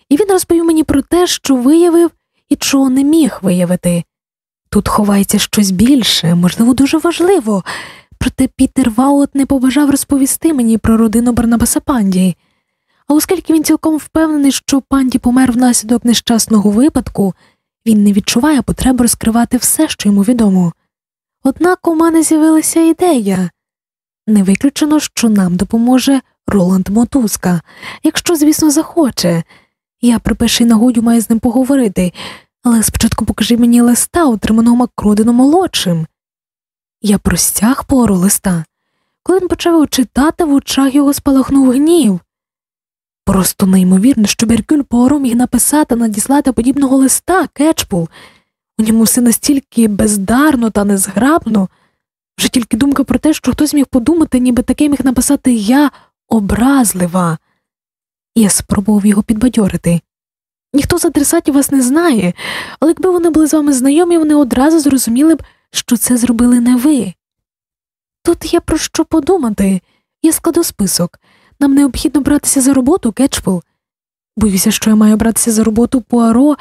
[SPEAKER 1] і він розповів мені про те, що виявив і чого не міг виявити. Тут ховається щось більше, можливо, дуже важливо, проте Пітер Ваут не побажав розповісти мені про родину Барнабаса Панді. А оскільки він цілком впевнений, що панді помер внаслідок нещасного випадку, він не відчуває потреби розкривати все, що йому відомо. Однак у мене з'явилася ідея не виключено, що нам допоможе Роланд Мотузка, якщо, звісно, захоче. Я при першій нагоді маю з ним поговорити, але спочатку покажи мені листа, отриманого Макродином молодшим. Я простяг пору листа. Коли він почав його читати, в очах його спалахнув гнів. Просто неймовірно, що Беркюль Пуаро міг написати, надіслати подібного листа Кетчпул. У ньому все настільки бездарно та незграбно. Вже тільки думка про те, що хтось міг подумати, ніби таке міг написати я образлива. Я спробував його підбадьорити. Ніхто з адресатів вас не знає, але якби вони були з вами знайомі, вони одразу зрозуміли б, що це зробили не ви. Тут є про що подумати, я складу список. Нам необхідно братися за роботу, Кетчпул. Боюся, що я маю братися за роботу Пуаро.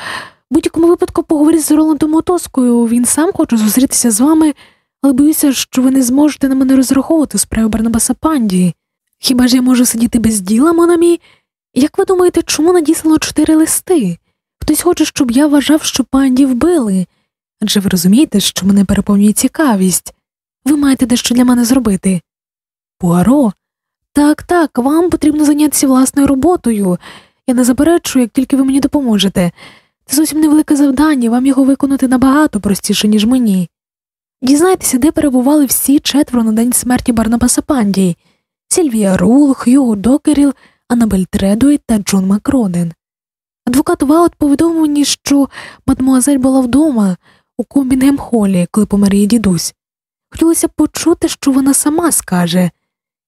[SPEAKER 1] Будь-якому випадку поговоріть з Роландом Мотоскою, він сам хоче зустрітися з вами, але боюся, що ви не зможете на мене розраховувати у справі Барнабаса Панді. Хіба ж я можу сидіти без діла, Монамі? Як ви думаєте, чому надіслано чотири листи? Хтось хоче, щоб я вважав, що панді вбили. Адже ви розумієте, що мене переповнює цікавість. Ви маєте дещо для мене зробити. Пуаро, так, так, вам потрібно зайнятися власною роботою. Я не заперечую, як тільки ви мені допоможете. Це зовсім невелике завдання, вам його виконати набагато простіше, ніж мені. Дізнайтеся, де перебували всі четверо на день смерті Барнабаса Панді Сільвія Рул, Х'юго Докеріл, Анабель Тредуей та Джон Макроден. Адвокат Ваут повідомив мені, що мадмуазель була вдома у Комбінгем Холі, коли помер її дідусь. Хотілося почути, що вона сама скаже.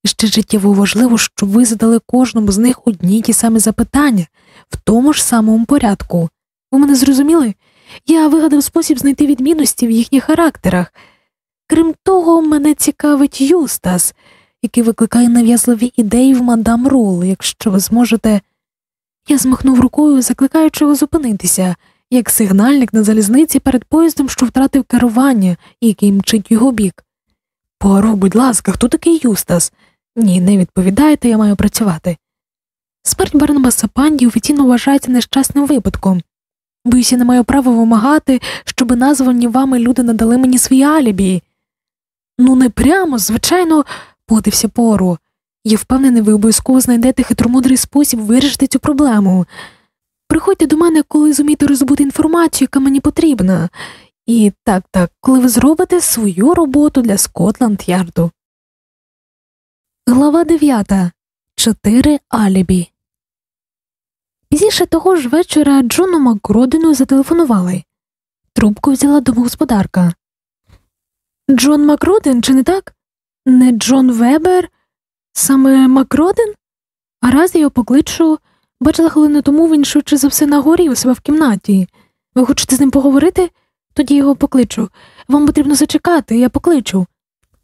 [SPEAKER 1] І ще життєво важливо, щоб ви задали кожному з них одні й ті самі запитання в тому ж самому порядку. Ви мене зрозуміли? Я вигадав спосіб знайти відмінності в їхніх характерах. Крім того, мене цікавить Юстас, який викликає нав'язливі ідеї в мадам Рул, якщо ви зможете. Я змахнув рукою, закликаючи його зупинитися, як сигнальник на залізниці перед поїздом, що втратив керування який мчить його бік. Пуаро, будь ласка, хто такий Юстас? Ні, не відповідайте, я маю працювати. Смерть Барнабаса Панді офіційно вважається нещасним випадком. Боюся, не маю права вимагати, щоби названі вами люди надали мені свої алібі. Ну, не прямо, звичайно, подився Поро. Я впевнений, ви обов'язково знайдете хитромудрий спосіб вирішити цю проблему. Приходьте до мене, коли зумієте роздобути інформацію, яка мені потрібна. І так, так, коли ви зробите свою роботу для Скотланд Ярду. Глава 9. Чотири алібі. Пізніше того ж вечора Джону Макгродену зателефонували. Трубку взяла домогосподарка. Джон Макроден, чи не так? Не Джон Вебер, саме Макроден? А раз я його покличу, бачила хвилину тому він швидше за все на горі у себе в кімнаті. Ви хочете з ним поговорити? Тоді його покличу. Вам потрібно зачекати, я покличу.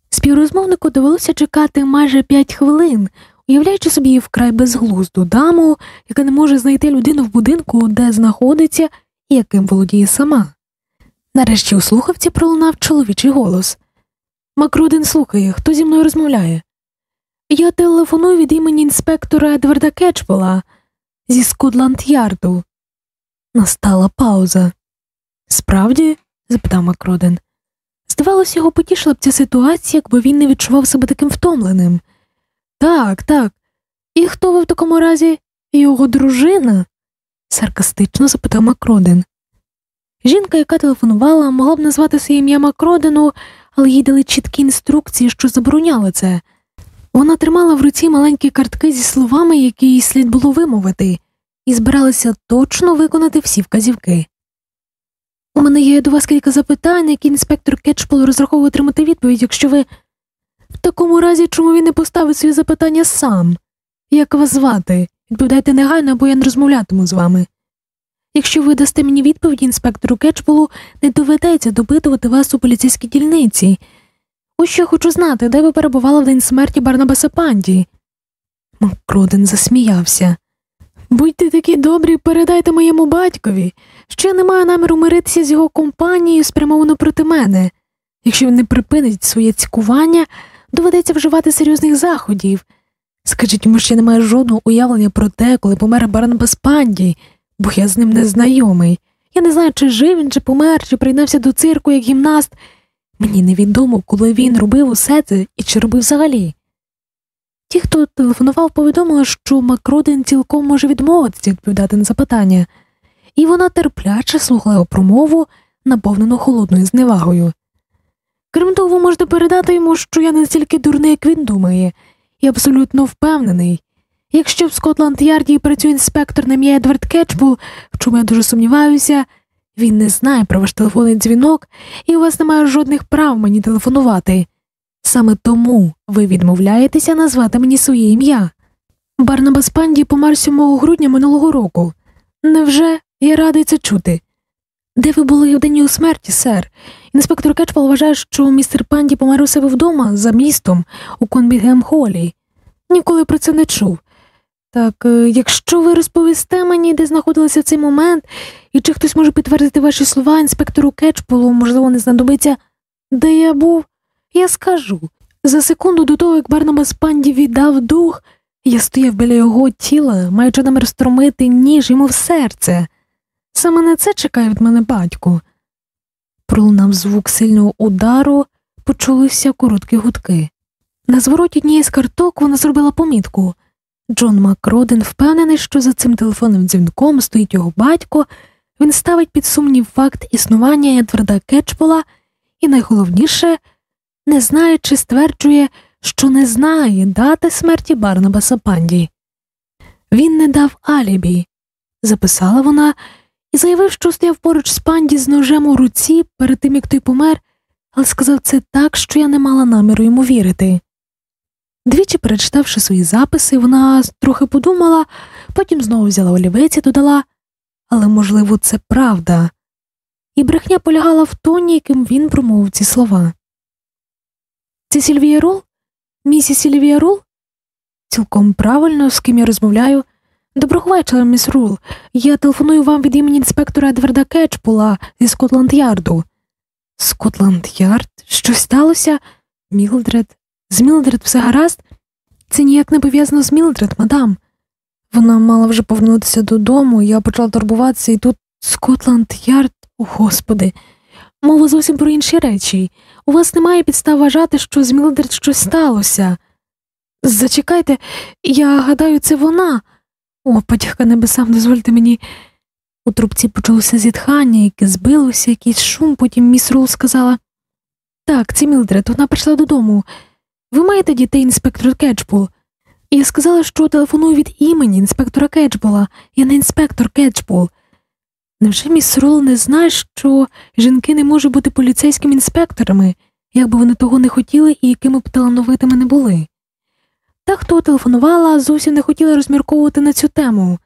[SPEAKER 1] Співрозмовнику довелося чекати майже п'ять хвилин, уявляючи собі вкрай безглузду даму, яка не може знайти людину в будинку, де знаходиться і яким володіє сама. Нарешті у слухавці пролунав чоловічий голос. Макруден слухає, хто зі мною розмовляє. Я телефоную від імені інспектора Едварда Кетчбола зі Скотланд Ярду. Настала пауза. Справді? запитав Макроден. Здавалося, його потішила б ця ситуація, якби він не відчував себе таким втомленим. Так, так. І хто ви в такому разі? Його дружина? саркастично запитав Макроден. Жінка, яка телефонувала, могла б назвати своє ім'я Макродену, але їй дали чіткі інструкції, що забороняли це. Вона тримала в руці маленькі картки зі словами, які їй слід було вимовити, і збиралася точно виконати всі вказівки. У мене є до вас кілька запитань, які інспектор Кетчпол розраховує отримати відповідь, якщо ви. В такому разі, чому він не поставить свої запитання сам? Як вас звати? Відповідайте негайно, або я не розмовлятиму з вами. Якщо ви дасте мені відповіді інспектору Кетчполу, не доведеться допитувати вас у поліцейській дільниці. Ось я хочу знати, де ви перебували в день смерті Барнабаса Панді. Макроден засміявся. Будьте такі добрі, передайте моєму батькові, я не маю наміру миритися з його компанією, спрямовано проти мене. Якщо він не припинить своє цькування, доведеться вживати серйозних заходів. Скажіть йому, що я не маю жодного уявлення про те, коли помер Барнабас Панді, бо я з ним не знайомий. Я не знаю, чи жив він, чи помер, чи приєднався до цирку як гімнаст. Мені невідомо, коли він робив усе це і чи робив взагалі. Ті, хто телефонував, повідомили, що Макроден цілком може відмовитися відповідати на запитання, і вона терпляче слухала промову, наповнену холодною зневагою. Крім того, ви можете передати йому, що я не настільки дурний, як він думає, і абсолютно впевнений. Якщо в Скотланд Ярді працює інспектор на ім'я Едвард Кетчбул, в чому я дуже сумніваюся, він не знає про ваш телефонний дзвінок, і у вас немає жодних прав мені телефонувати. Саме тому ви відмовляєтеся назвати мені своє ім'я. Барнабас Панді помер 7 грудня минулого року. Невже я радий це чути? Де ви були в день його смерті, сер? Інспектор Кетчпал вважає, що містер Панді помер у себе вдома за містом у Конбігем Холі. Ніколи про це не чув. Так, е, якщо ви розповісте мені, де знаходилися цей момент, і чи хтось може підтвердити ваші слова інспектору Кетчполу, можливо, не знадобиться, де я був, я скажу. За секунду до того, як Барнабас Панді віддав дух, я стояв біля його тіла, маючи намір стромити ніж йому в серце. Саме на це чекає від мене батько. Пролунав звук сильного удару, почулися короткі гудки. На звороті однієї з карток вона зробила помітку. Джон Макроден впевнений, що за цим телефонним дзвінком стоїть його батько, він ставить під сумнів факт існування Едварда Кетчпола і, найголовніше, не знає чи стверджує, що не знає дати смерті Барнабаса Панді. Він не дав алібі, записала вона і заявив, що стояв поруч з панді з ножем у руці перед тим, як той помер, але сказав це так, що я не мала наміру йому вірити. Двічі перечитавши свої записи, вона трохи подумала, потім знову взяла олівець і додала але, можливо, це правда, і брехня полягала в тоні, яким він промовив ці слова. Це Сільвія Рул? Місіс Сільвія Рул? Цілком правильно, з ким я розмовляю. Доброго вечора, міс Рул. Я телефоную вам від імені інспектора Едварда Кетчпула зі Скотланд Ярду. Скотланд Ярд? Щось сталося? Мілдред? З Мілдред все гаразд? Це ніяк не пов'язано з Мілдред, мадам. Вона мала вже повернутися додому, я почала турбуватися, і тут Скотланд Ярд, господи, мова зовсім про інші речі. У вас немає підстав вважати, що з Мілдред щось сталося. Зачекайте, я гадаю, це вона. О, подяка небесам, дозвольте мені. У трубці почалося зітхання, яке збилося, якийсь шум, потім міс Рул сказала Так, це Мілдред, вона прийшла додому. Ви маєте дітей, інспектор Кетчбул? Я сказала, що телефоную від імені інспектора Кетчбула, я не інспектор Кетчбул. Невже міс Рол не знає, що жінки не можуть бути поліцейськими інспекторами, як би вони того не хотіли і якими б талановитими не були? Та, хто телефонувала, зовсім не хотіла розмірковувати на цю тему.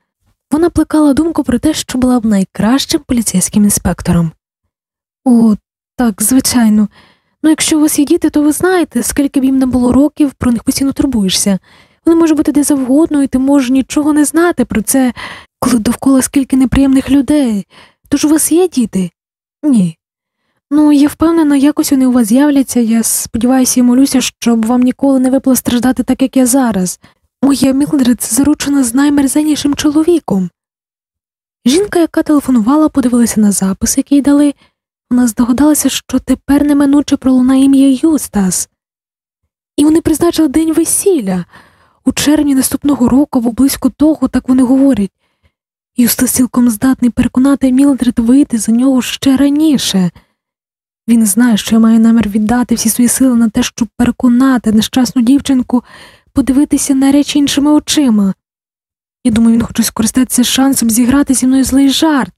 [SPEAKER 1] Вона плекала думку про те, що була б найкращим поліцейським інспектором. О, так, звичайно. Ну, якщо у вас є діти, то ви знаєте, скільки б їм не було років, про них постійно турбуєшся. Вони можуть бути де завгодно, і ти можеш нічого не знати про це, коли довкола скільки неприємних людей. Тож у вас є діти? Ні. Ну, я впевнена, якось вони у вас з'являться. Я сподіваюся і молюся, щоб вам ніколи не випало страждати так, як я зараз. Моя Мілдред заручена з наймерзеннішим чоловіком. Жінка, яка телефонувала, подивилася на запис, який дали. вона здогадалася, що тепер неминуче пролунає ім'я Юстас, і вони призначили день весілля. У червні наступного року, або близько того, так вони говорять. Юстас цілком здатний переконати Мілдред вийти за нього ще раніше. Він знає, що я маю намір віддати всі свої сили на те, щоб переконати нещасну дівчинку подивитися на речі іншими очима. Я думаю, він хоче скористатися шансом зіграти зі мною злий жарт.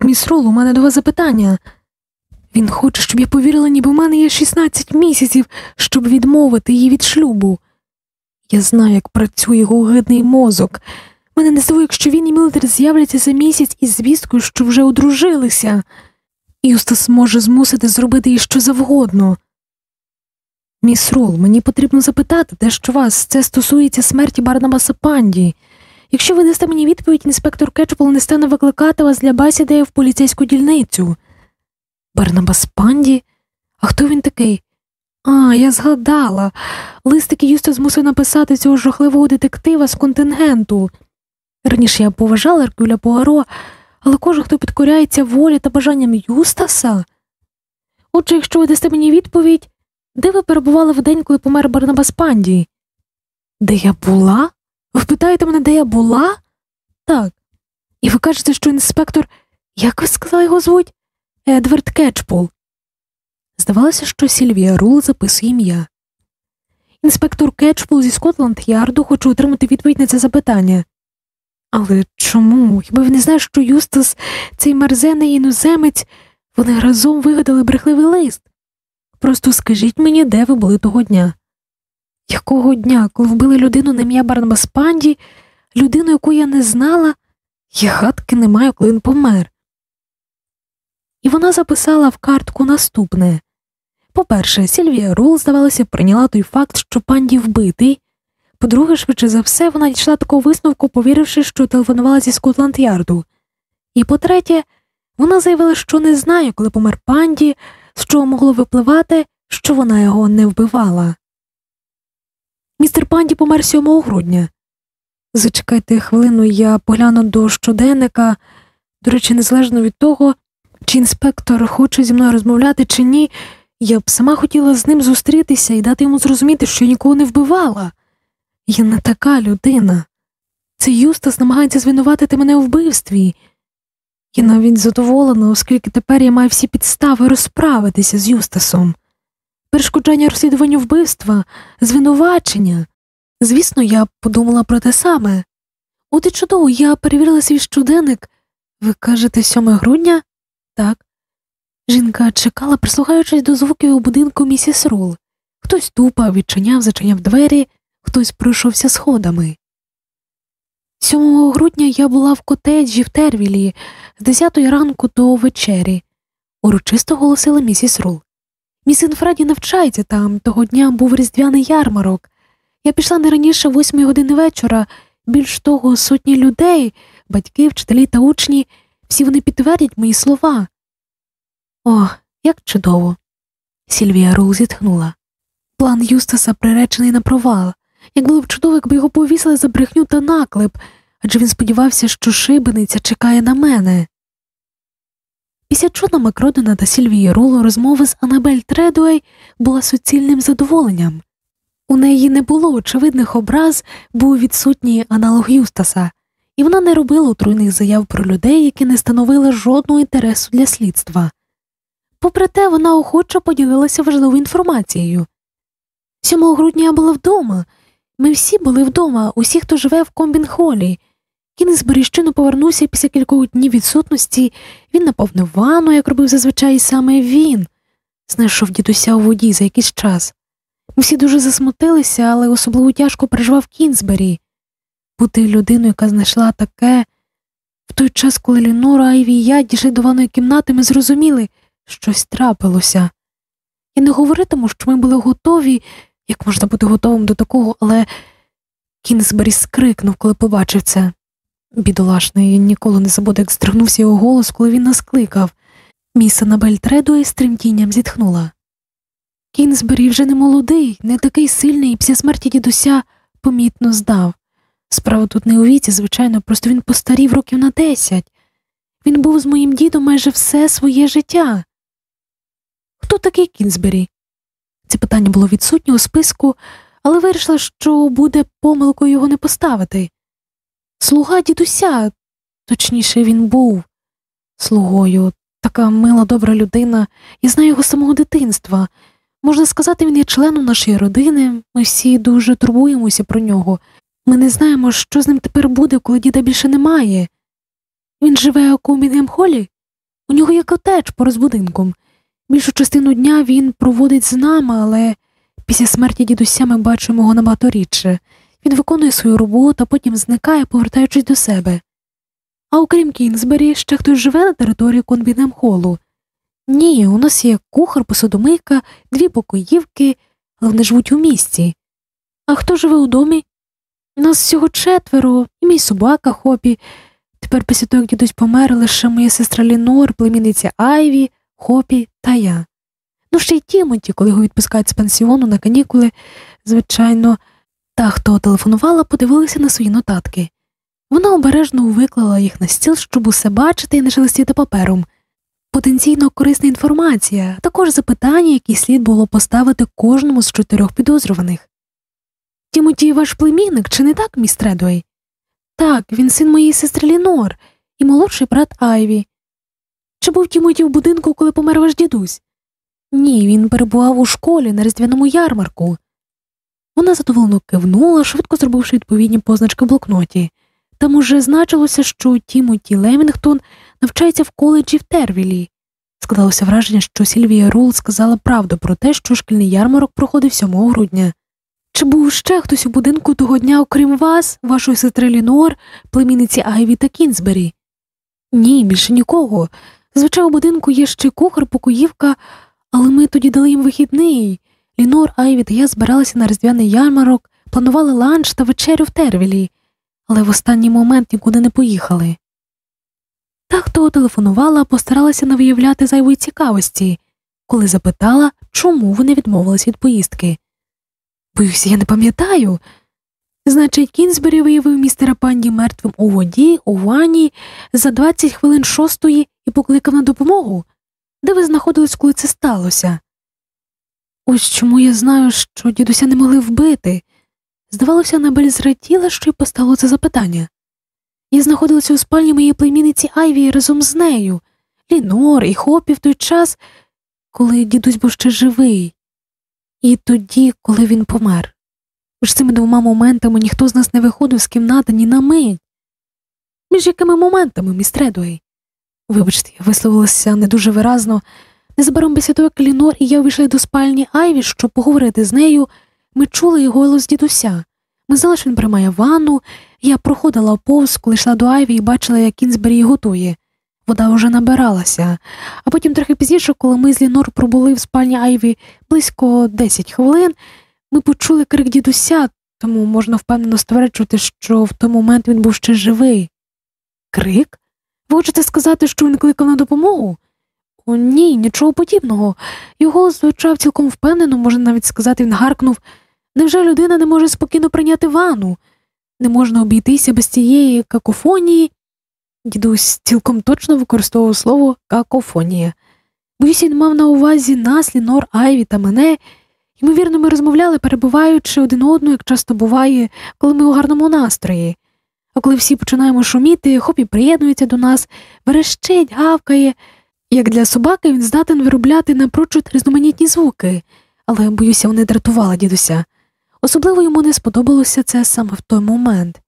[SPEAKER 1] Міс Рул, у мене до вас запитання. Він хоче, щоб я повірила, ніби в мене є 16 місяців, щоб відмовити її від шлюбу. Я знаю, як працює його огидний мозок. Мене не здивує, якщо він і Мілдред з'являться за місяць із звісткою, що вже одружилися. Юстас може змусити зробити їй що завгодно. Міс Рул, мені потрібно запитати, дещо у вас це стосується смерті Барнабаса Панді. Якщо ви дасте мені відповідь, інспектор Кетчупол не стане викликати вас для бесіди в поліцейську дільницю. Барнабас Панді? А хто він такий? А, я згадала. Листики Юста змусив написати цього жахливого детектива з контингенту. Раніше я поважала Еркюля Пуаро, але кожен, хто підкоряється волі та бажанням Юстаса. Отже, якщо ви дасте мені відповідь, де ви перебували в день, коли помер Барнабас Панді? Де я була? Ви питаєте мене, де я була? Так. І ви кажете, що інспектор, як ви сказали його звуть? Едвард Кетчпул. Здавалося, що Сільвія Рул записує ім'я. Інспектор Кетчпул зі Скотланд Ярду хоче отримати відповідь на це запитання. Але чому? Хіба ви не знаєте, що Юстас, цей мерзений іноземець, вони разом вигадали брехливий лист? Просто скажіть мені, де ви були того дня. Якого дня, коли вбили людину на ім'я Барнабас Панді, людину, яку я не знала, я гадки не маю, коли він помер. І вона записала в картку наступне по-перше, Сільвія Рул, здавалося, прийняла той факт, що панді вбитий. По-друге, швидше за все, вона дійшла такого висновку, повіривши, що телефонувала зі Скотланд Ярду. І по-третє, вона заявила, що не знає, коли помер панді, з чого могло випливати, що вона його не вбивала. Містер Панді помер 7 грудня. Зачекайте хвилину, я погляну до щоденника. До речі, незалежно від того, чи інспектор хоче зі мною розмовляти, чи ні, я б сама хотіла з ним зустрітися і дати йому зрозуміти, що нікого не вбивала. Я не така людина. Це Юстас намагається звинуватити мене у вбивстві. Я навіть задоволена, оскільки тепер я маю всі підстави розправитися з Юстасом. Перешкоджання розслідуванню вбивства, звинувачення. Звісно, я подумала про те саме. От і чудово, я перевірила свій щоденник. Ви кажете, 7 грудня? Так. Жінка чекала, прислухаючись до звуків у будинку місіс Рул. Хтось тупав, відчиняв, зачиняв двері, хтось пройшовся сходами. 7 грудня я була в котеджі в Тервілі з 10 ранку до вечері, урочисто голосила місіс Рул. Міс Інфреді навчається там, того дня був різдвяний ярмарок. Я пішла не раніше восьмої години вечора, більш того, сотні людей, батьки, вчителі та учні, всі вони підтвердять мої слова. О, як чудово. Сільвія Рул зітхнула. План Юстаса приречений на провал. Як було б чудово, якби його повісили за брехню та наклеп, адже він сподівався, що шибениця чекає на мене. Після Джона Макродена та Сільвії Руло розмова з Анабель Тредуей була суцільним задоволенням. У неї не було очевидних образ, був відсутній аналог Юстаса, і вона не робила отруйних заяв про людей, які не становили жодного інтересу для слідства. Попри те, вона охоче поділилася важливою інформацією. 7 грудня я була вдома. Ми всі були вдома, усі, хто живе в комбінхолі. Кін з Беріщину повернувся після кількох днів відсутності, він наповнив ванну, як робив зазвичай саме він, знайшов дідуся у воді за якийсь час. Всі дуже засмутилися, але особливо тяжко переживав Кінзбері. Бути людиною, яка знайшла таке. В той час, коли Лінора, Айві і я дійшли до ванної кімнати, ми зрозуміли, щось трапилося. Я не говоритиму, що ми були готові, як можна бути готовим до такого, але Кінзбері скрикнув, коли побачив це. Бідолашний, ніколи не забуду, як здригнувся його голос, коли він нас кликав. Міс Анабель Тредуей з тремтінням зітхнула. Кінзбері вже не молодий, не такий сильний і після смерті дідуся помітно здав. Справа тут не у віці, звичайно, просто він постарів років на десять. Він був з моїм дідом майже все своє життя. Хто такий Кінзбері? Це питання було відсутнє у списку, але вирішила, що буде помилкою його не поставити. Слуга дідуся, точніше, він був слугою, така мила добра людина, я знаю його з самого дитинства. Можна сказати, він є членом нашої родини, ми всі дуже турбуємося про нього. Ми не знаємо, що з ним тепер буде, коли діда більше немає. Він живе у Кумінгем Холі, у нього є котедж пораз будинком. Більшу частину дня він проводить з нами, але після смерті дідуся ми бачимо його набагато рідше. Він виконує свою роботу, а потім зникає, повертаючись до себе. А окрім Кінзбері, ще хтось живе на території Конбінем Холу. Ні, у нас є кухар, посудомийка, дві покоївки, але вони живуть у місті. А хто живе у домі? Нас всього четверо, і мій собака Хопі. Тепер після того, як дідусь помер, лише моя сестра Лінор, племінниця Айві, Хопі та я. Ну, ще й Тімоті, коли його відпускають з пансіону на канікули, звичайно, та, хто телефонувала, подивилися на свої нотатки. Вона обережно виклала їх на стіл, щоб усе бачити і не шелестіти папером. Потенційно корисна інформація, також запитання, які слід було поставити кожному з чотирьох підозрюваних. Тімоті ваш племінник, чи не так, міс Тредуей? Так, він син моєї сестри Лінор і молодший брат Айві. Чи був Тімоті в будинку, коли помер ваш дідусь? Ні, він перебував у школі на різдвяному ярмарку. Вона задоволено кивнула, швидко зробивши відповідні позначки в блокноті. Там уже значилося, що Тімоті Лемінгтон навчається в коледжі в Тервілі. Складалося враження, що Сільвія Рул сказала правду про те, що шкільний ярмарок проходив 7 грудня. Чи був ще хтось у будинку того дня, окрім вас, вашої сестри Лінор, племінниці Айві та Кінзбері? Ні, більше нікого. Звичайно, у будинку є ще кухар, покоївка, але ми тоді дали їм вихідний. Лінор, Айві та я збиралися на різдвяний ярмарок, планували ланч та вечерю в Тервілі, але в останній момент нікуди не поїхали. Та, хто телефонувала, постаралася не виявляти зайвої цікавості, коли запитала, чому вони відмовились від поїздки. Боюся, я не пам'ятаю. Значить, Кінзбері виявив містера панді мертвим у воді, у ванні за 20 хвилин шостої і покликав на допомогу. Де ви знаходились, коли це сталося? Ось чому я знаю, що дідуся не могли вбити. Здавалося, Аннабель зраділа, що їй постало це запитання. Я знаходилася у спальні моєї племінниці Айві разом з нею, Лінор і Хопі в той час, коли дідусь був ще живий, і тоді, коли він помер. Між цими двома моментами ніхто з нас не виходив з кімнати ні на мить. Між якими моментами, міс Тредуей? Вибачте, я висловилася не дуже виразно. Незабаром як Лінор і я вийшли до спальні Айві, щоб поговорити з нею, ми чули його голос дідуся. Ми знали, що він приймає ванну, я проходила повз, коли йшла до Айві і бачила, як Кінзбері готує. Вода вже набиралася, а потім трохи пізніше, коли ми з Лінор пробули в спальні Айві близько 10 хвилин, ми почули крик дідуся, тому можна впевнено стверджувати, що в той момент він був ще живий. Крик? Ви хочете сказати, що він кликав на допомогу? О, ні, нічого подібного. Його звучав цілком впевнено, можна навіть сказати, він гаркнув невже людина не може спокійно прийняти ванну? Не можна обійтися без цієї какофонії. Дідусь цілком точно використовував слово какофонія. Боюсь, він мав на увазі нас, Лінор, Айві та мене. Ймовірно, ми розмовляли, перебуваючи один одну, як часто буває, коли ми у гарному настрої. А коли всі починаємо шуміти, хопі приєднується до нас, верещить, гавкає. Як для собаки він здатен виробляти напрочуд різноманітні звуки, але, боюся, вони дратували дідуся. Особливо йому не сподобалося це саме в той момент.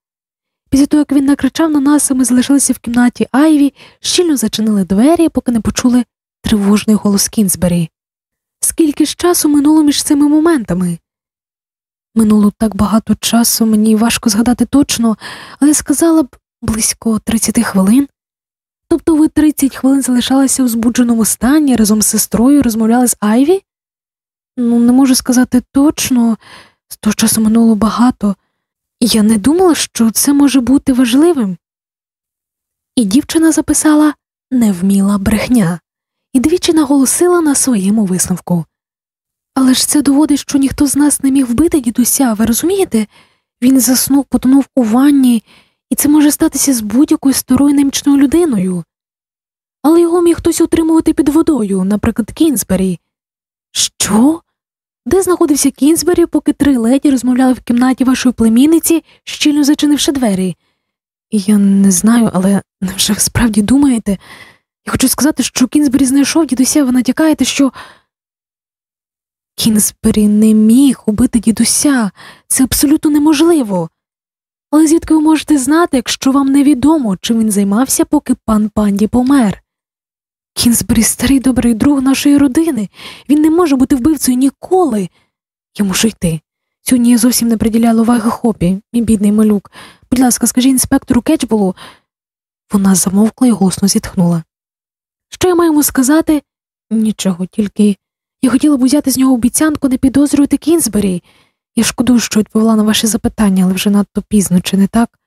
[SPEAKER 1] Після того, як він накричав на нас, ми залишилися в кімнаті Айві, щільно зачинили двері, поки не почули тривожний голос Кінзбері. Скільки ж часу минуло між цими моментами? Минуло так багато часу, мені важко згадати точно, але сказала б близько 30 хвилин. Тобто ви 30 хвилин залишалися у збудженому стані разом з сестрою розмовляли з Айві? Ну, не можу сказати точно, з того часу минуло багато, я не думала, що це може бути важливим. І дівчина записала невміла брехня і двічі наголосила на своєму висновку. Але ж це доводить, що ніхто з нас не міг вбити дідуся, ви розумієте? Він заснув, потонув у ванні, і це може статися з будь-якою старою немічною людиною. Але його міг хтось утримувати під водою, наприклад, Кінзбері. Що? Де знаходився Кінзбері, поки три леді розмовляли в кімнаті вашої племінниці, щільно зачинивши двері? Я не знаю, але невже ви справді думаєте? Я хочу сказати, що Кінзбері знайшов дідуся, ви натякаєте, що. Кінзбері не міг убити дідуся, це абсолютно неможливо. Але звідки ви можете знати, якщо вам невідомо, чим він займався, поки пан панді помер? Кінзбері старий добрий друг нашої родини. Він не може бути вбивцею ніколи. Я мушу йти. Сьогодні я зовсім не приділяла уваги хобі, мій бідний малюк. Будь ласка, скажи інспектору Кетчболу. Вона замовкла і голосно зітхнула. Що я маю сказати? Нічого, тільки я хотіла б узяти з нього обіцянку не підозрювати Кінзбері. Я шкодую, що відповіла на ваші запитання, але вже надто пізно, чи не так?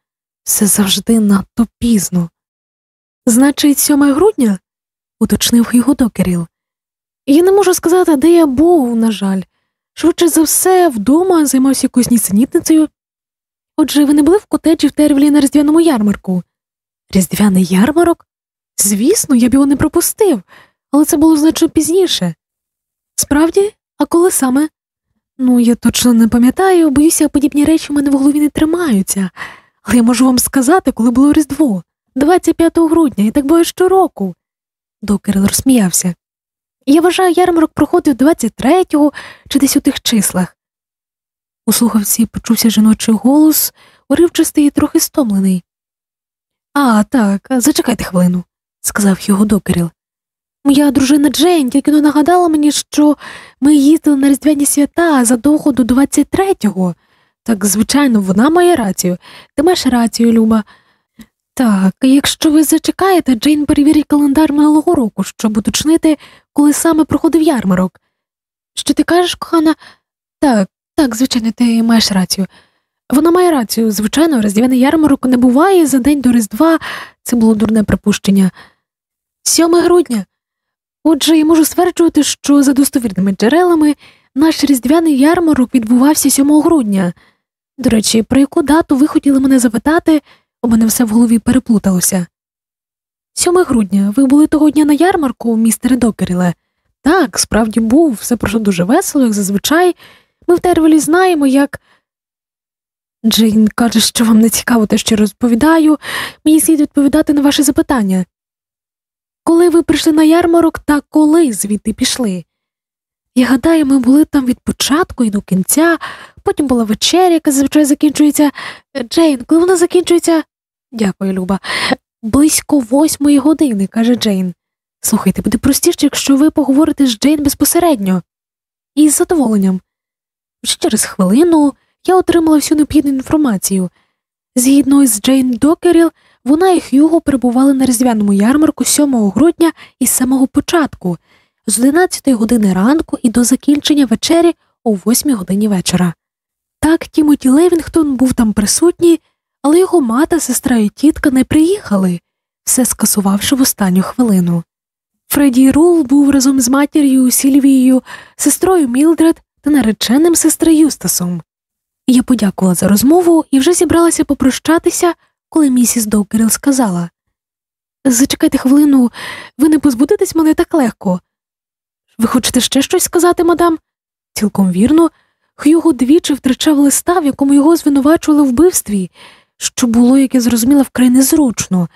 [SPEAKER 1] Все завжди надто пізно. Значить, 7 грудня? уточнив його докеріл. Я не можу сказати, де я був, на жаль. Швидше за все, вдома займався якоюсь нісенітницею. Отже, ви не були в котеджі в Тервілі на різдвяному ярмарку? Різдвяний ярмарок? Звісно, я б його не пропустив, але це було значно пізніше. Справді, а коли саме? Ну, я точно не пам'ятаю, боюся, подібні речі в мене в голові не тримаються, але я можу вам сказати, коли було Різдво, 25 грудня, і так буває щороку. Докерл розсміявся. Я вважаю, ярмарок проходив 23-го чи десь у тих числах. У слухавці почувся жіночий голос, уривчастий і трохи стомлений. А, так, зачекайте хвилину, сказав його докеріл. Моя дружина Джейн тільки но нагадала мені, що ми їздили на різдвяні свята задовго до 23-го. Так, звичайно, вона має рацію. Ти маєш рацію, Люба. Так, якщо ви зачекаєте, Джейн перевірить календар минулого року, щоб уточнити, коли саме проходив ярмарок. Що ти кажеш, кохана? Так, так, звичайно, ти маєш рацію. Вона має рацію, звичайно, різдвяний ярмарок не буває за день до Різдва, це було дурне припущення. 7 грудня. Отже, я можу стверджувати, що за достовірними джерелами наш різдвяний ярмарок відбувався 7 грудня. До речі, про яку дату ви хотіли мене запитати, у мене все в голові переплуталося. 7 грудня, ви були того дня на ярмарку, містере Докеріле? Так, справді був, все пройшло дуже весело, як зазвичай. Ми в Тервелі знаємо, як. Джейн каже, що вам не цікаво те, що розповідаю, мені слід відповідати на ваші запитання. Коли ви прийшли на ярмарок та коли звідти пішли? Я гадаю, ми були там від початку і до кінця, потім була вечеря, яка зазвичай закінчується. Джейн, коли вона закінчується. Дякую, Люба. Близько восьмої години, каже Джейн. Слухайте, буде простіше, якщо ви поговорите з Джейн безпосередньо. І з задоволенням. Ще через хвилину я отримала всю необхідну інформацію. Згідно з Джейн Докеріл, вона і Х'юго перебували на різдвяному ярмарку 7 грудня із самого початку, з 11 години ранку і до закінчення вечері о 8 годині вечора. Так, Тімоті Левінгтон був там присутній, але його мати, сестра і тітка не приїхали, все скасувавши в останню хвилину. Фредді Рул був разом з матір'ю Сільвією, сестрою Мілдред та нареченим сестри Юстасом. Я подякувала за розмову і вже зібралася попрощатися, коли місіс Докеріл сказала Зачекайте хвилину, ви не позбудетесь мене так легко. Ви хочете ще щось сказати, мадам? Цілком вірно, Х'юго двічі втрачав листа, в якому його звинувачували в вбивстві, що було, як я зрозуміла, вкрай незручно.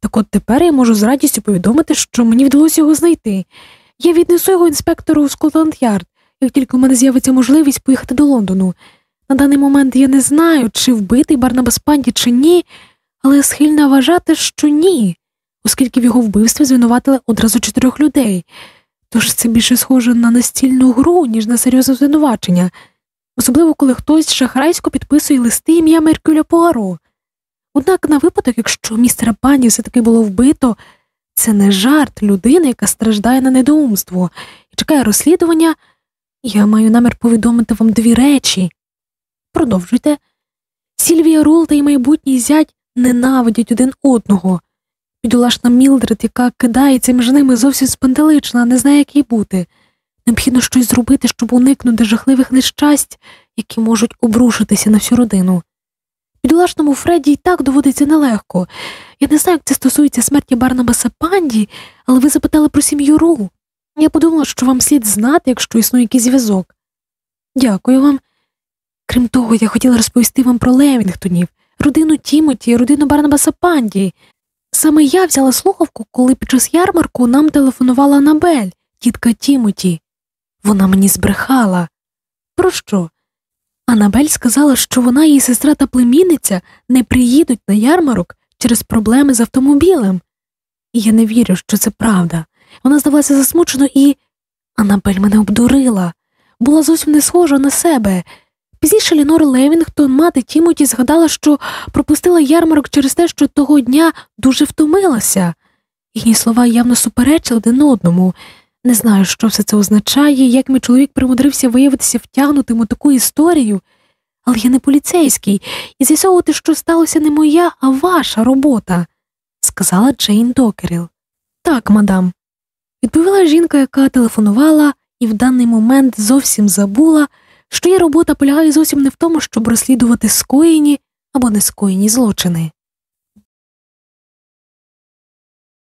[SPEAKER 1] Так от тепер я можу з радістю повідомити, що мені вдалося його знайти. Я віднесу його інспектору у Скотланд Ярд, як тільки в мене з'явиться можливість поїхати до Лондону. На даний момент я не знаю, чи вбитий Барнабас Панді, чи ні, але схильна вважати, що ні, оскільки в його вбивстві звинуватили одразу чотирьох людей. Тож це більше схоже на настільну гру, ніж на серйозне звинувачення, особливо коли хтось шахрайсько підписує листи ім'я Меркюля Пуаро. Однак на випадок, якщо містера пані все таки було вбито, це не жарт людини, яка страждає на недоумство і чекає розслідування, я маю намір повідомити вам дві речі. Продовжуйте. Сільвія Рул та й майбутній зять ненавидять один одного. Підулашна Мілдред, яка кидається між ними зовсім спантелична, не знає, як їй бути. Необхідно щось зробити, щоб уникнути жахливих нещасть, які можуть обрушитися на всю родину. Підулашному Фредді й так доводиться нелегко. Я не знаю, як це стосується смерті Барнабаса Панді, але ви запитали про сім'ю Рул. Я подумала, що вам слід знати, якщо існує якийсь зв'язок. Дякую вам. Крім того, я хотіла розповісти вам про Левінгтонів, родину Тімоті, родину Барнабаса Панді. Саме я взяла слухавку, коли під час ярмарку нам телефонувала Анабель, тітка Тімоті. Вона мені збрехала. Про що? Анабель сказала, що вона, її сестра та племінниця не приїдуть на ярмарок через проблеми з автомобілем. І я не вірю, що це правда. Вона здавалася засмучено і. Анабель мене обдурила, була зовсім не схожа на себе. Пізніше Лінор Левінгтон, мати Тімоті, згадала, що пропустила ярмарок через те, що того дня дуже втомилася. Їхні слова явно суперечили один одному. Не знаю, що все це означає, як мій чоловік примудрився виявитися втягнутим у таку історію, але я не поліцейський, і з'ясовувати, що сталося не моя, а ваша робота, сказала Джейн Докеріл. Так, мадам, відповіла жінка, яка телефонувала, і в даний момент зовсім забула, що її робота полягає зовсім не в тому, щоб розслідувати скоєні або не скоєні злочини.